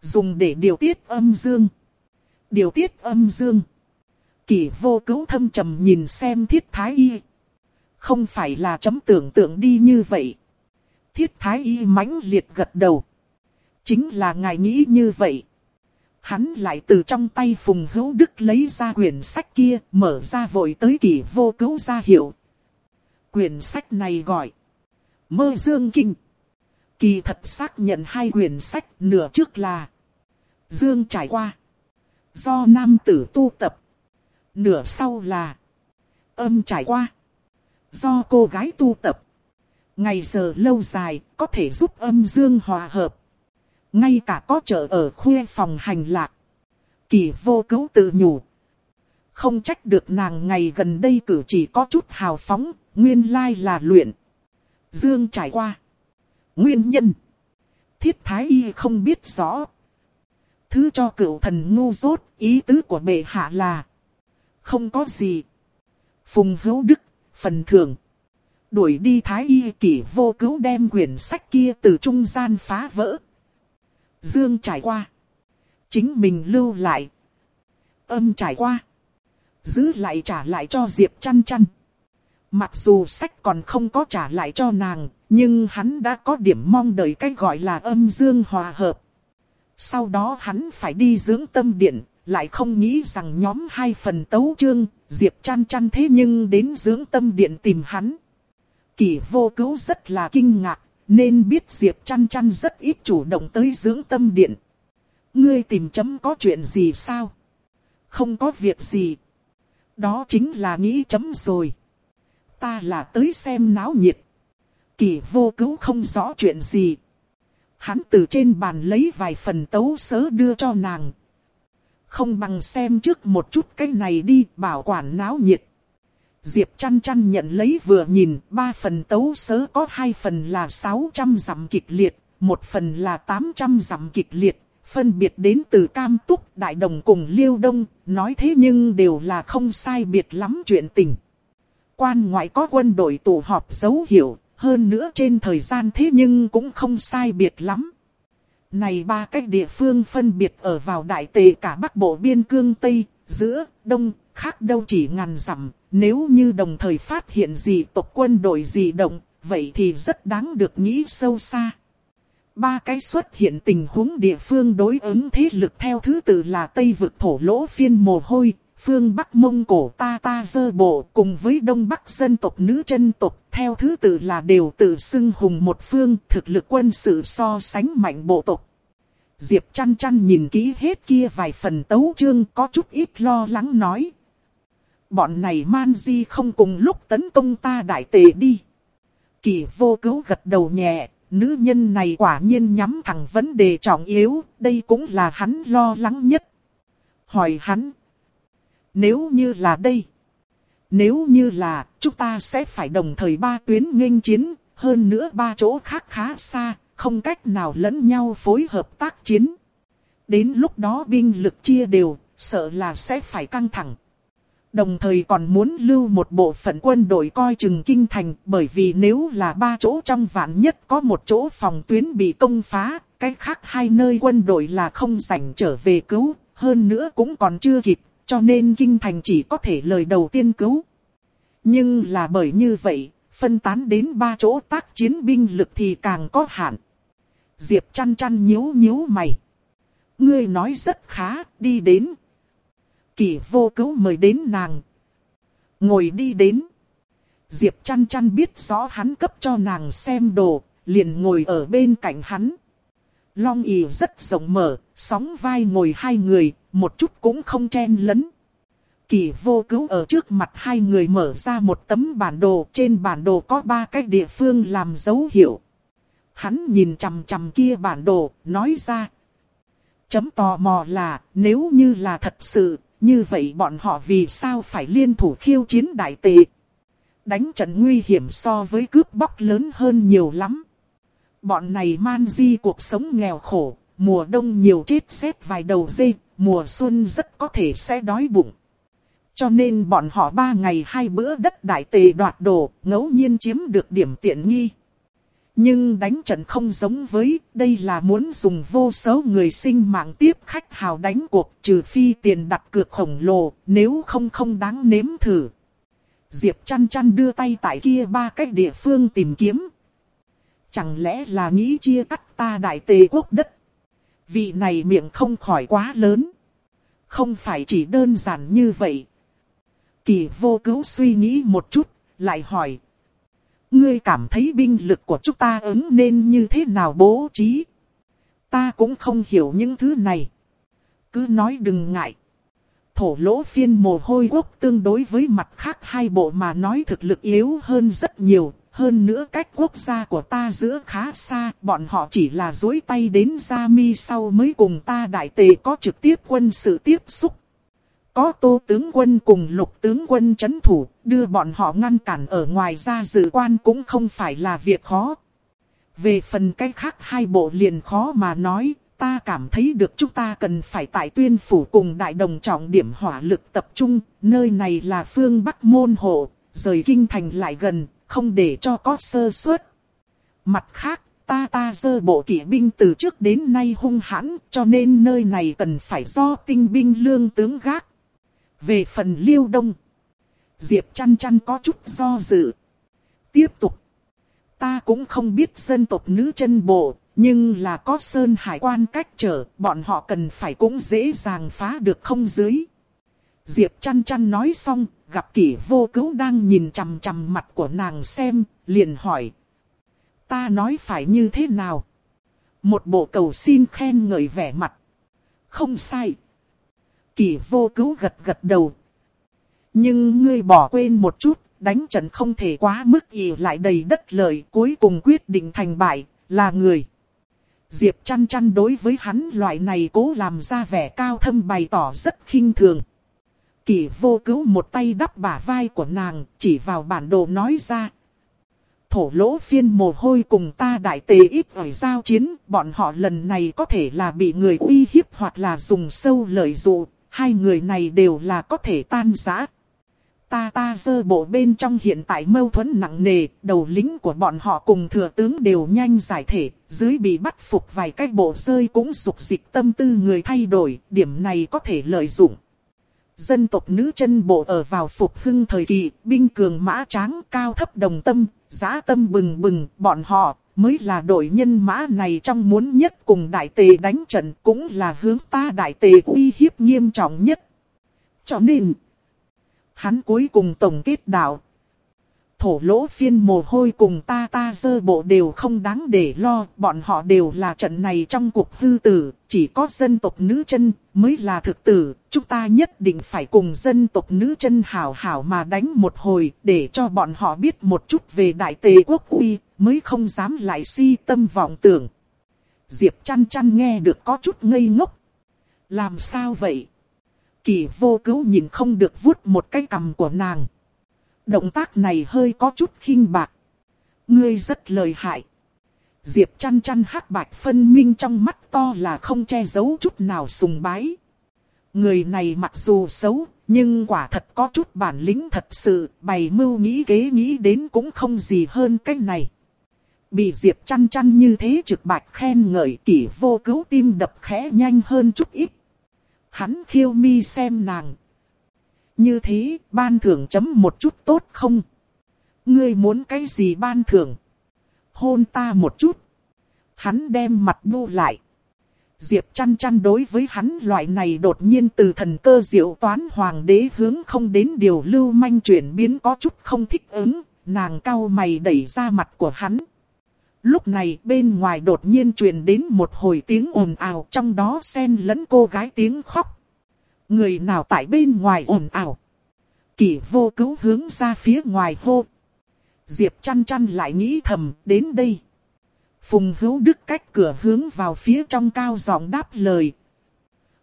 Dùng để điều tiết âm dương. Điều tiết âm dương kỳ vô cứu thâm trầm nhìn xem thiết thái y. Không phải là chấm tưởng tượng đi như vậy. Thiết thái y mãnh liệt gật đầu. Chính là ngài nghĩ như vậy. Hắn lại từ trong tay Phùng Hữu Đức lấy ra quyển sách kia, mở ra vội tới kỳ vô cứu ra hiệu. Quyển sách này gọi Mơ Dương Kinh. Kỳ thật xác nhận hai quyển sách nửa trước là Dương trải qua. Do nam tử tu tập. Nửa sau là âm trải qua. Do cô gái tu tập. Ngày giờ lâu dài có thể giúp âm dương hòa hợp. Ngay cả có chợ ở khuê phòng hành lạc. Kỳ vô cứu tự nhủ. Không trách được nàng ngày gần đây cử chỉ có chút hào phóng, nguyên lai là luyện. Dương trải qua. Nguyên nhân. Thiết thái y không biết rõ. Thứ cho cựu thần ngu dốt, ý tứ của bệ hạ là. Không có gì. Phùng hữu đức, phần thưởng. Đuổi đi thái y kỷ vô cứu đem quyển sách kia từ trung gian phá vỡ. Dương trải qua. Chính mình lưu lại. Âm trải qua. Giữ lại trả lại cho Diệp chăn chăn. Mặc dù sách còn không có trả lại cho nàng, nhưng hắn đã có điểm mong đợi cách gọi là âm dương hòa hợp. Sau đó hắn phải đi dưỡng tâm điện, lại không nghĩ rằng nhóm hai phần tấu chương, Diệp chăn chăn thế nhưng đến dưỡng tâm điện tìm hắn. Kỳ vô cứu rất là kinh ngạc, nên biết Diệp chăn chăn rất ít chủ động tới dưỡng tâm điện. Ngươi tìm chấm có chuyện gì sao? Không có việc gì. Đó chính là nghĩ chấm rồi. Ta là tới xem náo nhiệt. Kỳ vô cứu không rõ chuyện gì. Hắn từ trên bàn lấy vài phần tấu sớ đưa cho nàng. Không bằng xem trước một chút cái này đi bảo quản náo nhiệt. Diệp chăn chăn nhận lấy vừa nhìn, ba phần tấu sớ có hai phần là 600 dặm kịch liệt, một phần là 800 dặm kịch liệt, phân biệt đến từ Cam Túc, Đại Đồng cùng Liêu Đông, nói thế nhưng đều là không sai biệt lắm chuyện tình. Quan ngoại có quân đội tụ họp dấu hiệu, hơn nữa trên thời gian thế nhưng cũng không sai biệt lắm. Này ba cách địa phương phân biệt ở vào đại tề cả bắc bộ biên cương Tây, giữa, Đông, khác đâu chỉ ngàn dặm nếu như đồng thời phát hiện gì tộc quân đội gì động, vậy thì rất đáng được nghĩ sâu xa. Ba cái xuất hiện tình huống địa phương đối ứng thế lực theo thứ tự là Tây vực thổ lỗ phiên mồ hôi, phương Bắc Mông Cổ ta ta dơ bộ cùng với Đông Bắc dân tộc nữ chân tộc theo thứ tự là đều tự xưng hùng một phương thực lực quân sự so sánh mạnh bộ tộc. Diệp chăn chăn nhìn kỹ hết kia vài phần tấu chương có chút ít lo lắng nói. Bọn này man di không cùng lúc tấn công ta đại tề đi. Kỳ vô cứu gật đầu nhẹ, nữ nhân này quả nhiên nhắm thẳng vấn đề trọng yếu, đây cũng là hắn lo lắng nhất. Hỏi hắn, nếu như là đây, nếu như là chúng ta sẽ phải đồng thời ba tuyến nghênh chiến, hơn nữa ba chỗ khác khá xa, không cách nào lẫn nhau phối hợp tác chiến. Đến lúc đó binh lực chia đều, sợ là sẽ phải căng thẳng. Đồng thời còn muốn lưu một bộ phận quân đội coi chừng kinh thành bởi vì nếu là ba chỗ trong vạn nhất có một chỗ phòng tuyến bị công phá, cái khác hai nơi quân đội là không rảnh trở về cứu, hơn nữa cũng còn chưa kịp, cho nên kinh thành chỉ có thể lời đầu tiên cứu. Nhưng là bởi như vậy, phân tán đến ba chỗ tác chiến binh lực thì càng có hạn. Diệp chăn chăn nhíu nhíu mày. Ngươi nói rất khá, đi đến, kỳ vô cứu mời đến nàng. Ngồi đi đến. Diệp chăn chăn biết rõ hắn cấp cho nàng xem đồ, liền ngồi ở bên cạnh hắn. Long ỉ rất rộng mở, sóng vai ngồi hai người, một chút cũng không chen lấn. Kỳ vô cứu ở trước mặt hai người mở ra một tấm bản đồ, trên bản đồ có ba cái địa phương làm dấu hiệu. Hắn nhìn chằm chằm kia bản đồ, nói ra. Chấm tò mò là, nếu như là thật sự, như vậy bọn họ vì sao phải liên thủ khiêu chiến đại tệ? Đánh trận nguy hiểm so với cướp bóc lớn hơn nhiều lắm. Bọn này man di cuộc sống nghèo khổ, mùa đông nhiều chết rét vài đầu dê, mùa xuân rất có thể sẽ đói bụng. Cho nên bọn họ ba ngày hai bữa đất đại tề đoạt đồ, ngẫu nhiên chiếm được điểm tiện nghi. Nhưng đánh trận không giống với, đây là muốn dùng vô số người sinh mạng tiếp khách hào đánh cuộc trừ phi tiền đặt cược khổng lồ, nếu không không đáng nếm thử. Diệp chăn chăn đưa tay tại kia ba cách địa phương tìm kiếm. Chẳng lẽ là nghĩ chia cắt ta đại tề quốc đất? Vị này miệng không khỏi quá lớn. Không phải chỉ đơn giản như vậy. Kỳ vô cứu suy nghĩ một chút, lại hỏi. Ngươi cảm thấy binh lực của chúng ta ứng nên như thế nào bố trí? Ta cũng không hiểu những thứ này. Cứ nói đừng ngại. Thổ lỗ phiên mồ hôi quốc tương đối với mặt khác hai bộ mà nói thực lực yếu hơn rất nhiều. Hơn nữa cách quốc gia của ta giữa khá xa, bọn họ chỉ là dối tay đến Gia Mi sau mới cùng ta đại tề có trực tiếp quân sự tiếp xúc. Có tô tướng quân cùng lục tướng quân chấn thủ, đưa bọn họ ngăn cản ở ngoài ra dự quan cũng không phải là việc khó. Về phần cách khác hai bộ liền khó mà nói, ta cảm thấy được chúng ta cần phải tại tuyên phủ cùng đại đồng trọng điểm hỏa lực tập trung, nơi này là phương Bắc môn hộ, rời kinh thành lại gần, không để cho có sơ suất. Mặt khác, ta ta dơ bộ kỵ binh từ trước đến nay hung hãn, cho nên nơi này cần phải do tinh binh lương tướng gác. Về phần liêu đông, Diệp chăn chăn có chút do dự. Tiếp tục, ta cũng không biết dân tộc nữ chân bộ, nhưng là có sơn hải quan cách trở, bọn họ cần phải cũng dễ dàng phá được không dưới. Diệp chăn chăn nói xong, gặp kỷ vô cứu đang nhìn chằm chằm mặt của nàng xem, liền hỏi. Ta nói phải như thế nào? Một bộ cầu xin khen ngợi vẻ mặt. Không sai. Kỷ vô cứu gật gật đầu. Nhưng ngươi bỏ quên một chút, đánh trận không thể quá mức ỉ lại đầy đất lợi cuối cùng quyết định thành bại, là người. Diệp chăn chăn đối với hắn loại này cố làm ra vẻ cao thâm bày tỏ rất khinh thường kỳ vô cứu một tay đắp bả vai của nàng, chỉ vào bản đồ nói ra. Thổ lỗ phiên mồ hôi cùng ta đại tề ít ở giao chiến, bọn họ lần này có thể là bị người uy hiếp hoặc là dùng sâu lợi dụ, hai người này đều là có thể tan giã. Ta ta dơ bộ bên trong hiện tại mâu thuẫn nặng nề, đầu lính của bọn họ cùng thừa tướng đều nhanh giải thể, dưới bị bắt phục vài cái bộ rơi cũng dục dịch tâm tư người thay đổi, điểm này có thể lợi dụng. Dân tộc nữ chân bộ ở vào phục hưng thời kỳ, binh cường mã tráng cao thấp đồng tâm, giá tâm bừng bừng, bọn họ mới là đội nhân mã này trong muốn nhất cùng đại tề đánh trận cũng là hướng ta đại tề uy hiếp nghiêm trọng nhất. Cho nên, hắn cuối cùng tổng kết đạo. Thổ lỗ phiên mồ hôi cùng ta ta dơ bộ đều không đáng để lo, bọn họ đều là trận này trong cuộc hư tử, chỉ có dân tộc nữ chân mới là thực tử, chúng ta nhất định phải cùng dân tộc nữ chân hảo hảo mà đánh một hồi, để cho bọn họ biết một chút về đại tề quốc uy, mới không dám lại si tâm vọng tưởng. Diệp chăn chăn nghe được có chút ngây ngốc. Làm sao vậy? Kỳ vô cứu nhìn không được vuốt một cái cầm của nàng. Động tác này hơi có chút khinh bạc. Ngươi rất lời hại. Diệp chăn chăn hắc bạch phân minh trong mắt to là không che giấu chút nào sùng bái. Người này mặc dù xấu, nhưng quả thật có chút bản lĩnh thật sự, bày mưu nghĩ kế nghĩ đến cũng không gì hơn cái này. Bị Diệp chăn chăn như thế trực bạch khen ngợi kỷ vô cứu tim đập khẽ nhanh hơn chút ít. Hắn khiêu mi xem nàng. Như thế, ban thưởng chấm một chút tốt không? Ngươi muốn cái gì ban thưởng? Hôn ta một chút. Hắn đem mặt bu lại. Diệp chăn chăn đối với hắn loại này đột nhiên từ thần cơ diệu toán hoàng đế hướng không đến điều lưu manh chuyển biến có chút không thích ứng, nàng cau mày đẩy ra mặt của hắn. Lúc này bên ngoài đột nhiên truyền đến một hồi tiếng ồn ào trong đó xen lẫn cô gái tiếng khóc. Người nào tại bên ngoài ồn ào. Kỷ vô cứu hướng ra phía ngoài hô. Diệp chăn chăn lại nghĩ thầm đến đây. Phùng hữu đức cách cửa hướng vào phía trong cao giọng đáp lời.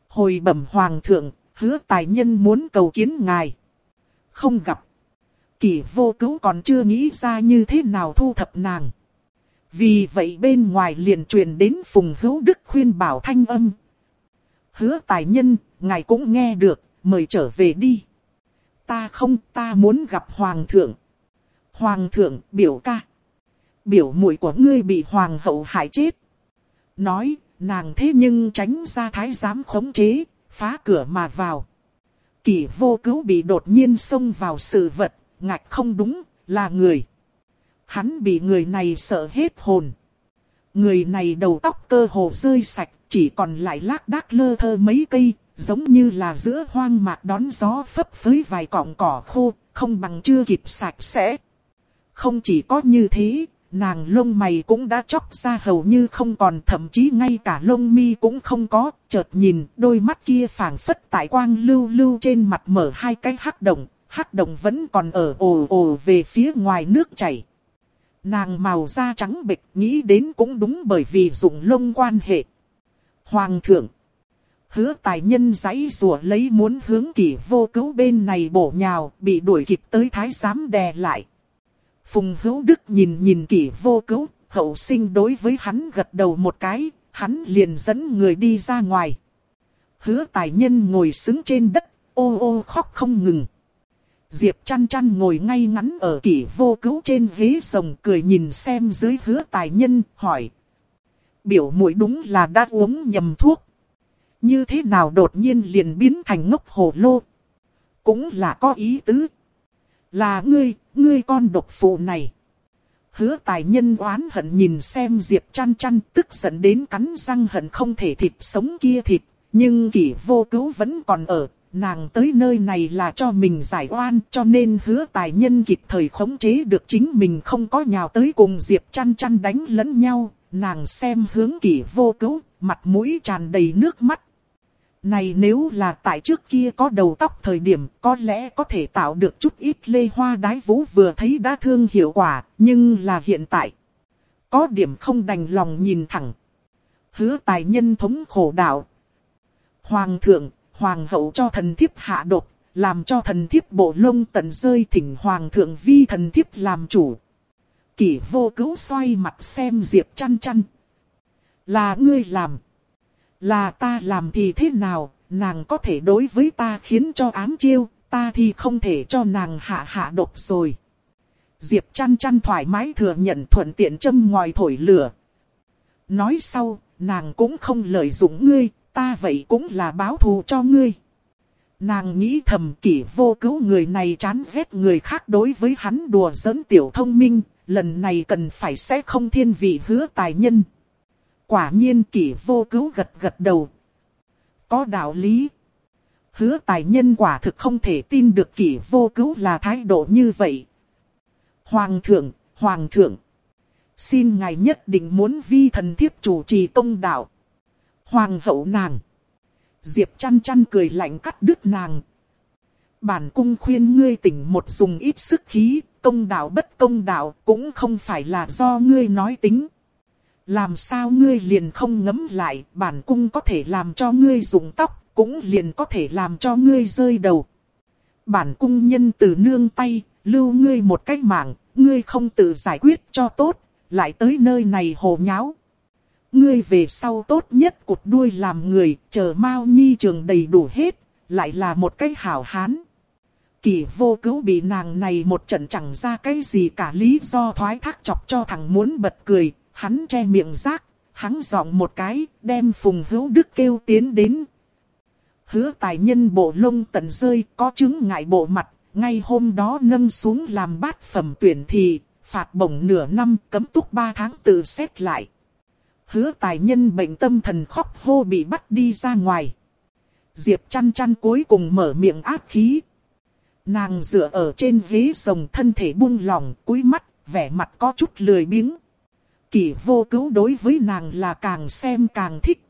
Hồi bẩm hoàng thượng, hứa tài nhân muốn cầu kiến ngài. Không gặp. Kỷ vô cứu còn chưa nghĩ ra như thế nào thu thập nàng. Vì vậy bên ngoài liền truyền đến Phùng Hữu Đức khuyên bảo thanh âm. Hứa tài nhân, ngài cũng nghe được, mời trở về đi. Ta không, ta muốn gặp Hoàng thượng. Hoàng thượng, biểu ca. Biểu muội của ngươi bị Hoàng hậu hại chết. Nói, nàng thế nhưng tránh ra thái giám khống chế, phá cửa mà vào. Kỷ vô cứu bị đột nhiên xông vào sự vật, ngạch không đúng, là người. Hắn bị người này sợ hết hồn. Người này đầu tóc cơ hồ rơi sạch, chỉ còn lại lác đác lơ thơ mấy cây, giống như là giữa hoang mạc đón gió phấp phới vài cọng cỏ khô, không bằng chưa kịp sạch sẽ. Không chỉ có như thế, nàng lông mày cũng đã chóc ra hầu như không còn thậm chí ngay cả lông mi cũng không có. Chợt nhìn đôi mắt kia phảng phất tại quang lưu lưu trên mặt mở hai cái hắc động, hắc động vẫn còn ở ồ ồ về phía ngoài nước chảy. Nàng màu da trắng bệch nghĩ đến cũng đúng bởi vì dùng lông quan hệ. Hoàng thượng. Hứa tài nhân giấy rùa lấy muốn hướng kỷ vô cứu bên này bổ nhào, bị đuổi kịp tới thái giám đè lại. Phùng hữu đức nhìn nhìn kỷ vô cứu, hậu sinh đối với hắn gật đầu một cái, hắn liền dẫn người đi ra ngoài. Hứa tài nhân ngồi xứng trên đất, ô ô khóc không ngừng. Diệp chăn chăn ngồi ngay ngắn ở kỷ vô cứu trên ghế rồng cười nhìn xem dưới hứa tài nhân, hỏi. Biểu mũi đúng là đã uống nhầm thuốc. Như thế nào đột nhiên liền biến thành ngốc hồ lô. Cũng là có ý tứ. Là ngươi, ngươi con độc phụ này. Hứa tài nhân oán hận nhìn xem Diệp chăn chăn tức giận đến cắn răng hận không thể thịt sống kia thịt. Nhưng kỷ vô cứu vẫn còn ở, nàng tới nơi này là cho mình giải oan cho nên hứa tài nhân kịp thời khống chế được chính mình không có nhào tới cùng Diệp chăn chăn đánh lẫn nhau. Nàng xem hướng kỷ vô cứu, mặt mũi tràn đầy nước mắt. Này nếu là tại trước kia có đầu tóc thời điểm có lẽ có thể tạo được chút ít lê hoa đái vũ vừa thấy đã thương hiệu quả, nhưng là hiện tại. Có điểm không đành lòng nhìn thẳng. Hứa tài nhân thống khổ đạo. Hoàng thượng, hoàng hậu cho thần thiếp hạ độc, làm cho thần thiếp bộ lông tận rơi thỉnh hoàng thượng vi thần thiếp làm chủ. Kỷ vô cứu xoay mặt xem Diệp chăn chăn. Là ngươi làm. Là ta làm thì thế nào, nàng có thể đối với ta khiến cho ám chiêu, ta thì không thể cho nàng hạ hạ độc rồi. Diệp chăn chăn thoải mái thừa nhận thuận tiện châm ngòi thổi lửa. Nói sau, nàng cũng không lợi dụng ngươi, ta vậy cũng là báo thù cho ngươi. Nàng nghĩ thầm kỷ vô cứu người này chán ghét người khác đối với hắn đùa giỡn tiểu thông minh, lần này cần phải sẽ không thiên vị hứa tài nhân. Quả nhiên kỷ vô cứu gật gật đầu. Có đạo lý. Hứa tài nhân quả thực không thể tin được kỷ vô cứu là thái độ như vậy. Hoàng thượng, hoàng thượng. Xin ngài nhất định muốn vi thần thiếp chủ trì công đạo. Hoàng hậu nàng. Diệp chăn chăn cười lạnh cắt đứt nàng. Bản cung khuyên ngươi tỉnh một dùng ít sức khí, công đạo bất công đạo cũng không phải là do ngươi nói tính. Làm sao ngươi liền không ngấm lại, bản cung có thể làm cho ngươi dùng tóc, cũng liền có thể làm cho ngươi rơi đầu. Bản cung nhân từ nương tay, lưu ngươi một cách mạng, ngươi không tự giải quyết cho tốt, lại tới nơi này hồ nháo. Ngươi về sau tốt nhất cụt đuôi làm người, chờ mau Nhi trường đầy đủ hết, lại là một cái hảo hán. Kỳ vô cứu bị nàng này một trận chẳng ra cái gì cả lý do thoái thác chọc cho thằng muốn bật cười, hắn che miệng rác, hắn giọng một cái, đem Phùng Hữu Đức kêu tiến đến. Hứa tài nhân bộ lông tận rơi, có chứng ngại bộ mặt, ngay hôm đó nâng xuống làm bát phẩm tuyển thì, phạt bổng nửa năm, cấm túc ba tháng tự xét lại. Hứa tài nhân bệnh tâm thần khóc hô bị bắt đi ra ngoài. Diệp chăn chăn cuối cùng mở miệng áp khí. Nàng dựa ở trên ghế rồng thân thể buông lỏng, cúi mắt, vẻ mặt có chút lười biếng kỷ vô cứu đối với nàng là càng xem càng thích.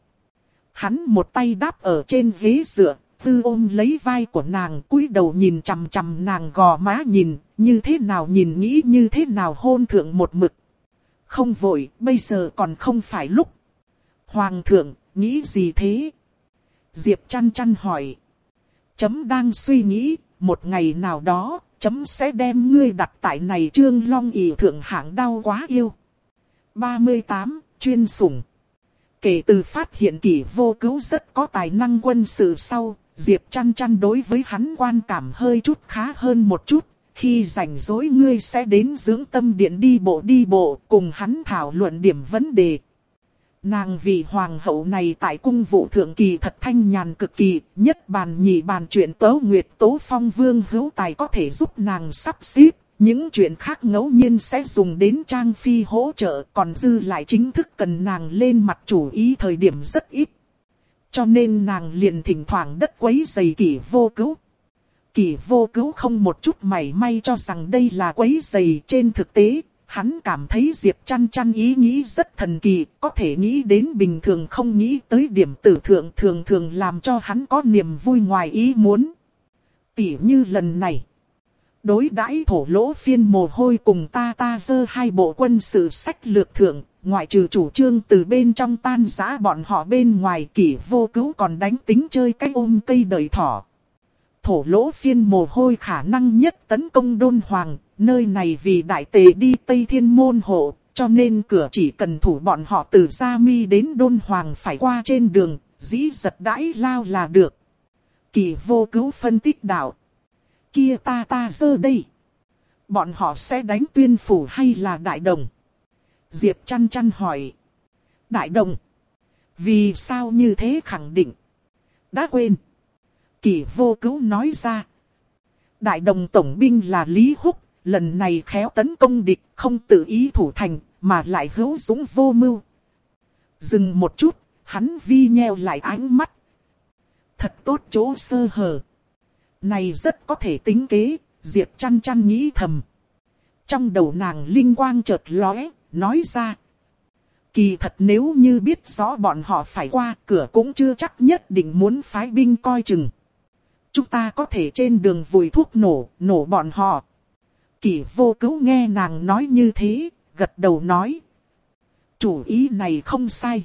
Hắn một tay đáp ở trên ghế dựa, tư ôm lấy vai của nàng cúi đầu nhìn chằm chằm nàng gò má nhìn, như thế nào nhìn nghĩ như thế nào hôn thượng một mực. Không vội, bây giờ còn không phải lúc. Hoàng thượng, nghĩ gì thế? Diệp chăn chăn hỏi. Chấm đang suy nghĩ, một ngày nào đó, chấm sẽ đem ngươi đặt tại này trương long ỷ thượng hạng đau quá yêu. 38. Chuyên sủng Kể từ phát hiện kỷ vô cứu rất có tài năng quân sự sau, Diệp chăn chăn đối với hắn quan cảm hơi chút khá hơn một chút. Khi rảnh rỗi ngươi sẽ đến dưỡng tâm điện đi bộ đi bộ cùng hắn thảo luận điểm vấn đề. Nàng vì hoàng hậu này tại cung vụ thượng kỳ thật thanh nhàn cực kỳ, nhất bàn nhị bàn chuyện tấu nguyệt tố phong vương hữu tài có thể giúp nàng sắp xếp, những chuyện khác ngẫu nhiên sẽ dùng đến Trang Phi hỗ trợ còn dư lại chính thức cần nàng lên mặt chủ ý thời điểm rất ít. Cho nên nàng liền thỉnh thoảng đất quấy giày kỷ vô cứu. Kỳ vô cứu không một chút mảy may cho rằng đây là quấy giày trên thực tế. Hắn cảm thấy Diệp chăn chăn ý nghĩ rất thần kỳ, có thể nghĩ đến bình thường không nghĩ tới điểm tử thượng thường thường làm cho hắn có niềm vui ngoài ý muốn. Tỉ như lần này, đối đãi thổ lỗ phiên mồ hôi cùng ta ta dơ hai bộ quân sự sách lược thượng, ngoại trừ chủ trương từ bên trong tan giã bọn họ bên ngoài kỷ vô cứu còn đánh tính chơi cách ôm cây đời thỏ. Thổ lỗ phiên mồ hôi khả năng nhất tấn công đôn hoàng, nơi này vì đại tề đi Tây Thiên Môn hộ, cho nên cửa chỉ cần thủ bọn họ từ Gia Mi đến đôn hoàng phải qua trên đường, dĩ giật đãi lao là được. Kỳ vô cứu phân tích đạo. Kia ta ta dơ đây. Bọn họ sẽ đánh tuyên phủ hay là đại đồng? Diệp chăn chăn hỏi. Đại đồng. Vì sao như thế khẳng định? Đã quên. Kỳ vô cứu nói ra. Đại đồng tổng binh là Lý Húc. Lần này khéo tấn công địch không tự ý thủ thành mà lại hữu dũng vô mưu. Dừng một chút, hắn vi nheo lại ánh mắt. Thật tốt chỗ sơ hở. Này rất có thể tính kế, Diệp chăn chăn nghĩ thầm. Trong đầu nàng linh quang chợt lóe, nói ra. Kỳ thật nếu như biết rõ bọn họ phải qua cửa cũng chưa chắc nhất định muốn phái binh coi chừng. Chúng ta có thể trên đường vùi thuốc nổ, nổ bọn họ kỷ vô cứu nghe nàng nói như thế, gật đầu nói. Chủ ý này không sai.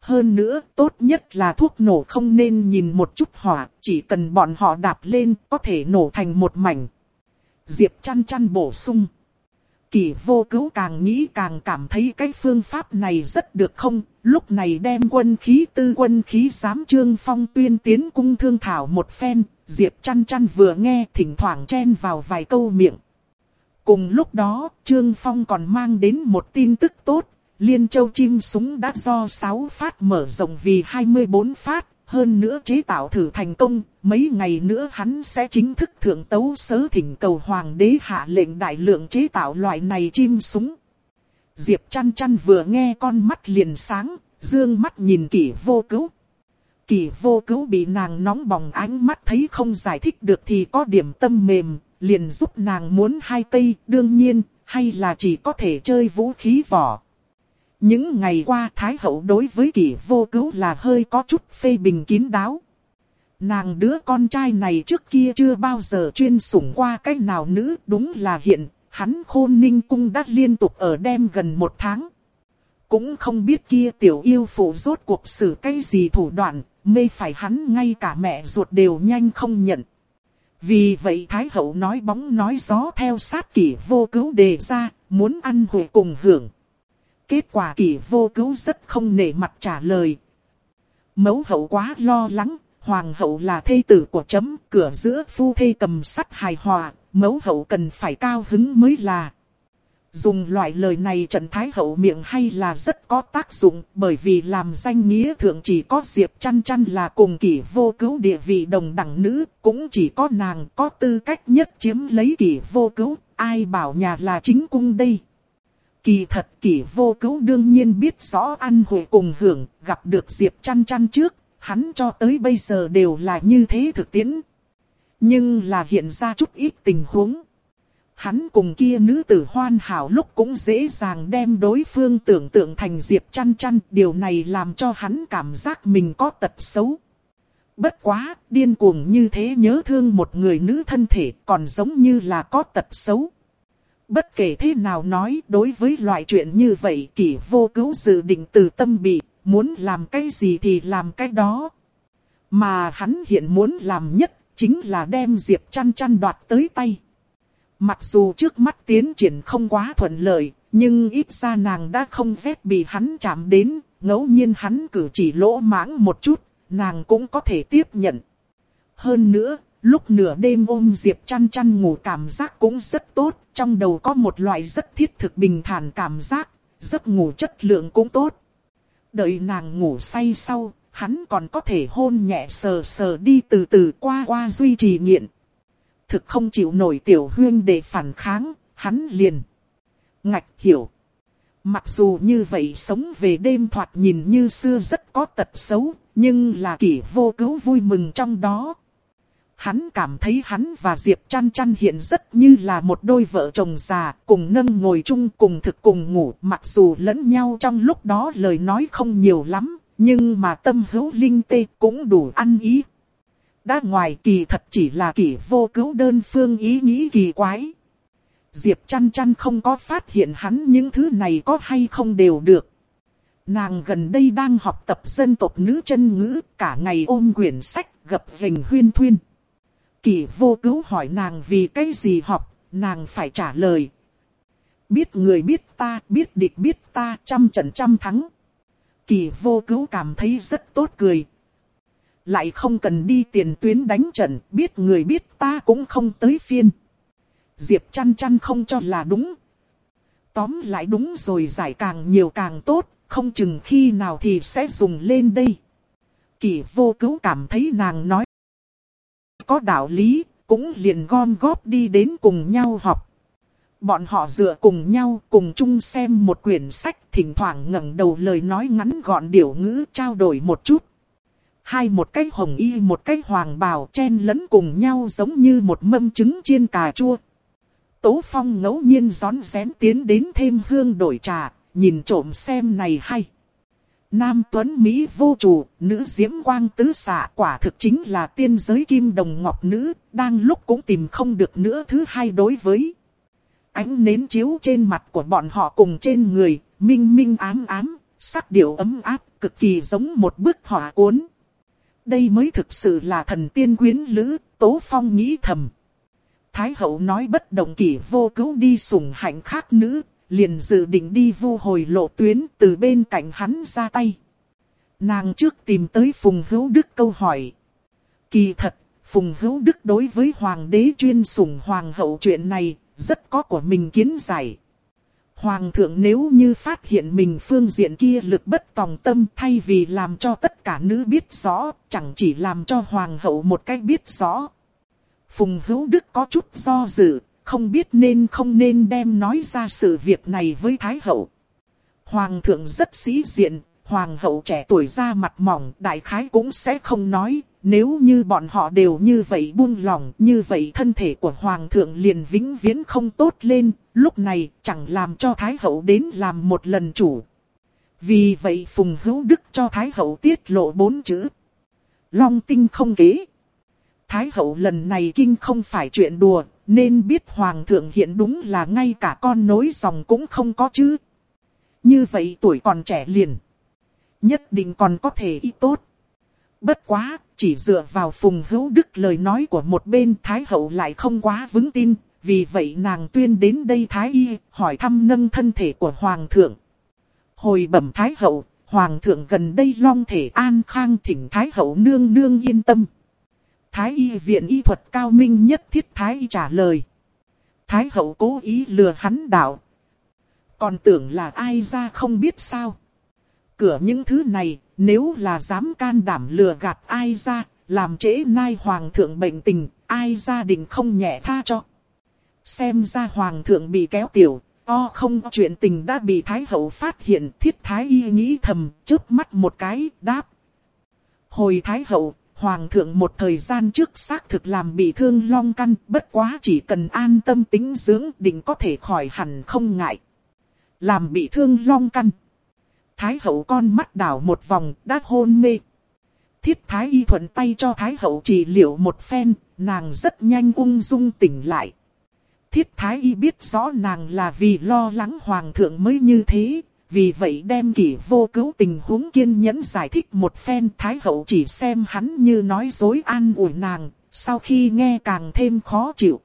Hơn nữa, tốt nhất là thuốc nổ không nên nhìn một chút hỏa, chỉ cần bọn họ đạp lên, có thể nổ thành một mảnh. Diệp chăn chăn bổ sung. Kỳ vô cứu càng nghĩ càng cảm thấy cái phương pháp này rất được không, lúc này đem quân khí tư quân khí giám trương phong tuyên tiến cung thương thảo một phen, Diệp chăn chăn vừa nghe thỉnh thoảng chen vào vài câu miệng. Cùng lúc đó, Trương Phong còn mang đến một tin tức tốt, Liên Châu chim súng đã do 6 phát mở rộng vì 24 phát, hơn nữa chế tạo thử thành công, mấy ngày nữa hắn sẽ chính thức thượng tấu sớ thỉnh cầu hoàng đế hạ lệnh đại lượng chế tạo loại này chim súng. Diệp chăn chăn vừa nghe con mắt liền sáng, dương mắt nhìn kỷ vô cứu. Kỷ vô cứu bị nàng nóng bỏng ánh mắt thấy không giải thích được thì có điểm tâm mềm, liền giúp nàng muốn hai cây, đương nhiên, hay là chỉ có thể chơi vũ khí vỏ. Những ngày qua Thái Hậu đối với kỷ vô cứu là hơi có chút phê bình kín đáo. Nàng đứa con trai này trước kia chưa bao giờ chuyên sủng qua cách nào nữ đúng là hiện, hắn khôn ninh cung đã liên tục ở đêm gần một tháng. Cũng không biết kia tiểu yêu phụ rốt cuộc xử cái gì thủ đoạn, mê phải hắn ngay cả mẹ ruột đều nhanh không nhận. Vì vậy Thái Hậu nói bóng nói gió theo sát kỷ vô cứu đề ra, muốn ăn hội cùng hưởng. Kết quả kỷ vô cứu rất không nể mặt trả lời. Mẫu hậu quá lo lắng, hoàng hậu là thê tử của chấm, cửa giữa phu thê cầm sắt hài hòa, mẫu hậu cần phải cao hứng mới là. Dùng loại lời này Trần Thái Hậu miệng hay là rất có tác dụng bởi vì làm danh nghĩa thượng chỉ có Diệp chăn chăn là cùng kỷ vô cứu địa vị đồng đẳng nữ, cũng chỉ có nàng có tư cách nhất chiếm lấy kỷ vô cứu, ai bảo nhà là chính cung đây. Kỳ thật kỷ vô cứu đương nhiên biết rõ ăn hội cùng hưởng, gặp được Diệp chăn chăn trước, hắn cho tới bây giờ đều là như thế thực tiễn. Nhưng là hiện ra chút ít tình huống. Hắn cùng kia nữ tử hoan hảo lúc cũng dễ dàng đem đối phương tưởng tượng thành Diệp chăn chăn, điều này làm cho hắn cảm giác mình có tật xấu. Bất quá, điên cuồng như thế nhớ thương một người nữ thân thể còn giống như là có tật xấu. Bất kể thế nào nói đối với loại chuyện như vậy kỷ vô cứu dự định từ tâm bị, muốn làm cái gì thì làm cái đó. Mà hắn hiện muốn làm nhất chính là đem Diệp chăn chăn đoạt tới tay. Mặc dù trước mắt tiến triển không quá thuận lợi, nhưng ít ra nàng đã không phép bị hắn chạm đến, ngẫu nhiên hắn cử chỉ lỗ mãng một chút, nàng cũng có thể tiếp nhận. Hơn nữa, lúc nửa đêm ôm Diệp chăn chăn ngủ cảm giác cũng rất tốt, trong đầu có một loại rất thiết thực bình thản cảm giác, giấc ngủ chất lượng cũng tốt. Đợi nàng ngủ say sau, hắn còn có thể hôn nhẹ sờ sờ đi từ từ qua qua duy trì nghiện. Thực không chịu nổi tiểu huyên để phản kháng, hắn liền. Ngạch hiểu. Mặc dù như vậy sống về đêm thoạt nhìn như xưa rất có tật xấu, nhưng là kỷ vô cứu vui mừng trong đó. Hắn cảm thấy hắn và Diệp chăn chăn hiện rất như là một đôi vợ chồng già, cùng nâng ngồi chung cùng thực cùng ngủ, mặc dù lẫn nhau trong lúc đó lời nói không nhiều lắm, nhưng mà tâm hữu linh tê cũng đủ ăn ý. Đã ngoài kỳ thật chỉ là kỳ vô cứu đơn phương ý nghĩ kỳ quái. Diệp chăn chăn không có phát hiện hắn những thứ này có hay không đều được. Nàng gần đây đang học tập dân tộc nữ chân ngữ, cả ngày ôm quyển sách, gập vình huyên thuyên. Kỳ vô cứu hỏi nàng vì cái gì học, nàng phải trả lời. Biết người biết ta, biết địch biết ta, trăm trận trăm thắng. Kỳ vô cứu cảm thấy rất tốt cười. Lại không cần đi tiền tuyến đánh trận, biết người biết ta cũng không tới phiên. Diệp chăn chăn không cho là đúng. Tóm lại đúng rồi giải càng nhiều càng tốt, không chừng khi nào thì sẽ dùng lên đây. Kỳ vô cứu cảm thấy nàng nói. Có đạo lý, cũng liền gom góp đi đến cùng nhau học. Bọn họ dựa cùng nhau cùng chung xem một quyển sách thỉnh thoảng ngẩng đầu lời nói ngắn gọn điệu ngữ trao đổi một chút. Hai một cái hồng y một cái hoàng bào chen lẫn cùng nhau giống như một mâm trứng chiên cà chua. Tố Phong ngẫu nhiên gión rén tiến đến thêm hương đổi trà, nhìn trộm xem này hay. Nam Tuấn Mỹ vô chủ, nữ diễm quang tứ xạ quả thực chính là tiên giới kim đồng ngọc nữ, đang lúc cũng tìm không được nữa thứ hai đối với. Ánh nến chiếu trên mặt của bọn họ cùng trên người, minh minh ám ám, sắc điệu ấm áp, cực kỳ giống một bức họa cuốn. Đây mới thực sự là thần tiên quyến lữ, Tố Phong nghĩ thầm. Thái hậu nói bất động kỷ vô cứu đi sủng hạnh khác nữ, liền dự định đi vu hồi lộ tuyến từ bên cạnh hắn ra tay. Nàng trước tìm tới Phùng Hữu Đức câu hỏi. Kỳ thật, Phùng Hữu Đức đối với Hoàng đế chuyên sủng Hoàng hậu chuyện này, rất có của mình kiến giải. Hoàng thượng nếu như phát hiện mình phương diện kia lực bất tòng tâm thay vì làm cho tất cả nữ biết rõ, chẳng chỉ làm cho Hoàng hậu một cách biết rõ. Phùng Hữu Đức có chút do dự, không biết nên không nên đem nói ra sự việc này với Thái Hậu. Hoàng thượng rất sĩ diện, Hoàng hậu trẻ tuổi ra mặt mỏng, đại khái cũng sẽ không nói, nếu như bọn họ đều như vậy buông lòng, như vậy thân thể của Hoàng thượng liền vĩnh viễn không tốt lên, lúc này chẳng làm cho Thái hậu đến làm một lần chủ. Vì vậy Phùng Hữu Đức cho Thái hậu tiết lộ bốn chữ. Long tinh không kế. Thái hậu lần này kinh không phải chuyện đùa, nên biết hoàng thượng hiện đúng là ngay cả con nối dòng cũng không có chứ. Như vậy tuổi còn trẻ liền. Nhất định còn có thể y tốt. Bất quá, chỉ dựa vào phùng hữu đức lời nói của một bên Thái hậu lại không quá vững tin. Vì vậy nàng tuyên đến đây Thái y, hỏi thăm nâng thân thể của hoàng thượng. Hồi bẩm Thái hậu, hoàng thượng gần đây long thể an khang thỉnh Thái hậu nương nương yên tâm. Thái y viện y thuật cao minh nhất thiết Thái y trả lời. Thái hậu cố ý lừa hắn đạo. Còn tưởng là ai ra không biết sao. Cửa những thứ này, nếu là dám can đảm lừa gạt ai ra, làm trễ nai hoàng thượng bệnh tình, ai gia đình không nhẹ tha cho. Xem ra hoàng thượng bị kéo tiểu, o không chuyện tình đã bị thái hậu phát hiện thiết thái y nghĩ thầm, chớp mắt một cái, đáp. Hồi thái hậu, Hoàng thượng một thời gian trước xác thực làm bị thương long căn, bất quá chỉ cần an tâm tính dưỡng định có thể khỏi hẳn không ngại. Làm bị thương long căn. Thái hậu con mắt đảo một vòng, đã hôn mê. Thiết thái y thuận tay cho thái hậu trị liệu một phen, nàng rất nhanh ung dung tỉnh lại. Thiết thái y biết rõ nàng là vì lo lắng hoàng thượng mới như thế, vì vậy đem kỷ vô cứu tình huống kiên nhẫn giải thích một phen Thái hậu chỉ xem hắn như nói dối an ủi nàng, sau khi nghe càng thêm khó chịu.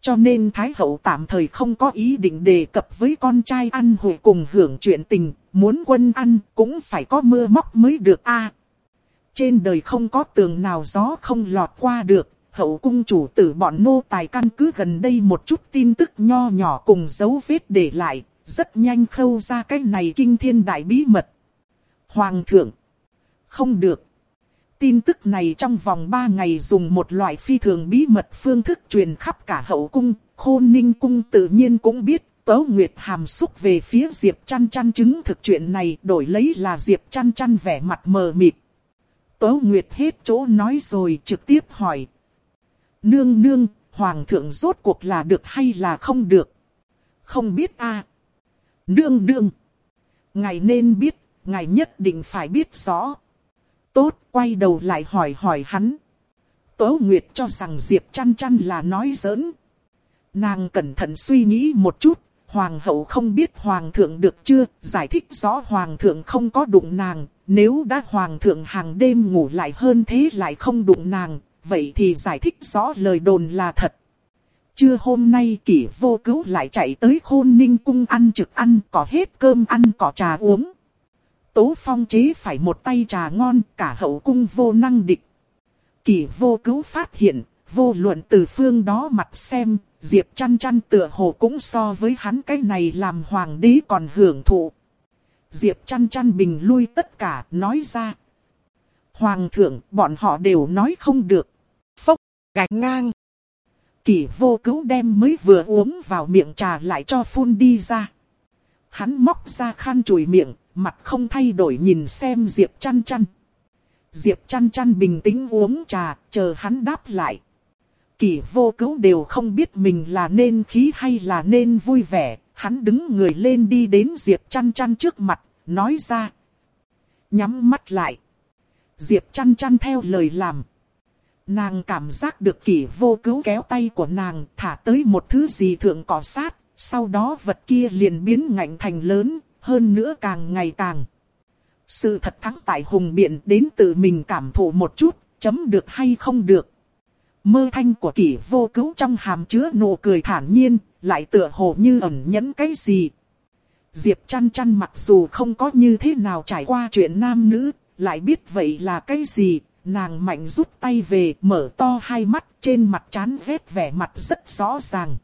Cho nên Thái hậu tạm thời không có ý định đề cập với con trai ăn hội cùng hưởng chuyện tình, muốn quân ăn cũng phải có mưa móc mới được a. trên đời không có tường nào gió không lọt qua được, hậu cung chủ tử bọn nô tài căn cứ gần đây một chút tin tức nho nhỏ cùng dấu vết để lại, rất nhanh khâu ra cái này kinh thiên đại bí mật. Hoàng thượng. Không được. Tin tức này trong vòng 3 ngày dùng một loại phi thường bí mật phương thức truyền khắp cả hậu cung, khôn ninh cung tự nhiên cũng biết. Tố Nguyệt hàm xúc về phía Diệp chăn chăn chứng thực chuyện này đổi lấy là Diệp chăn chăn vẻ mặt mờ mịt. Tố Nguyệt hết chỗ nói rồi trực tiếp hỏi. Nương nương, hoàng thượng rốt cuộc là được hay là không được? Không biết a Nương nương. Ngài nên biết, ngài nhất định phải biết rõ. Tốt, quay đầu lại hỏi hỏi hắn. Tố Nguyệt cho rằng Diệp chăn chăn là nói giỡn. Nàng cẩn thận suy nghĩ một chút, Hoàng hậu không biết Hoàng thượng được chưa, giải thích rõ Hoàng thượng không có đụng nàng, nếu đã Hoàng thượng hàng đêm ngủ lại hơn thế lại không đụng nàng, vậy thì giải thích rõ lời đồn là thật. Trưa hôm nay kỷ vô cứu lại chạy tới khôn ninh cung ăn trực ăn, có hết cơm ăn có trà uống. Tố phong chế phải một tay trà ngon, cả hậu cung vô năng địch. Kỷ vô cứu phát hiện, vô luận từ phương đó mặt xem, Diệp chăn chăn tựa hồ cũng so với hắn cái này làm hoàng đế còn hưởng thụ. Diệp chăn chăn bình lui tất cả, nói ra. Hoàng thượng, bọn họ đều nói không được. Phốc, gạch ngang. Kỷ vô cứu đem mới vừa uống vào miệng trà lại cho phun đi ra. Hắn móc ra khăn chùi miệng, mặt không thay đổi nhìn xem Diệp chăn chăn. Diệp chăn chăn bình tĩnh uống trà, chờ hắn đáp lại. Kỷ vô cứu đều không biết mình là nên khí hay là nên vui vẻ. Hắn đứng người lên đi đến Diệp chăn chăn trước mặt, nói ra. Nhắm mắt lại. Diệp chăn chăn theo lời làm. Nàng cảm giác được kỷ vô cứu kéo tay của nàng thả tới một thứ gì thượng cỏ sát. Sau đó vật kia liền biến ngạnh thành lớn, hơn nữa càng ngày càng. Sự thật thắng tại hùng biện đến tự mình cảm thụ một chút, chấm được hay không được. Mơ thanh của kỷ vô cứu trong hàm chứa nụ cười thản nhiên, lại tựa hồ như ẩn nhẫn cái gì. Diệp chăn chăn mặc dù không có như thế nào trải qua chuyện nam nữ, lại biết vậy là cái gì, nàng mạnh rút tay về, mở to hai mắt, trên mặt chán vết vẻ mặt rất rõ ràng.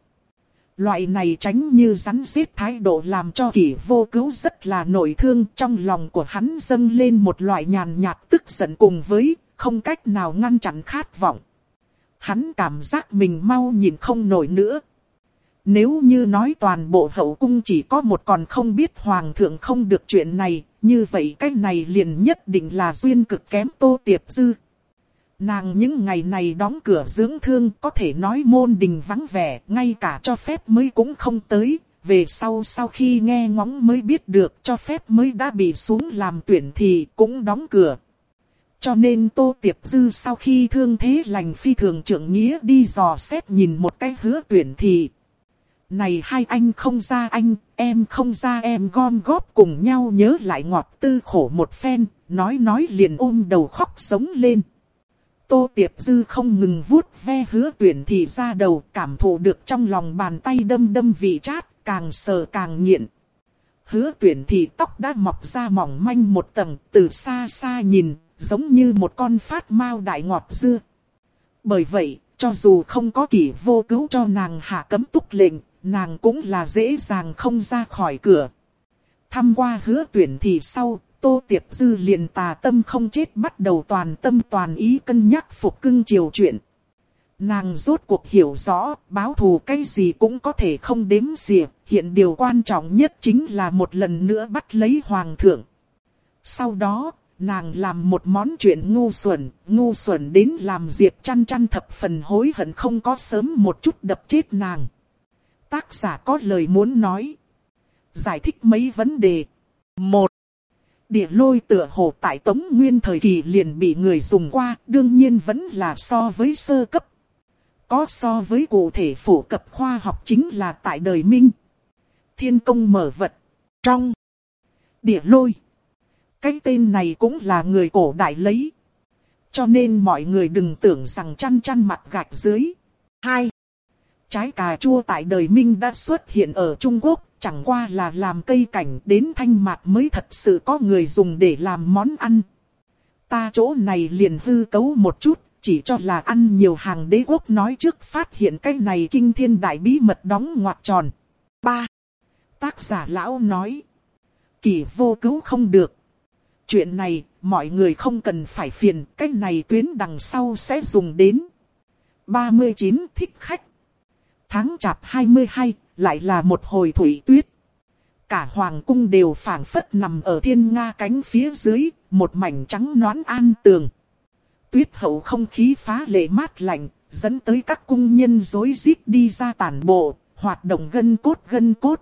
Loại này tránh như rắn xếp thái độ làm cho kỷ vô cứu rất là nổi thương trong lòng của hắn dâng lên một loại nhàn nhạt tức giận cùng với không cách nào ngăn chặn khát vọng. Hắn cảm giác mình mau nhìn không nổi nữa. Nếu như nói toàn bộ hậu cung chỉ có một còn không biết hoàng thượng không được chuyện này, như vậy cái này liền nhất định là duyên cực kém tô tiệp dư. Nàng những ngày này đóng cửa dưỡng thương có thể nói môn đình vắng vẻ, ngay cả cho phép mới cũng không tới. Về sau sau khi nghe ngóng mới biết được cho phép mới đã bị xuống làm tuyển thì cũng đóng cửa. Cho nên Tô Tiệp Dư sau khi thương thế lành phi thường trưởng nghĩa đi dò xét nhìn một cái hứa tuyển thì. Này hai anh không ra anh, em không ra em gom góp cùng nhau nhớ lại ngọt tư khổ một phen, nói nói liền ôm đầu khóc sống lên. Tô Tiệp Dư không ngừng vuốt ve hứa tuyển thì ra đầu cảm thụ được trong lòng bàn tay đâm đâm vị chát, càng sờ càng nghiện. Hứa tuyển thì tóc đã mọc ra mỏng manh một tầng, từ xa xa nhìn, giống như một con phát mao đại ngọt dưa. Bởi vậy, cho dù không có kỷ vô cứu cho nàng hạ cấm túc lệnh, nàng cũng là dễ dàng không ra khỏi cửa. Thăm qua hứa tuyển thì sau, Tô Tiệp Dư liền tà tâm không chết bắt đầu toàn tâm toàn ý cân nhắc phục cưng chiều chuyện. Nàng rốt cuộc hiểu rõ, báo thù cái gì cũng có thể không đếm xỉa, hiện điều quan trọng nhất chính là một lần nữa bắt lấy hoàng thượng. Sau đó, nàng làm một món chuyện ngu xuẩn, ngu xuẩn đến làm Diệp chăn chăn thập phần hối hận không có sớm một chút đập chết nàng. Tác giả có lời muốn nói. Giải thích mấy vấn đề. Một, Địa lôi tựa hồ tại Tống Nguyên thời kỳ liền bị người dùng qua, đương nhiên vẫn là so với sơ cấp. Có so với cụ thể phổ cập khoa học chính là tại đời Minh. Thiên công mở vật. Trong. Địa lôi. Cái tên này cũng là người cổ đại lấy. Cho nên mọi người đừng tưởng rằng chăn chăn mặt gạch dưới. Hai. Trái cà chua tại đời Minh đã xuất hiện ở Trung Quốc, chẳng qua là làm cây cảnh đến thanh mạt mới thật sự có người dùng để làm món ăn. Ta chỗ này liền hư cấu một chút, chỉ cho là ăn nhiều hàng đế quốc nói trước phát hiện cái này kinh thiên đại bí mật đóng ngoặc tròn. 3. Tác giả lão nói. Kỳ vô cứu không được. Chuyện này, mọi người không cần phải phiền, cái này tuyến đằng sau sẽ dùng đến. 39 thích khách. Tháng chạp 22, lại là một hồi thủy tuyết. Cả hoàng cung đều phảng phất nằm ở thiên nga cánh phía dưới, một mảnh trắng noán an tường. Tuyết hậu không khí phá lệ mát lạnh, dẫn tới các cung nhân rối rít đi ra tản bộ, hoạt động gân cốt gân cốt.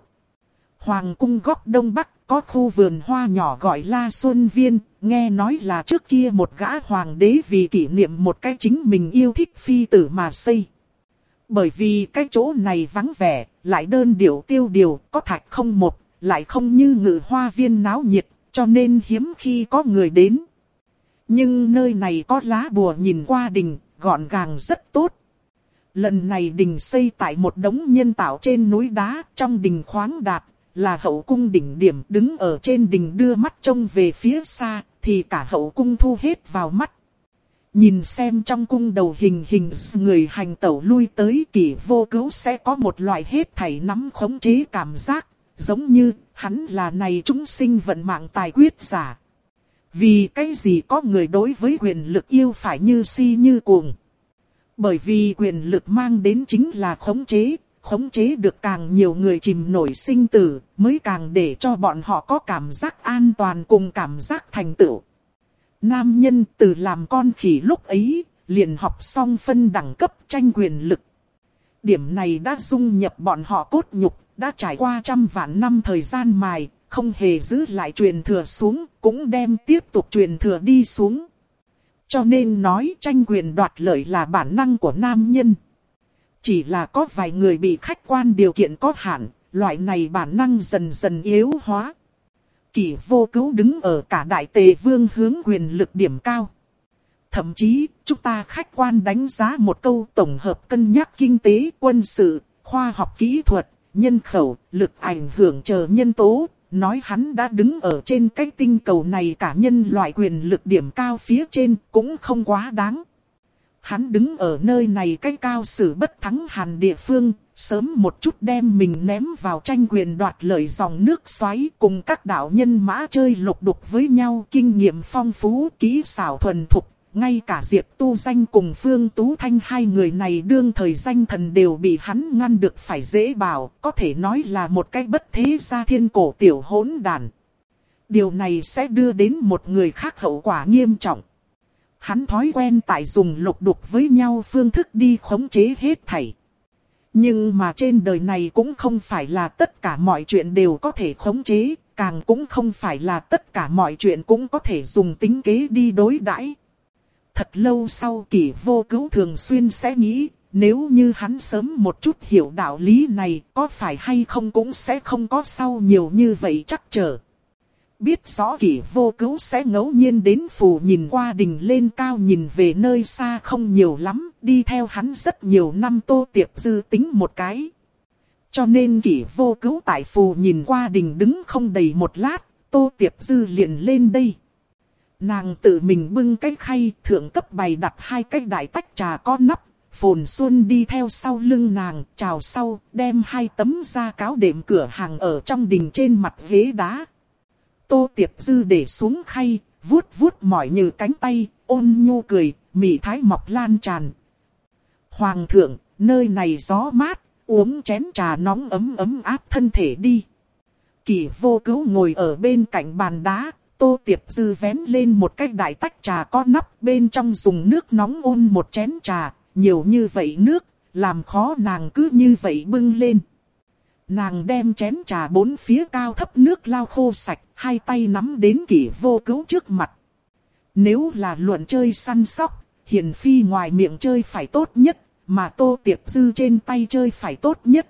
Hoàng cung góc đông bắc có khu vườn hoa nhỏ gọi là Xuân Viên, nghe nói là trước kia một gã hoàng đế vì kỷ niệm một cái chính mình yêu thích phi tử mà xây. Bởi vì cái chỗ này vắng vẻ, lại đơn điệu tiêu điều, có thạch không một, lại không như ngự hoa viên náo nhiệt, cho nên hiếm khi có người đến. Nhưng nơi này có lá bùa nhìn qua đình, gọn gàng rất tốt. Lần này đình xây tại một đống nhân tạo trên núi đá, trong đình khoáng đạt, là hậu cung đỉnh điểm đứng ở trên đỉnh đưa mắt trông về phía xa, thì cả hậu cung thu hết vào mắt. Nhìn xem trong cung đầu hình hình người hành tẩu lui tới kỳ vô cứu sẽ có một loại hết thảy nắm khống chế cảm giác, giống như hắn là này chúng sinh vận mạng tài quyết giả. Vì cái gì có người đối với quyền lực yêu phải như si như cuồng. Bởi vì quyền lực mang đến chính là khống chế, khống chế được càng nhiều người chìm nổi sinh tử, mới càng để cho bọn họ có cảm giác an toàn cùng cảm giác thành tựu. Nam nhân từ làm con khỉ lúc ấy, liền học xong phân đẳng cấp tranh quyền lực. Điểm này đã dung nhập bọn họ cốt nhục, đã trải qua trăm vạn năm thời gian mài, không hề giữ lại truyền thừa xuống, cũng đem tiếp tục truyền thừa đi xuống. Cho nên nói tranh quyền đoạt lợi là bản năng của nam nhân. Chỉ là có vài người bị khách quan điều kiện có hạn, loại này bản năng dần dần yếu hóa. Kỷ vô cứu đứng ở cả đại tề vương hướng quyền lực điểm cao. Thậm chí, chúng ta khách quan đánh giá một câu tổng hợp cân nhắc kinh tế, quân sự, khoa học kỹ thuật, nhân khẩu, lực ảnh hưởng chờ nhân tố, nói hắn đã đứng ở trên cái tinh cầu này cả nhân loại quyền lực điểm cao phía trên cũng không quá đáng. Hắn đứng ở nơi này cái cao sử bất thắng hàn địa phương, sớm một chút đem mình ném vào tranh quyền đoạt lợi dòng nước xoáy cùng các đạo nhân mã chơi lục đục với nhau kinh nghiệm phong phú kỹ xảo thuần thục. Ngay cả Diệp Tu Danh cùng Phương Tú Thanh hai người này đương thời danh thần đều bị hắn ngăn được phải dễ bảo, có thể nói là một cái bất thế gia thiên cổ tiểu hỗn đàn. Điều này sẽ đưa đến một người khác hậu quả nghiêm trọng. Hắn thói quen tại dùng lục đục với nhau phương thức đi khống chế hết thảy. Nhưng mà trên đời này cũng không phải là tất cả mọi chuyện đều có thể khống chế, càng cũng không phải là tất cả mọi chuyện cũng có thể dùng tính kế đi đối đãi. Thật lâu sau kỷ vô cứu thường xuyên sẽ nghĩ, nếu như hắn sớm một chút hiểu đạo lý này, có phải hay không cũng sẽ không có sau nhiều như vậy chắc trở. Biết rõ kỷ vô cứu sẽ ngẫu nhiên đến phủ nhìn qua đỉnh lên cao nhìn về nơi xa không nhiều lắm, đi theo hắn rất nhiều năm tô tiệp dư tính một cái. Cho nên kỷ vô cứu tại phù nhìn qua đỉnh đứng không đầy một lát, tô tiệp dư liền lên đây. Nàng tự mình bưng cái khay thượng cấp bày đặt hai cái đại tách trà có nắp, phồn xuân đi theo sau lưng nàng, chào sau, đem hai tấm da cáo đệm cửa hàng ở trong đình trên mặt ghế đá, Tô Tiệp Dư để xuống khay, vuốt vuốt mỏi như cánh tay, ôn nhu cười, mị thái mọc lan tràn. Hoàng thượng, nơi này gió mát, uống chén trà nóng ấm ấm áp thân thể đi. Kỳ vô cứu ngồi ở bên cạnh bàn đá, Tô Tiệp Dư vén lên một cái đại tách trà có nắp bên trong dùng nước nóng ôn một chén trà, nhiều như vậy nước, làm khó nàng cứ như vậy bưng lên. Nàng đem chén trà bốn phía cao thấp nước lao khô sạch, hai tay nắm đến kỷ vô cứu trước mặt. Nếu là luận chơi săn sóc, hiền phi ngoài miệng chơi phải tốt nhất, mà tô tiệp dư trên tay chơi phải tốt nhất.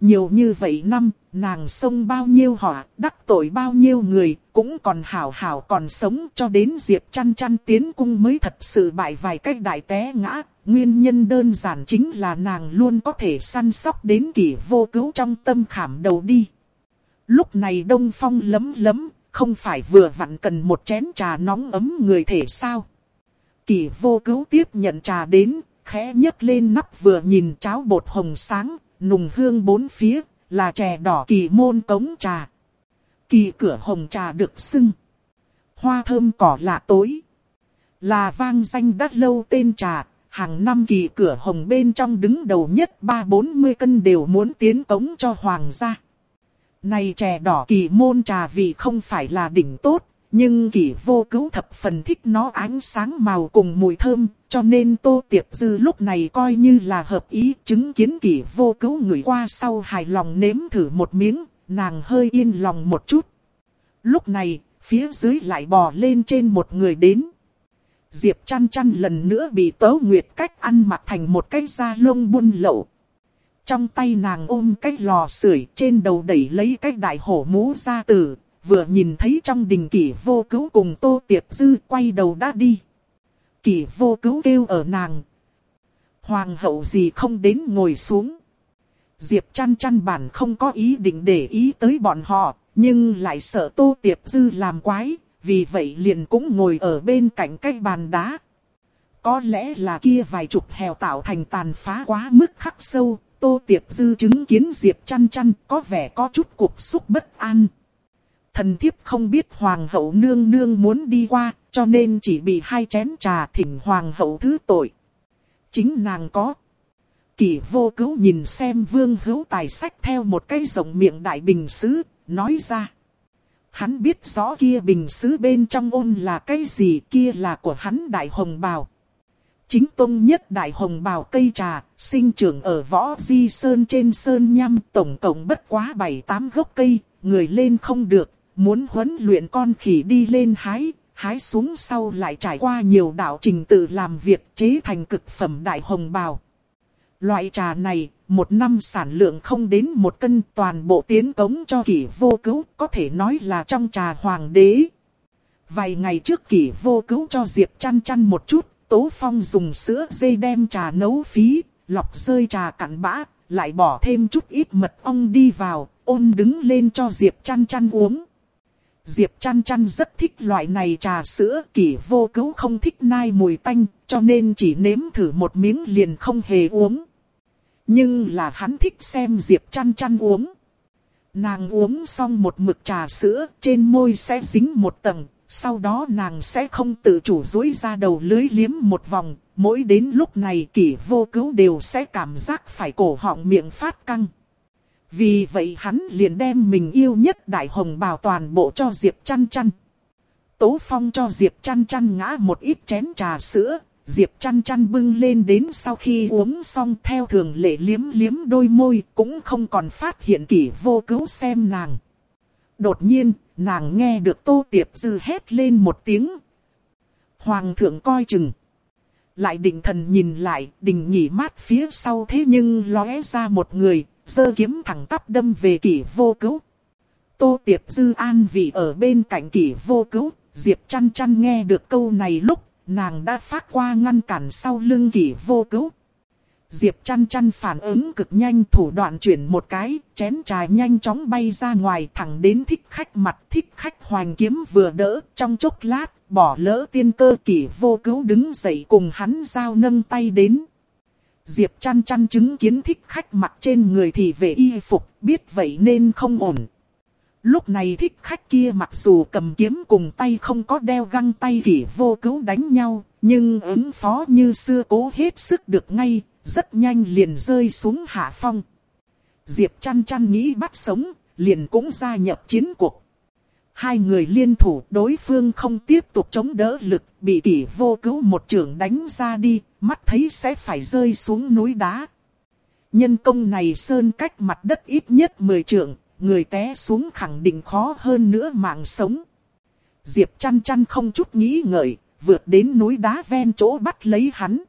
Nhiều như vậy năm, nàng sông bao nhiêu họa, đắc tội bao nhiêu người, cũng còn hảo hảo còn sống cho đến Diệp chăn chăn tiến cung mới thật sự bại vài cách đại té ngã. Nguyên nhân đơn giản chính là nàng luôn có thể săn sóc đến kỷ vô cứu trong tâm khảm đầu đi. Lúc này đông phong lấm lấm, không phải vừa vặn cần một chén trà nóng ấm người thể sao. Kỷ vô cứu tiếp nhận trà đến, khẽ nhấc lên nắp vừa nhìn cháo bột hồng sáng, nùng hương bốn phía, là chè đỏ kỳ môn cống trà. Kỳ cửa hồng trà được xưng. Hoa thơm cỏ lạ tối. Là vang danh đắt lâu tên trà, hàng năm kỳ cửa hồng bên trong đứng đầu nhất ba bốn mươi cân đều muốn tiến cống cho hoàng gia. Này chè đỏ kỳ môn trà vì không phải là đỉnh tốt, nhưng kỷ vô cứu thập phần thích nó ánh sáng màu cùng mùi thơm, cho nên Tô Tiệp Dư lúc này coi như là hợp ý chứng kiến kỷ vô cứu người qua sau hài lòng nếm thử một miếng, nàng hơi yên lòng một chút. Lúc này, phía dưới lại bò lên trên một người đến. Diệp chăn chăn lần nữa bị tấu nguyệt cách ăn mặc thành một cái da lông buôn lậu. Trong tay nàng ôm cái lò sưởi trên đầu đẩy lấy cái đại hổ mũ ra tử, vừa nhìn thấy trong đình kỷ vô cứu cùng tô tiệp dư quay đầu đã đi. Kỷ vô cứu kêu ở nàng. Hoàng hậu gì không đến ngồi xuống. Diệp chăn chăn bản không có ý định để ý tới bọn họ, nhưng lại sợ tô tiệp dư làm quái, vì vậy liền cũng ngồi ở bên cạnh cái bàn đá. Có lẽ là kia vài chục hèo tạo thành tàn phá quá mức khắc sâu, tô tiệp dư chứng kiến Diệp chăn chăn có vẻ có chút cục xúc bất an. Thần thiếp không biết hoàng hậu nương nương muốn đi qua, cho nên chỉ bị hai chén trà thỉnh hoàng hậu thứ tội. Chính nàng có. Kỷ vô cứu nhìn xem vương hữu tài sách theo một cái rộng miệng đại bình sứ, nói ra. Hắn biết rõ kia bình sứ bên trong ôn là cái gì kia là của hắn đại hồng bào. Chính tông nhất đại hồng bào cây trà, sinh trưởng ở võ di sơn trên sơn nhăm tổng cộng bất quá 7-8 gốc cây, người lên không được, muốn huấn luyện con khỉ đi lên hái, hái xuống sau lại trải qua nhiều đạo trình tự làm việc chế thành cực phẩm đại hồng bào. Loại trà này, một năm sản lượng không đến một cân toàn bộ tiến cống cho kỷ vô cứu, có thể nói là trong trà hoàng đế. Vài ngày trước kỷ vô cứu cho Diệp chăn chăn một chút, Tố Phong dùng sữa dây đem trà nấu phí, lọc rơi trà cặn bã, lại bỏ thêm chút ít mật ong đi vào, ôn đứng lên cho Diệp chăn chăn uống. Diệp chăn chăn rất thích loại này trà sữa, kỷ vô cứu không thích nai mùi tanh, cho nên chỉ nếm thử một miếng liền không hề uống. Nhưng là hắn thích xem Diệp chăn chăn uống. Nàng uống xong một mực trà sữa, trên môi sẽ dính một tầng, sau đó nàng sẽ không tự chủ dối ra đầu lưới liếm một vòng, mỗi đến lúc này kỷ vô cứu đều sẽ cảm giác phải cổ họng miệng phát căng. Vì vậy hắn liền đem mình yêu nhất đại hồng bào toàn bộ cho Diệp chăn chăn. Tố Phong cho Diệp chăn chăn ngã một ít chén trà sữa, Diệp chăn chăn bưng lên đến sau khi uống xong theo thường lệ liếm liếm đôi môi cũng không còn phát hiện kỷ vô cứu xem nàng. Đột nhiên, nàng nghe được Tô Tiệp Dư hét lên một tiếng. Hoàng thượng coi chừng. Lại định thần nhìn lại, đình nhỉ mát phía sau thế nhưng lóe ra một người, giơ kiếm thẳng tắp đâm về kỷ vô cứu. Tô Tiệp Dư an vị ở bên cạnh kỷ vô cứu, Diệp chăn chăn nghe được câu này lúc, nàng đã phát qua ngăn cản sau lưng kỷ vô cứu. Diệp chăn chăn phản ứng cực nhanh thủ đoạn chuyển một cái, chén trà nhanh chóng bay ra ngoài thẳng đến thích khách mặt thích khách hoành kiếm vừa đỡ, trong chốc lát, bỏ lỡ tiên cơ kỷ vô cứu đứng dậy cùng hắn giao nâng tay đến. Diệp chăn chăn chứng kiến thích khách mặc trên người thì về y phục, biết vậy nên không ổn. Lúc này thích khách kia mặc dù cầm kiếm cùng tay không có đeo găng tay kỷ vô cứu đánh nhau, nhưng ứng phó như xưa cố hết sức được ngay, rất nhanh liền rơi xuống hạ phong. Diệp chăn chăn nghĩ bắt sống, liền cũng gia nhập chiến cuộc. Hai người liên thủ đối phương không tiếp tục chống đỡ lực, bị kỷ vô cứu một trường đánh ra đi, mắt thấy sẽ phải rơi xuống núi đá. Nhân công này sơn cách mặt đất ít nhất 10 trượng, người té xuống khẳng định khó hơn nữa mạng sống. Diệp chăn chăn không chút nghĩ ngợi, vượt đến núi đá ven chỗ bắt lấy hắn.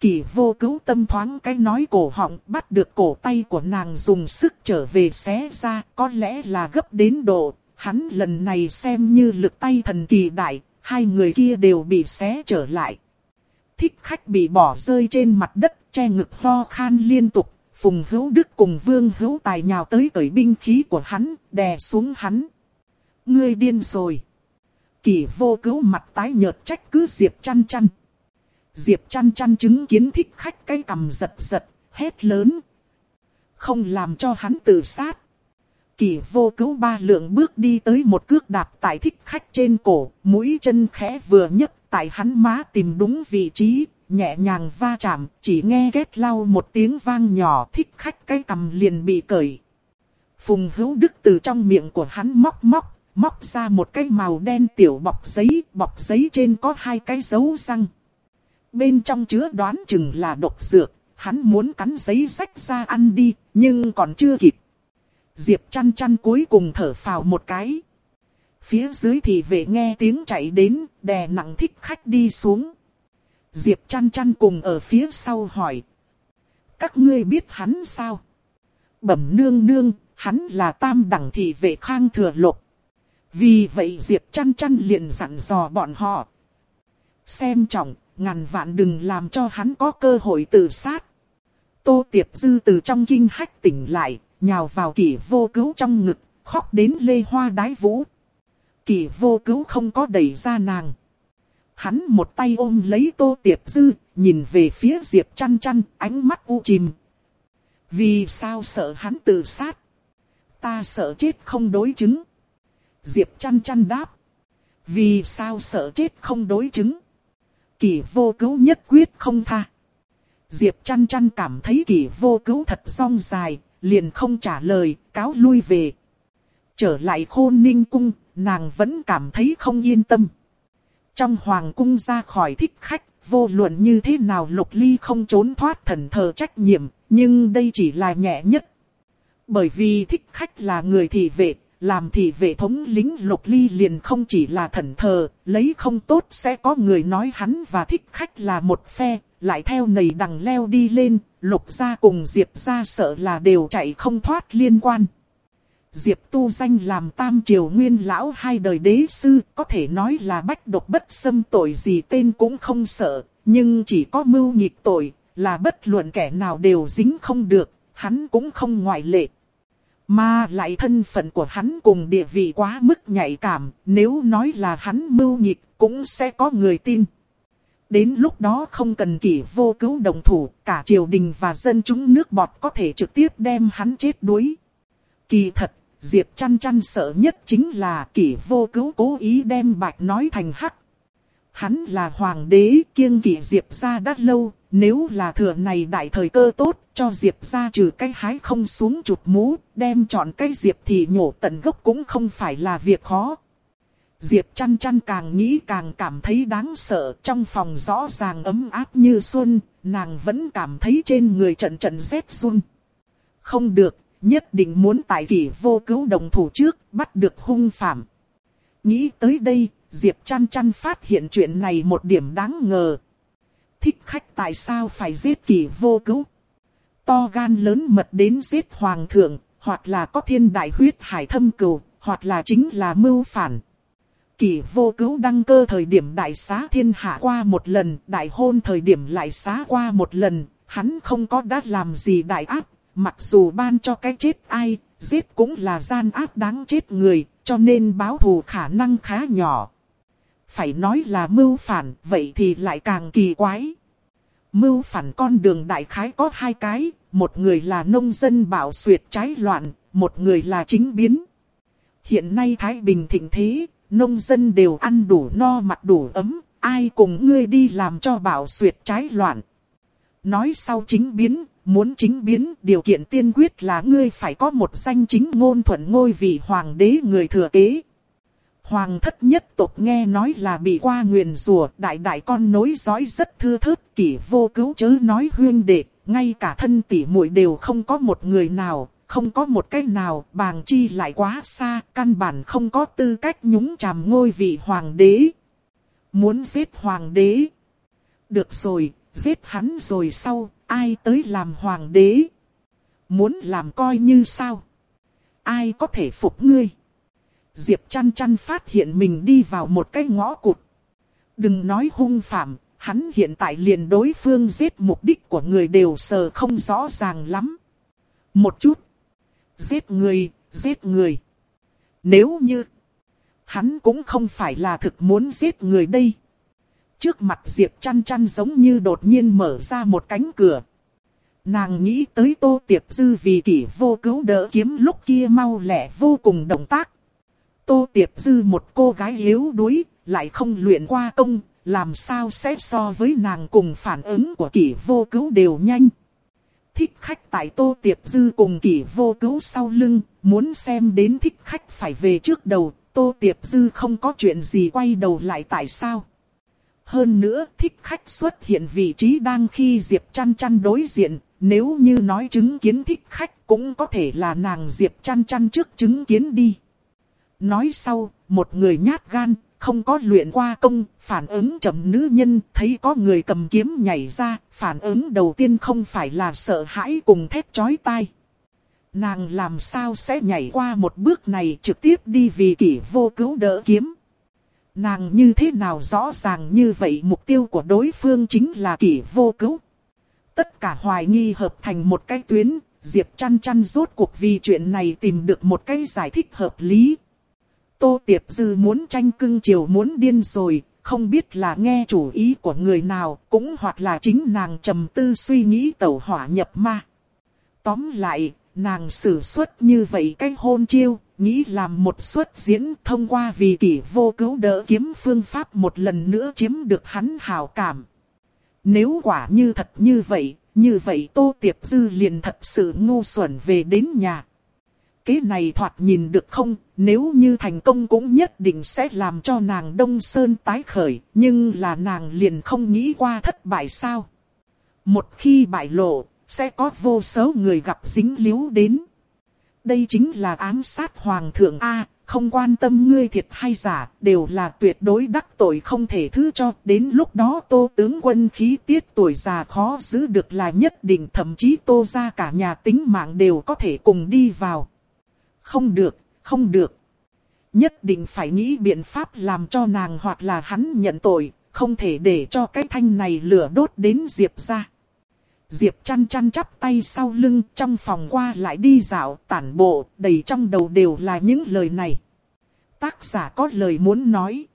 Kỳ vô cứu tâm thoáng cái nói cổ họng bắt được cổ tay của nàng dùng sức trở về xé ra, có lẽ là gấp đến độ, hắn lần này xem như lực tay thần kỳ đại, hai người kia đều bị xé trở lại. Thích khách bị bỏ rơi trên mặt đất, che ngực ho khan liên tục, Phùng Hữu Đức cùng Vương Hữu Tài nhào tới cởi binh khí của hắn, đè xuống hắn. Ngươi điên rồi. Kỳ vô cứu mặt tái nhợt trách cứ Diệp chăn chăn. Diệp chăn chăn chứng kiến thích khách cái cầm giật giật, hét lớn. Không làm cho hắn tự sát. Kỳ vô cứu ba lượng bước đi tới một cước đạp tại thích khách trên cổ, mũi chân khẽ vừa nhấc tại hắn má tìm đúng vị trí, nhẹ nhàng va chạm, chỉ nghe ghét lau một tiếng vang nhỏ thích khách cái cầm liền bị cởi. Phùng hữu đức từ trong miệng của hắn móc móc, móc ra một cái màu đen tiểu bọc giấy, bọc giấy trên có hai cái dấu răng. Bên trong chứa đoán chừng là độc dược, hắn muốn cắn giấy rách ra ăn đi, nhưng còn chưa kịp. Diệp chăn chăn cuối cùng thở phào một cái. Phía dưới thì vệ nghe tiếng chạy đến, đè nặng thích khách đi xuống. Diệp chăn chăn cùng ở phía sau hỏi. Các ngươi biết hắn sao? Bẩm nương nương, hắn là tam đẳng thị vệ khang thừa lục. Vì vậy Diệp chăn chăn liền dặn dò bọn họ. Xem trọng, ngàn vạn đừng làm cho hắn có cơ hội tự sát. Tô Tiệp Dư từ trong kinh hách tỉnh lại, nhào vào kỷ vô cứu trong ngực, khóc đến lê hoa đái vũ. Kỷ vô cứu không có đẩy ra nàng. Hắn một tay ôm lấy Tô Tiệp Dư, nhìn về phía Diệp chăn chăn, ánh mắt u chìm. Vì sao sợ hắn tự sát? Ta sợ chết không đối chứng. Diệp chăn chăn đáp. Vì sao sợ chết không đối chứng? Kỷ vô cứu nhất quyết không tha. Diệp chăn chăn cảm thấy kỷ vô cứu thật rong dài, liền không trả lời, cáo lui về. Trở lại khôn ninh cung, nàng vẫn cảm thấy không yên tâm. Trong hoàng cung ra khỏi thích khách, vô luận như thế nào lục ly không trốn thoát thần thờ trách nhiệm, nhưng đây chỉ là nhẹ nhất. Bởi vì thích khách là người thị vệ, làm thị vệ thống lính lục ly liền không chỉ là thần thờ, lấy không tốt sẽ có người nói hắn và thích khách là một phe, lại theo nầy đằng leo đi lên, lục gia cùng diệp gia sợ là đều chạy không thoát liên quan. Diệp tu danh làm tam triều nguyên lão hai đời đế sư, có thể nói là bách độc bất xâm tội gì tên cũng không sợ, nhưng chỉ có mưu nhịp tội, là bất luận kẻ nào đều dính không được, hắn cũng không ngoại lệ. Mà lại thân phận của hắn cùng địa vị quá mức nhạy cảm, nếu nói là hắn mưu nhịp cũng sẽ có người tin. Đến lúc đó không cần kỷ vô cứu đồng thủ, cả triều đình và dân chúng nước bọt có thể trực tiếp đem hắn chết đuối. Kỳ thật, Diệp chăn chăn sợ nhất chính là kỷ vô cứu cố ý đem bạch nói thành hắc. Hắn là hoàng đế kiêng kỷ Diệp ra đã lâu, nếu là thừa này đại thời cơ tốt, cho Diệp ra trừ cái hái không xuống chụp mũ, đem chọn cái Diệp thì nhổ tận gốc cũng không phải là việc khó. Diệp chăn chăn càng nghĩ càng cảm thấy đáng sợ, trong phòng rõ ràng ấm áp như xuân, nàng vẫn cảm thấy trên người trận trận rét run. Không được, nhất định muốn tại kỷ vô cứu đồng thủ trước, bắt được hung phạm. Nghĩ tới đây, Diệp chăn chăn phát hiện chuyện này một điểm đáng ngờ. Thích khách tại sao phải giết kỷ vô cứu? To gan lớn mật đến giết hoàng thượng, hoặc là có thiên đại huyết hải thâm cừu, hoặc là chính là mưu phản kỳ vô cứu đăng cơ thời điểm đại xá thiên hạ qua một lần, đại hôn thời điểm lại xá qua một lần, hắn không có đã làm gì đại ác, mặc dù ban cho cái chết ai, giết cũng là gian ác đáng chết người, cho nên báo thù khả năng khá nhỏ. Phải nói là mưu phản, vậy thì lại càng kỳ quái. Mưu phản con đường đại khái có hai cái, một người là nông dân bảo suyệt trái loạn, một người là chính biến. Hiện nay Thái Bình thịnh thế, nông dân đều ăn đủ no mặc đủ ấm, ai cùng ngươi đi làm cho bảo suyệt trái loạn. Nói sau chính biến, muốn chính biến, điều kiện tiên quyết là ngươi phải có một danh chính ngôn thuận ngôi vị hoàng đế người thừa kế. Hoàng thất nhất tộc nghe nói là bị qua nguyền rùa, đại đại con nối dõi rất thưa thớt, kỷ vô cứu chớ nói huyên đệ, ngay cả thân tỷ muội đều không có một người nào, không có một cách nào, bàng chi lại quá xa, căn bản không có tư cách nhúng chàm ngôi vị hoàng đế. Muốn giết hoàng đế. Được rồi, giết hắn rồi sau, ai tới làm hoàng đế? Muốn làm coi như sao? Ai có thể phục ngươi? Diệp chăn chăn phát hiện mình đi vào một cái ngõ cụt. Đừng nói hung phạm, hắn hiện tại liền đối phương giết mục đích của người đều sờ không rõ ràng lắm. Một chút. Giết người, giết người. Nếu như, hắn cũng không phải là thực muốn giết người đây. Trước mặt Diệp chăn chăn giống như đột nhiên mở ra một cánh cửa. Nàng nghĩ tới tô tiệp dư vì kỷ vô cứu đỡ kiếm lúc kia mau lẹ vô cùng động tác. Tô tiệp dư một cô gái yếu đuối, lại không luyện qua công, làm sao sẽ so với nàng cùng phản ứng của kỷ vô cứu đều nhanh. Thích khách tại tô tiệp dư cùng kỷ vô cứu sau lưng, muốn xem đến thích khách phải về trước đầu, Tô Tiệp Dư không có chuyện gì quay đầu lại tại sao? Hơn nữa, thích khách xuất hiện vị trí đang khi Diệp chăn chăn đối diện, nếu như nói chứng kiến thích khách cũng có thể là nàng Diệp chăn chăn trước chứng kiến đi. Nói sau, một người nhát gan, không có luyện qua công, phản ứng chậm nữ nhân, thấy có người cầm kiếm nhảy ra, phản ứng đầu tiên không phải là sợ hãi cùng thét chói tai. Nàng làm sao sẽ nhảy qua một bước này trực tiếp đi vì kỷ vô cứu đỡ kiếm. Nàng như thế nào rõ ràng như vậy mục tiêu của đối phương chính là kỷ vô cứu. Tất cả hoài nghi hợp thành một cái tuyến, Diệp chăn chăn rốt cuộc vì chuyện này tìm được một cái giải thích hợp lý. Tô Tiệp Dư muốn tranh cưng chiều muốn điên rồi, không biết là nghe chủ ý của người nào, cũng hoặc là chính nàng trầm tư suy nghĩ tẩu hỏa nhập ma. Tóm lại, nàng sử xuất như vậy cách hôn chiêu, nghĩ làm một suất diễn thông qua vì kỷ vô cứu đỡ kiếm phương pháp một lần nữa chiếm được hắn hào cảm. Nếu quả như thật như vậy, như vậy Tô Tiệp Dư liền thật sự ngu xuẩn về đến nhà. Kế này thoạt nhìn được không, nếu như thành công cũng nhất định sẽ làm cho nàng Đông Sơn tái khởi, nhưng là nàng liền không nghĩ qua thất bại sao. Một khi bại lộ, sẽ có vô số người gặp dính líu đến. Đây chính là ám sát hoàng thượng A, không quan tâm ngươi thiệt hay giả, đều là tuyệt đối đắc tội không thể thứ cho. Đến lúc đó tô tướng quân khí tiết tuổi già khó giữ được là nhất định thậm chí tô ra cả nhà tính mạng đều có thể cùng đi vào. Không được, không được. Nhất định phải nghĩ biện pháp làm cho nàng hoặc là hắn nhận tội, không thể để cho cái thanh này lửa đốt đến Diệp ra. Diệp chăn chăn chắp tay sau lưng trong phòng qua lại đi dạo tản bộ, đầy trong đầu đều là những lời này. Tác giả có lời muốn nói.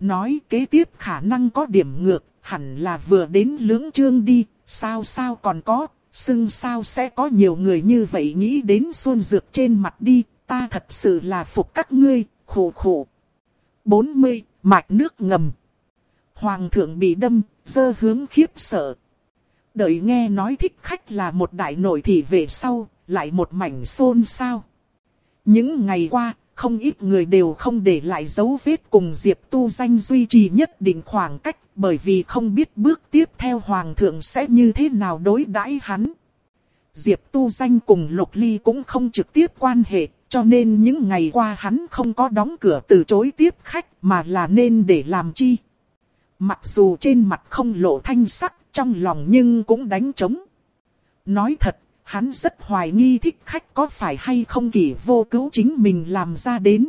Nói kế tiếp khả năng có điểm ngược, hẳn là vừa đến lưỡng chương đi, sao sao còn có, xưng sao sẽ có nhiều người như vậy nghĩ đến xuân dược trên mặt đi, ta thật sự là phục các ngươi, khổ khổ. 40. Mạch nước ngầm Hoàng thượng bị đâm, dơ hướng khiếp sợ, đợi nghe nói thích khách là một đại nội thị về sau, lại một mảnh xôn sao Những ngày qua, không ít người đều không để lại dấu vết cùng Diệp Tu Danh duy trì nhất định khoảng cách, bởi vì không biết bước tiếp theo Hoàng thượng sẽ như thế nào đối đãi hắn. Diệp Tu Danh cùng Lục Ly cũng không trực tiếp quan hệ, cho nên những ngày qua hắn không có đóng cửa từ chối tiếp khách mà là nên để làm chi. Mặc dù trên mặt không lộ thanh sắc, trong lòng nhưng cũng đánh trống. Nói thật, hắn rất hoài nghi thích khách có phải hay không kỷ vô cứu chính mình làm ra đến.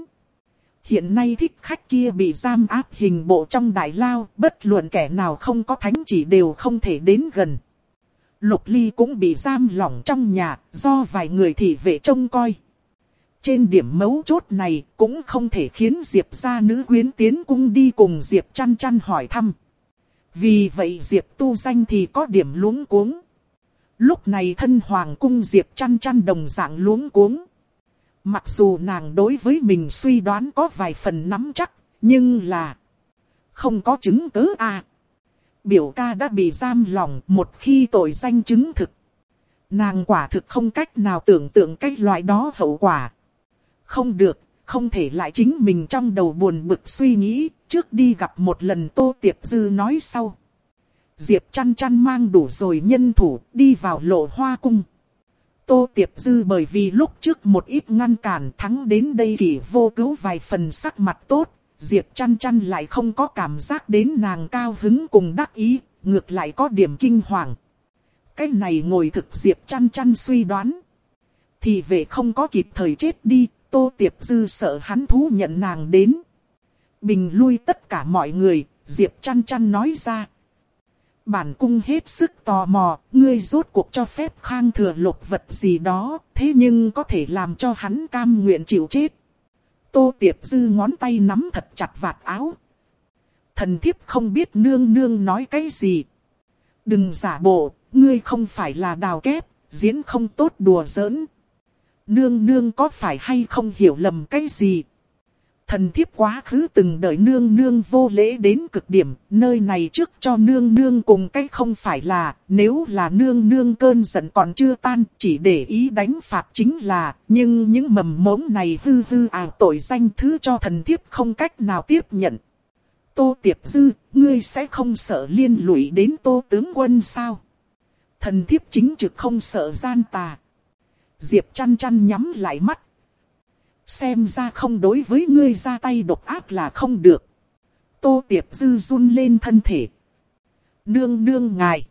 Hiện nay thích khách kia bị giam áp hình bộ trong đại lao, bất luận kẻ nào không có thánh chỉ đều không thể đến gần. Lục Ly cũng bị giam lỏng trong nhà, do vài người thị vệ trông coi. Trên điểm mấu chốt này, cũng không thể khiến Diệp gia nữ quyến tiến cung đi cùng Diệp chăn chăn hỏi thăm. Vì vậy Diệp tu danh thì có điểm luống cuống. Lúc này thân hoàng cung Diệp chăn chăn đồng dạng luống cuống. Mặc dù nàng đối với mình suy đoán có vài phần nắm chắc, nhưng là không có chứng cứ à. Biểu ca đã bị giam lòng một khi tội danh chứng thực. Nàng quả thực không cách nào tưởng tượng cái loại đó hậu quả. Không được, không thể lại chính mình trong đầu buồn bực suy nghĩ, trước đi gặp một lần Tô Tiệp Dư nói sau. Diệp chăn chăn mang đủ rồi nhân thủ, đi vào lộ hoa cung. Tô Tiệp Dư bởi vì lúc trước một ít ngăn cản thắng đến đây kỷ vô cứu vài phần sắc mặt tốt, Diệp chăn chăn lại không có cảm giác đến nàng cao hứng cùng đắc ý, ngược lại có điểm kinh hoàng. Cái này ngồi thực Diệp chăn chăn suy đoán. Thì về không có kịp thời chết đi, Tô Tiệp Dư sợ hắn thú nhận nàng đến. Bình lui tất cả mọi người, Diệp chăn chăn nói ra. Bản cung hết sức tò mò, ngươi rốt cuộc cho phép khang thừa lục vật gì đó, thế nhưng có thể làm cho hắn cam nguyện chịu chết. Tô Tiệp Dư ngón tay nắm thật chặt vạt áo. Thần thiếp không biết nương nương nói cái gì. Đừng giả bộ, ngươi không phải là đào kép, diễn không tốt đùa giỡn. Nương nương có phải hay không hiểu lầm cái gì? Thần thiếp quá khứ từng đợi nương nương vô lễ đến cực điểm, nơi này trước cho nương nương cùng cách không phải là, nếu là nương nương cơn giận còn chưa tan, chỉ để ý đánh phạt chính là, nhưng những mầm mống này hư hư à tội danh thứ cho thần thiếp không cách nào tiếp nhận. Tô Tiệp Dư, ngươi sẽ không sợ liên lụy đến Tô Tướng Quân sao? Thần thiếp chính trực không sợ gian tà. Diệp chăn chăn nhắm lại mắt. Xem ra không đối với ngươi ra tay độc ác là không được. Tô Tiệp Dư run lên thân thể. Nương nương ngài.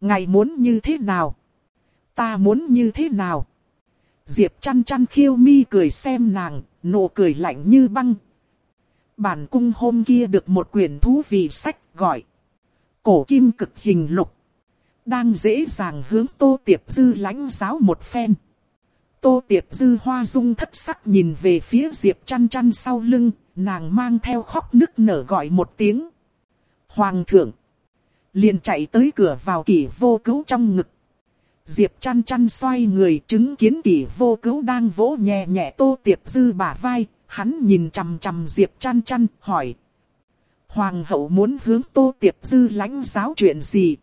Ngài muốn như thế nào? Ta muốn như thế nào? Diệp chăn chăn khiêu mi cười xem nàng, nụ cười lạnh như băng. Bản cung hôm kia được một quyển thú vị sách gọi. Cổ kim cực hình lục. Đang dễ dàng hướng tô tiệp dư lãnh giáo một phen. Tô Tiệp Dư hoa dung thất sắc nhìn về phía Diệp chăn chăn sau lưng, nàng mang theo khóc nức nở gọi một tiếng. Hoàng thượng! Liền chạy tới cửa vào kỷ vô cứu trong ngực. Diệp chăn chăn xoay người chứng kiến kỷ vô cứu đang vỗ nhẹ nhẹ Tô Tiệp Dư bả vai, hắn nhìn chằm chằm Diệp chăn chăn hỏi. Hoàng hậu muốn hướng Tô Tiệp Dư lãnh giáo chuyện gì?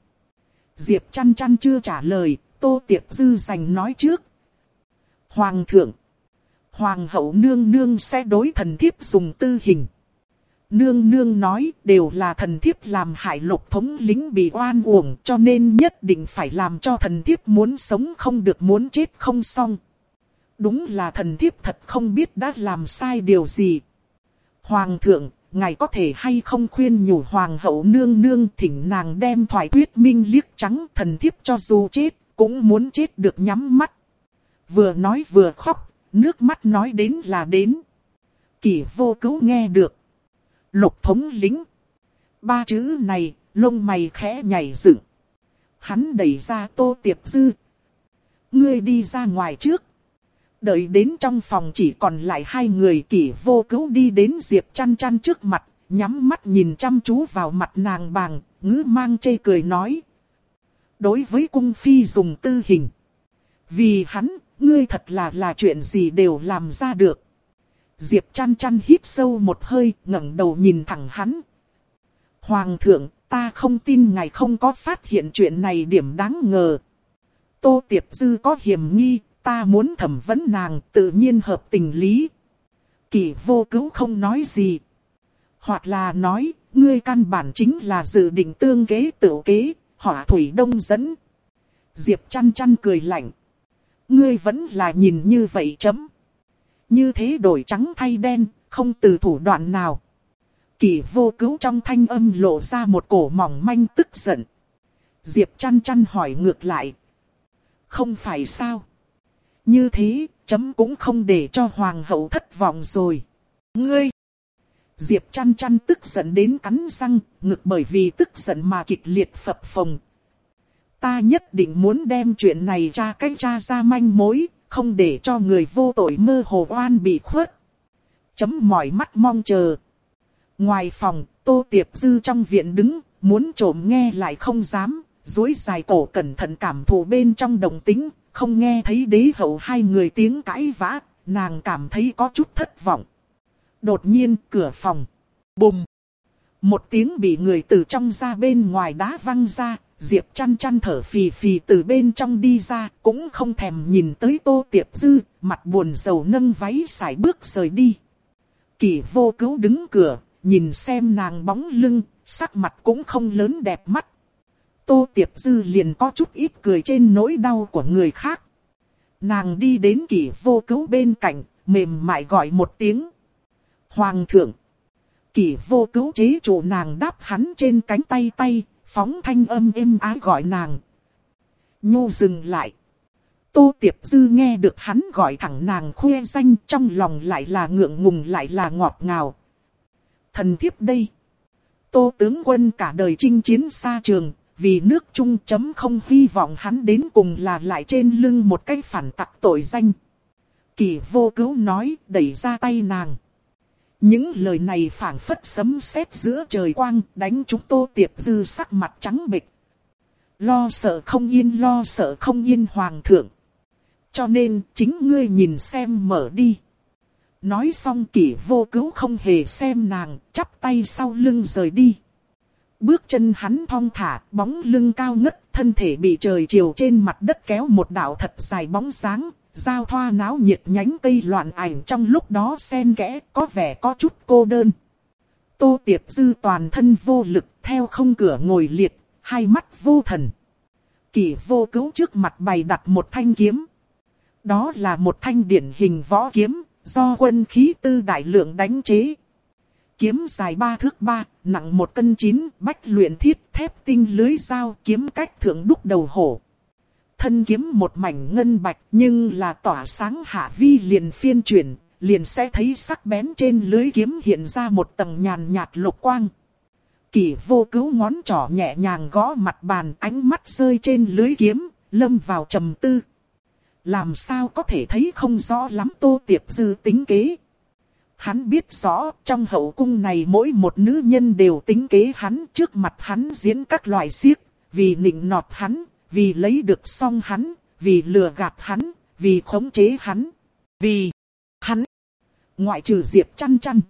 Diệp chăn chăn chưa trả lời, Tô Tiệp Dư giành nói trước, Hoàng thượng. Hoàng hậu nương nương sẽ đối thần thiếp dùng tư hình. Nương nương nói đều là thần thiếp làm hại lục thống lính bị oan uổng cho nên nhất định phải làm cho thần thiếp muốn sống không được muốn chết không xong. Đúng là thần thiếp thật không biết đã làm sai điều gì. Hoàng thượng, ngài có thể hay không khuyên nhủ hoàng hậu nương nương thỉnh nàng đem thoại thuyết minh liếc trắng thần thiếp cho dù chết, cũng muốn chết được nhắm mắt. Vừa nói vừa khóc, nước mắt nói đến là đến. Kỷ vô cứu nghe được. Lục thống lính. Ba chữ này, lông mày khẽ nhảy dựng. Hắn đẩy ra tô tiệp dư. Ngươi đi ra ngoài trước. Đợi đến trong phòng chỉ còn lại hai người kỷ vô cứu đi đến Diệp chăn chăn trước mặt, nhắm mắt nhìn chăm chú vào mặt nàng bàng, ngữ mang chê cười nói. Đối với cung phi dùng tư hình. Vì hắn, ngươi thật là là chuyện gì đều làm ra được. Diệp chăn chăn hít sâu một hơi, ngẩng đầu nhìn thẳng hắn. Hoàng thượng, ta không tin ngài không có phát hiện chuyện này điểm đáng ngờ. Tô Tiệp Dư có hiểm nghi, ta muốn thẩm vấn nàng tự nhiên hợp tình lý. Kỳ vô cứu không nói gì. Hoặc là nói, ngươi căn bản chính là dự định tương kế tự kế, hỏa thủy đông dẫn. Diệp chăn chăn cười lạnh. Ngươi vẫn là nhìn như vậy chấm. Như thế đổi trắng thay đen, không từ thủ đoạn nào. Kỳ vô cứu trong thanh âm lộ ra một cổ mỏng manh tức giận. Diệp chăn chăn hỏi ngược lại. Không phải sao? Như thế, chấm cũng không để cho hoàng hậu thất vọng rồi. Ngươi! Diệp chăn chăn tức giận đến cắn răng, ngực bởi vì tức giận mà kịch liệt phập phồng, Ta nhất định muốn đem chuyện này tra cách tra ra manh mối, không để cho người vô tội mơ hồ oan bị khuất. Chấm mỏi mắt mong chờ. Ngoài phòng, Tô Tiệp Dư trong viện đứng, muốn trộm nghe lại không dám, dối dài cổ cẩn thận cảm thụ bên trong đồng tính, không nghe thấy đế hậu hai người tiếng cãi vã, nàng cảm thấy có chút thất vọng. Đột nhiên, cửa phòng. Bùm! Một tiếng bị người từ trong ra bên ngoài đá văng ra, Diệp chăn chăn thở phì phì từ bên trong đi ra, cũng không thèm nhìn tới tô tiệp dư, mặt buồn rầu nâng váy xài bước rời đi. Kỳ vô cứu đứng cửa, nhìn xem nàng bóng lưng, sắc mặt cũng không lớn đẹp mắt. Tô tiệp dư liền có chút ít cười trên nỗi đau của người khác. Nàng đi đến kỳ vô cứu bên cạnh, mềm mại gọi một tiếng. Hoàng thượng. Kỳ vô cứu chế chủ nàng đáp hắn trên cánh tay tay, phóng thanh âm êm ái gọi nàng. Nhu dừng lại. Tô Tiệp Dư nghe được hắn gọi thẳng nàng khuê danh trong lòng lại là ngượng ngùng lại là ngọt ngào. Thần thiếp đây. Tô tướng quân cả đời chinh chiến xa trường, vì nước Trung chấm không hy vọng hắn đến cùng là lại trên lưng một cái phản tặc tội danh. Kỳ vô cứu nói đẩy ra tay nàng. Những lời này phảng phất sấm sét giữa trời quang đánh chúng tô tiệp dư sắc mặt trắng bệch. Lo sợ không yên lo sợ không yên hoàng thượng. Cho nên chính ngươi nhìn xem mở đi. Nói xong kỷ vô cứu không hề xem nàng, chắp tay sau lưng rời đi. Bước chân hắn thong thả, bóng lưng cao ngất, thân thể bị trời chiều trên mặt đất kéo một đạo thật dài bóng sáng, giao thoa náo nhiệt nhánh cây loạn ảnh trong lúc đó xen kẽ, có vẻ có chút cô đơn. Tô Tiệp Dư toàn thân vô lực, theo không cửa ngồi liệt, hai mắt vô thần. Kỷ vô cứu trước mặt bày đặt một thanh kiếm. Đó là một thanh điển hình võ kiếm, do quân khí tư đại lượng đánh chế. Kiếm dài ba thước ba, nặng một cân chín, bách luyện thiết, thép tinh lưới dao, kiếm cách thượng đúc đầu hổ. Thân kiếm một mảnh ngân bạch nhưng là tỏa sáng hạ vi liền phiên chuyển, liền sẽ thấy sắc bén trên lưới kiếm hiện ra một tầng nhàn nhạt lục quang. Kỷ vô cứu ngón trỏ nhẹ nhàng gõ mặt bàn ánh mắt rơi trên lưới kiếm, lâm vào trầm tư. Làm sao có thể thấy không rõ lắm tô tiệp dư tính kế. Hắn biết rõ trong hậu cung này mỗi một nữ nhân đều tính kế hắn trước mặt hắn diễn các loại siếc, vì nịnh nọt hắn, vì lấy được xong hắn, vì lừa gạt hắn, vì khống chế hắn, vì hắn. Ngoại trừ Diệp chăn chăn.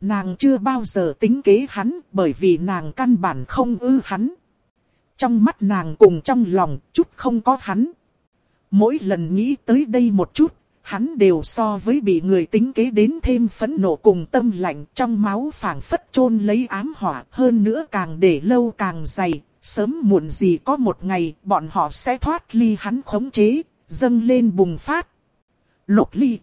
Nàng chưa bao giờ tính kế hắn bởi vì nàng căn bản không ư hắn. Trong mắt nàng cùng trong lòng chút không có hắn. Mỗi lần nghĩ tới đây một chút, hắn đều so với bị người tính kế đến thêm phẫn nộ cùng tâm lạnh trong máu phảng phất chôn lấy ám hỏa hơn nữa càng để lâu càng dày, sớm muộn gì có một ngày bọn họ sẽ thoát ly hắn khống chế, dâng lên bùng phát. Lục ly.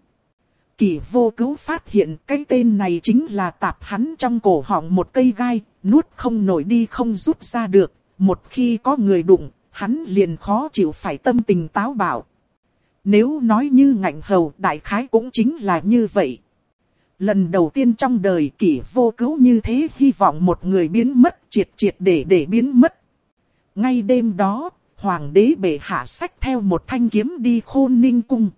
Kỳ vô cứu phát hiện cái tên này chính là tạp hắn trong cổ họng một cây gai, nuốt không nổi đi không rút ra được, một khi có người đụng, hắn liền khó chịu phải tâm tình táo bạo. Nếu nói như ngạnh hầu đại khái cũng chính là như vậy. Lần đầu tiên trong đời kỷ vô cứu như thế hy vọng một người biến mất triệt triệt để để biến mất. Ngay đêm đó, hoàng đế bệ hạ sách theo một thanh kiếm đi khôn ninh cung.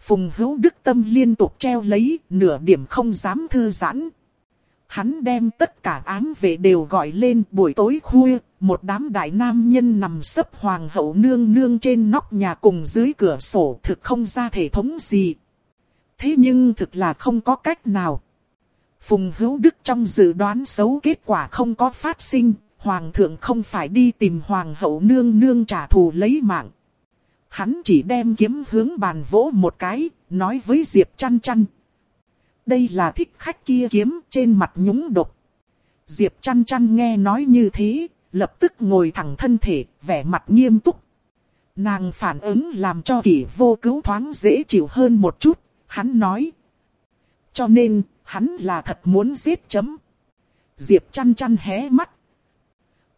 Phùng hữu đức tâm liên tục treo lấy, nửa điểm không dám thư giãn. Hắn đem tất cả ám vệ đều gọi lên buổi tối khuya, một đám đại nam nhân nằm sấp hoàng hậu nương nương trên nóc nhà cùng dưới cửa sổ thực không ra thể thống gì. Thế nhưng thực là không có cách nào. Phùng hữu đức trong dự đoán xấu kết quả không có phát sinh, hoàng thượng không phải đi tìm hoàng hậu nương nương trả thù lấy mạng. Hắn chỉ đem kiếm hướng bàn vỗ một cái, nói với Diệp chăn chăn. Đây là thích khách kia kiếm trên mặt nhúng độc. Diệp chăn chăn nghe nói như thế, lập tức ngồi thẳng thân thể, vẻ mặt nghiêm túc. Nàng phản ứng làm cho kỷ vô cứu thoáng dễ chịu hơn một chút, hắn nói. Cho nên, hắn là thật muốn giết chấm. Diệp chăn chăn hé mắt.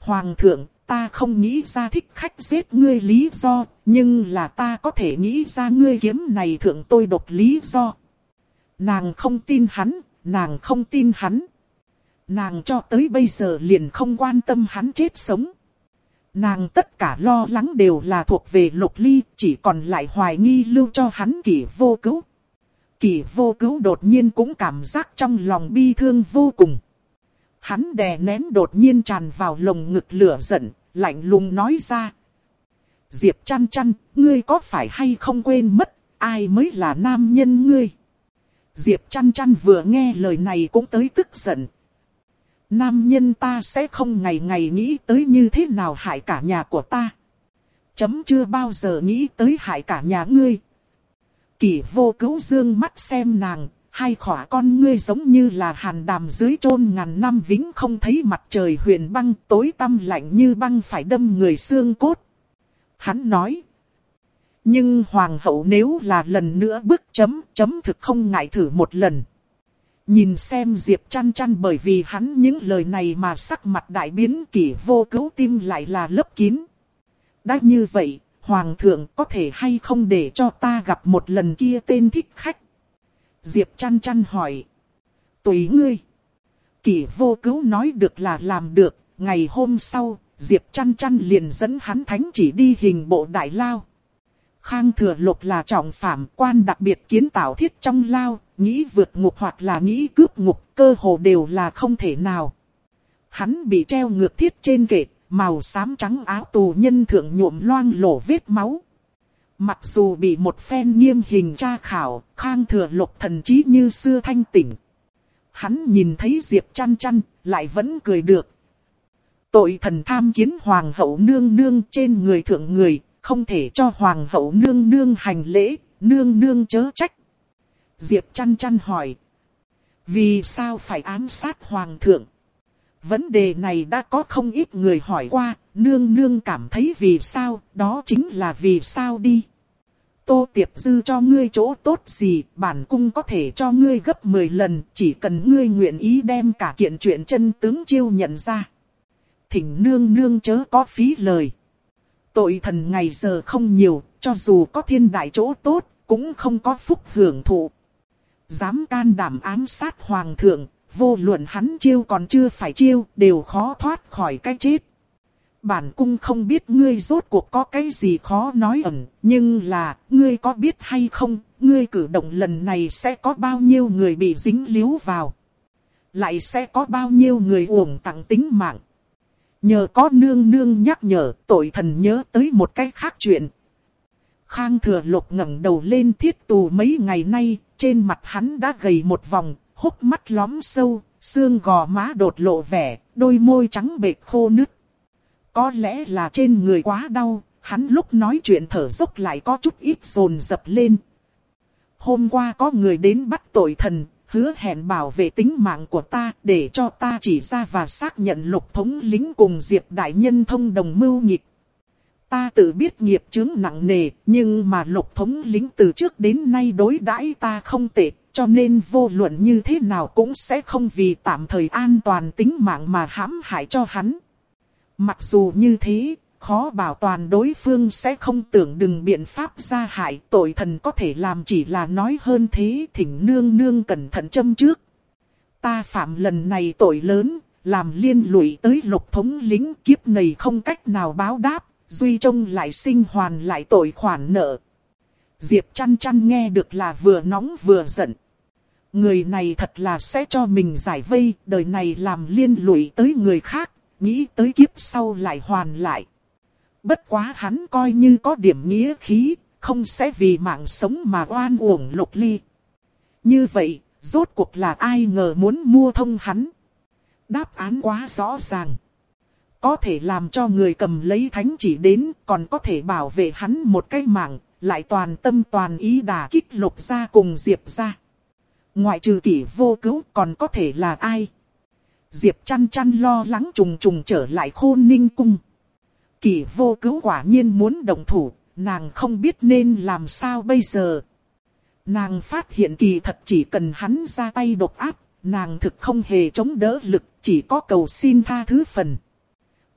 Hoàng thượng, ta không nghĩ ra thích khách giết ngươi lý do, nhưng là ta có thể nghĩ ra ngươi kiếm này thượng tôi độc lý do. Nàng không tin hắn, nàng không tin hắn. Nàng cho tới bây giờ liền không quan tâm hắn chết sống. Nàng tất cả lo lắng đều là thuộc về lục ly, chỉ còn lại hoài nghi lưu cho hắn kỷ vô cứu. Kỷ vô cứu đột nhiên cũng cảm giác trong lòng bi thương vô cùng. Hắn đè nén đột nhiên tràn vào lồng ngực lửa giận, lạnh lùng nói ra. Diệp chăn chăn, ngươi có phải hay không quên mất, ai mới là nam nhân ngươi? Diệp chăn chăn vừa nghe lời này cũng tới tức giận. Nam nhân ta sẽ không ngày ngày nghĩ tới như thế nào hại cả nhà của ta. Chấm chưa bao giờ nghĩ tới hại cả nhà ngươi. Kỳ vô cứu dương mắt xem nàng, hai khỏa con ngươi giống như là hàn đàm dưới trôn ngàn năm vĩnh không thấy mặt trời huyền băng tối tăm lạnh như băng phải đâm người xương cốt. Hắn nói. Nhưng hoàng hậu nếu là lần nữa bước chấm, chấm thực không ngại thử một lần. Nhìn xem Diệp chăn chăn bởi vì hắn những lời này mà sắc mặt đại biến kỷ vô cứu tim lại là lấp kín. Đã như vậy, Hoàng thượng có thể hay không để cho ta gặp một lần kia tên thích khách? Diệp chăn chăn hỏi. Tùy ngươi. Kỷ vô cứu nói được là làm được, ngày hôm sau, Diệp chăn chăn liền dẫn hắn thánh chỉ đi hình bộ đại lao. Khang thừa lục là trọng phạm quan đặc biệt kiến tạo thiết trong lao, nghĩ vượt ngục hoặc là nghĩ cướp ngục, cơ hồ đều là không thể nào. Hắn bị treo ngược thiết trên kệ, màu xám trắng áo tù nhân thượng nhuộm loang lổ vết máu. Mặc dù bị một phen nghiêm hình tra khảo, khang thừa lục thần trí như xưa thanh tỉnh. Hắn nhìn thấy Diệp chăn chăn, lại vẫn cười được. Tội thần tham kiến hoàng hậu nương nương trên người thượng người, không thể cho hoàng hậu nương nương hành lễ, nương nương chớ trách. Diệp chăn chăn hỏi. Vì sao phải ám sát hoàng thượng? Vấn đề này đã có không ít người hỏi qua, nương nương cảm thấy vì sao, đó chính là vì sao đi. Tô Tiệp Dư cho ngươi chỗ tốt gì, bản cung có thể cho ngươi gấp 10 lần, chỉ cần ngươi nguyện ý đem cả kiện chuyện chân tướng chiêu nhận ra. Thỉnh nương nương chớ có phí lời. Tội thần ngày giờ không nhiều, cho dù có thiên đại chỗ tốt, cũng không có phúc hưởng thụ. Dám can đảm ám sát hoàng thượng, vô luận hắn chiêu còn chưa phải chiêu, đều khó thoát khỏi cái chết. Bản cung không biết ngươi rốt cuộc có cái gì khó nói ẩn, nhưng là, ngươi có biết hay không, ngươi cử động lần này sẽ có bao nhiêu người bị dính líu vào. Lại sẽ có bao nhiêu người uổng tặng tính mạng. Nhờ có nương nương nhắc nhở, tội thần nhớ tới một cái khác chuyện. Khang thừa lục ngẩng đầu lên thiết tù mấy ngày nay, trên mặt hắn đã gầy một vòng, hốc mắt lóm sâu, xương gò má đột lộ vẻ, đôi môi trắng bệch khô nứt. Có lẽ là trên người quá đau, hắn lúc nói chuyện thở dốc lại có chút ít rồn dập lên. Hôm qua có người đến bắt tội thần, hứa hẹn bảo vệ tính mạng của ta để cho ta chỉ ra và xác nhận lục thống lính cùng Diệp Đại Nhân thông đồng mưu nghịch. Ta tự biết nghiệp chứng nặng nề, nhưng mà lục thống lính từ trước đến nay đối đãi ta không tệ, cho nên vô luận như thế nào cũng sẽ không vì tạm thời an toàn tính mạng mà hãm hại cho hắn. Mặc dù như thế, khó bảo toàn đối phương sẽ không tưởng đừng biện pháp ra hại tội thần có thể làm chỉ là nói hơn thế thỉnh nương nương cẩn thận châm trước. Ta phạm lần này tội lớn, làm liên lụy tới lục thống lính kiếp này không cách nào báo đáp, duy trông lại sinh hoàn lại tội khoản nợ. Diệp chăn chăn nghe được là vừa nóng vừa giận. Người này thật là sẽ cho mình giải vây, đời này làm liên lụy tới người khác, nghĩ tới kiếp sau lại hoàn lại. Bất quá hắn coi như có điểm nghĩa khí, không sẽ vì mạng sống mà oan uổng lục ly. Như vậy, rốt cuộc là ai ngờ muốn mua thông hắn. Đáp án quá rõ ràng. Có thể làm cho người cầm lấy thánh chỉ đến, còn có thể bảo vệ hắn một cái mạng, lại toàn tâm toàn ý đà kích lục ra cùng Diệp ra. Ngoại trừ kỷ vô cứu còn có thể là ai? Diệp chăn chăn lo lắng trùng trùng trở lại khôn ninh cung. kỳ vô cứu quả nhiên muốn đồng thủ, nàng không biết nên làm sao bây giờ. Nàng phát hiện kỳ thật chỉ cần hắn ra tay độc áp, nàng thực không hề chống đỡ lực, chỉ có cầu xin tha thứ phần.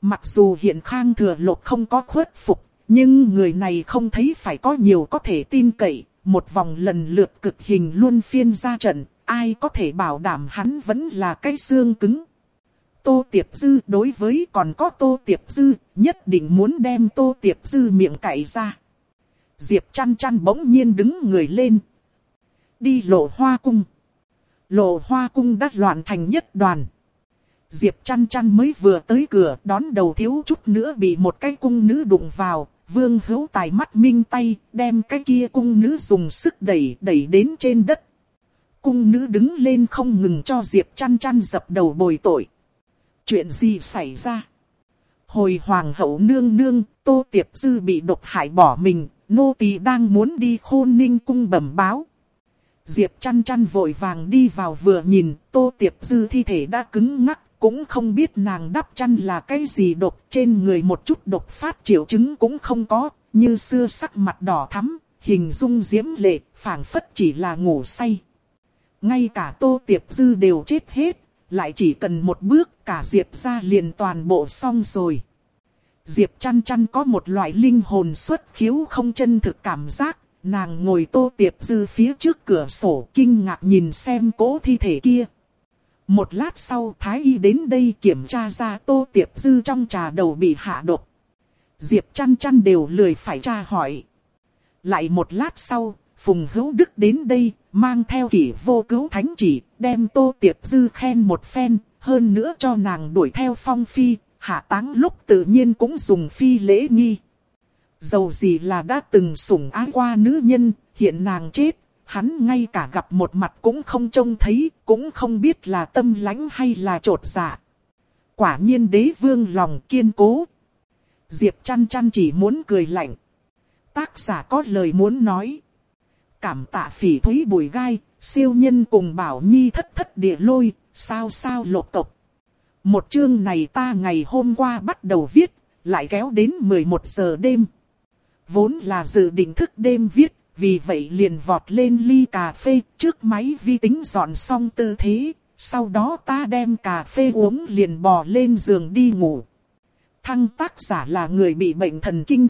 Mặc dù hiện khang thừa lột không có khuất phục, nhưng người này không thấy phải có nhiều có thể tin cậy, một vòng lần lượt cực hình luôn phiên ra trận, ai có thể bảo đảm hắn vẫn là cái xương cứng. Tô Tiệp Dư đối với còn có Tô Tiệp Dư, nhất định muốn đem Tô Tiệp Dư miệng cậy ra. Diệp chăn chăn bỗng nhiên đứng người lên. Đi lộ hoa cung. Lộ hoa cung đã loạn thành nhất đoàn. Diệp chăn chăn mới vừa tới cửa đón đầu thiếu chút nữa bị một cái cung nữ đụng vào. Vương hữu tài mắt minh tay đem cái kia cung nữ dùng sức đẩy đẩy đến trên đất. Cung nữ đứng lên không ngừng cho Diệp chăn chăn dập đầu bồi tội. Chuyện gì xảy ra? Hồi hoàng hậu nương nương, tô tiệp dư bị độc hại bỏ mình, nô tỳ đang muốn đi khôn ninh cung bẩm báo. Diệp chăn chăn vội vàng đi vào vừa nhìn, tô tiệp dư thi thể đã cứng ngắc, cũng không biết nàng đắp chăn là cái gì độc trên người một chút độc phát triệu chứng cũng không có, như xưa sắc mặt đỏ thắm, hình dung diễm lệ, phảng phất chỉ là ngủ say. Ngay cả tô tiệp dư đều chết hết, lại chỉ cần một bước cả Diệp ra liền toàn bộ xong rồi. Diệp chăn chăn có một loại linh hồn xuất khiếu không chân thực cảm giác, nàng ngồi tô tiệp dư phía trước cửa sổ kinh ngạc nhìn xem cố thi thể kia. Một lát sau Thái Y đến đây kiểm tra ra tô tiệp dư trong trà đầu bị hạ độc. Diệp chăn chăn đều lười phải tra hỏi. Lại một lát sau, Phùng Hữu Đức đến đây, mang theo kỷ vô cứu thánh chỉ, đem Tô Tiệp Dư khen một phen, hơn nữa cho nàng đuổi theo phong phi, hạ táng lúc tự nhiên cũng dùng phi lễ nghi. Dầu gì là đã từng sủng ái qua nữ nhân, hiện nàng chết, hắn ngay cả gặp một mặt cũng không trông thấy, cũng không biết là tâm lãnh hay là trột dạ. Quả nhiên đế vương lòng kiên cố. Diệp chăn chăn chỉ muốn cười lạnh. Tác giả có lời muốn nói. Cảm tạ phỉ thúy bùi gai, siêu nhân cùng bảo nhi thất thất địa lôi, sao sao lột tộc. Một chương này ta ngày hôm qua bắt đầu viết, lại kéo đến 11 giờ đêm. Vốn là dự định thức đêm viết, vì vậy liền vọt lên ly cà phê trước máy vi tính dọn xong tư thế. Sau đó ta đem cà phê uống liền bò lên giường đi ngủ. Thăng tác giả là người bị bệnh thần kinh